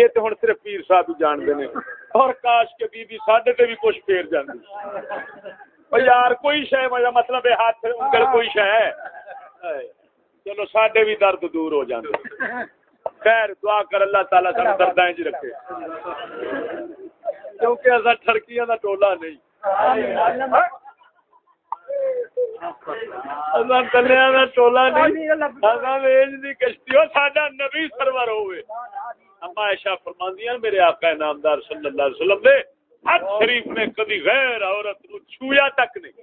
یہ تے ہن صرف پیر صاحب ہی جان دے نے۔ اور کاش کے بی بی ساڈے تے بھی کچھ پھیر جاندی۔ او یار، کوئی شے مجھا مطلب ہے ہاتھ انگل کوئی شے ہے؟ چلو، ساڈے بھی درد دور ہو جاندے۔ خیر، دعا کر اللہ تعالی سانو درداں وچ رکھے۔ کیونکہ اسا ٹھڑکیاں دا ٹولا نہیں۔ دا ٹولا نہیں ویج دی کشتی ساڈا نبی سرور اما عائشہ فرماندیاں، میرے آقا نامدار صلی اللہ علیہ وسلم نے ہر شریف نے کبھی غیر عورت نو چھویا تک نہیں۔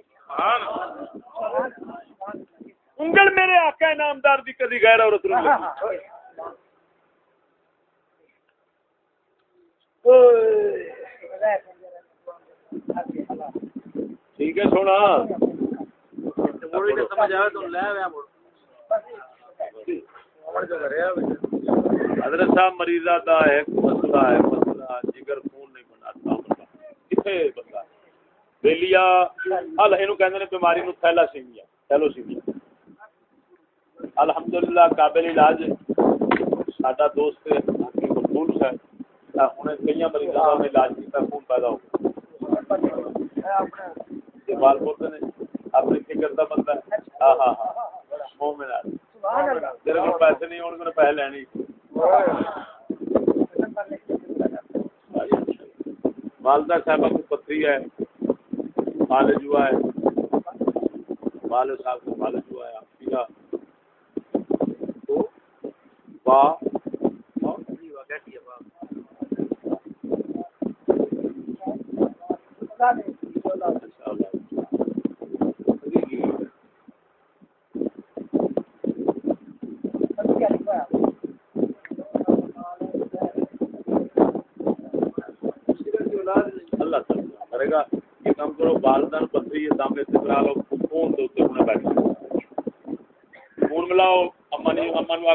انگل میرے آقا نامدار دی کبھی غیر عورت نو ٹھیک ہے، سونا موڑی نے سمجھ آیا تو لے آیا موڑ حضرت صاحب مریضہ دا ایک مسئلہ ہے مسئلہ جگر خون نہیں بناتا بندہ کتنے بندہ بیلیا حل اینو کہندے نے بیماری نو تھیلا سیمیا تھیلو سیمیا الحمدللہ قابل علاج ساڈا دوست ہے حکیم مقبول صاحب ہن کئی مریضاں دا علاج کیتا خون پیدا ہو گیا بال نے اپنی فکر دا بندہ ہاں،, ہاں ہاں ہاں مومن ہے تیرے کو پیسے نہیں ہونے میں پیسے لینی والدہ صاحب کو پتری ہے فالج ہوا ہے۔ والد صاحب کو فالج ہوا ہے، آپ کا تو با اللہ تعالیٰ کرے گا یہ کام کرو والدہ پتری ہے سامنے سے کرا لو فون دے اتنے ہونے بیٹھے فون ملاؤ اما نے اما نو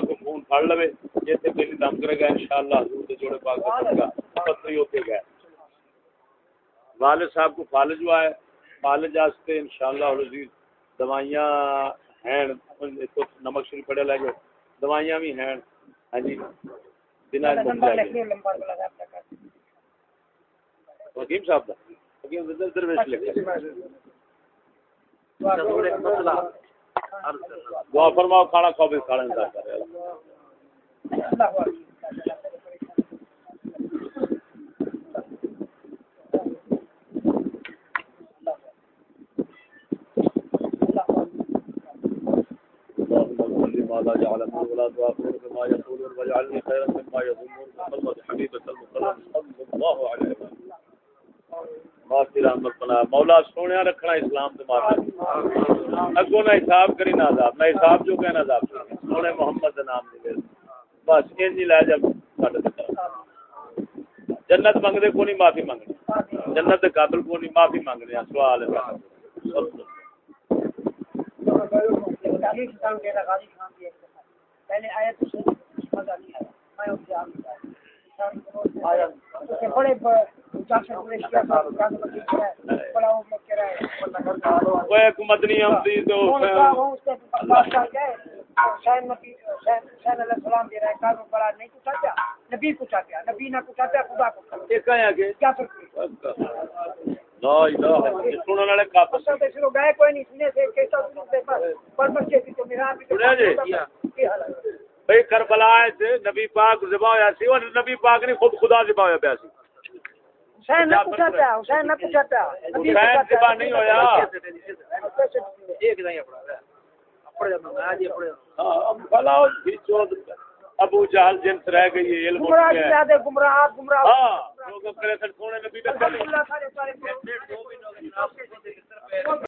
لوے یہ تے پہلی دم کرے گا انشاءاللہ حضور دے جوڑے پاک گا۔ پتری ہوتے گئے۔ والد صاحب کو فالج ہوا ہے۔ فالج واسطے انشاءاللہ العزیز دوائیاں ہیں۔ نمک شریف پڑے لگے۔ دوائیاں بھی ہیں۔ ہاں جی۔ بنا حکیم صاحب دا حکیم در درویش لکھا۔ دعا فرماؤ کھانا کھاؤ بھی کھانا انتظار کر رہے ولا بما يقولون واجعلني خيرا مما يظنون محمد حبيبك المكرم صلى الله عليه وسلم معافی رحمت بنا مولا سونے رکھنا اسلام تے اگوں نہ حساب کری نہ عذاب نہ حساب جو کہنا عذاب سونے محمد دے نام دے بس ساڈے تے طرف جنت منگدے کو نہیں معافی منگنی جنت دے قاتل کو نہیں معافی منگنے سوال پہلے آیا تو مزہ نہیں آیا میں بڑے حکومت نہیں ہوتی تو حسین نبی حسین علیہ السلام دے رہا ہے کارو بڑا نہیں کچھ آتا نبی کچھ آتا نبی نہ کچھ آتا خدا کو یہ کہیں آگے؟ کیا فرق ہے؟ لا الہ الا سنن والے کافر پسند ہے چلو گئے کوئی نہیں سنے سے کیسا سنو سے پر پر بچے بھی تو میرا بھی سنیا جی؟ کی ہے؟ بھئی کربلا سے نبی پاک ذبح ہویا سی اور نبی پاک نے خود خدا ذبح ہویا پیا سی۔ حسین نہ پوچھا پیا حسین نہ پوچھا پیا حسین ذبح نہیں ہویا۔ ایک نہیں اپنا ابو جہل جنس رہ گئی ہے علم گمراہ زیادہ گمراہ گمراہ ہاں لوگ کرے سن سونے نبی کا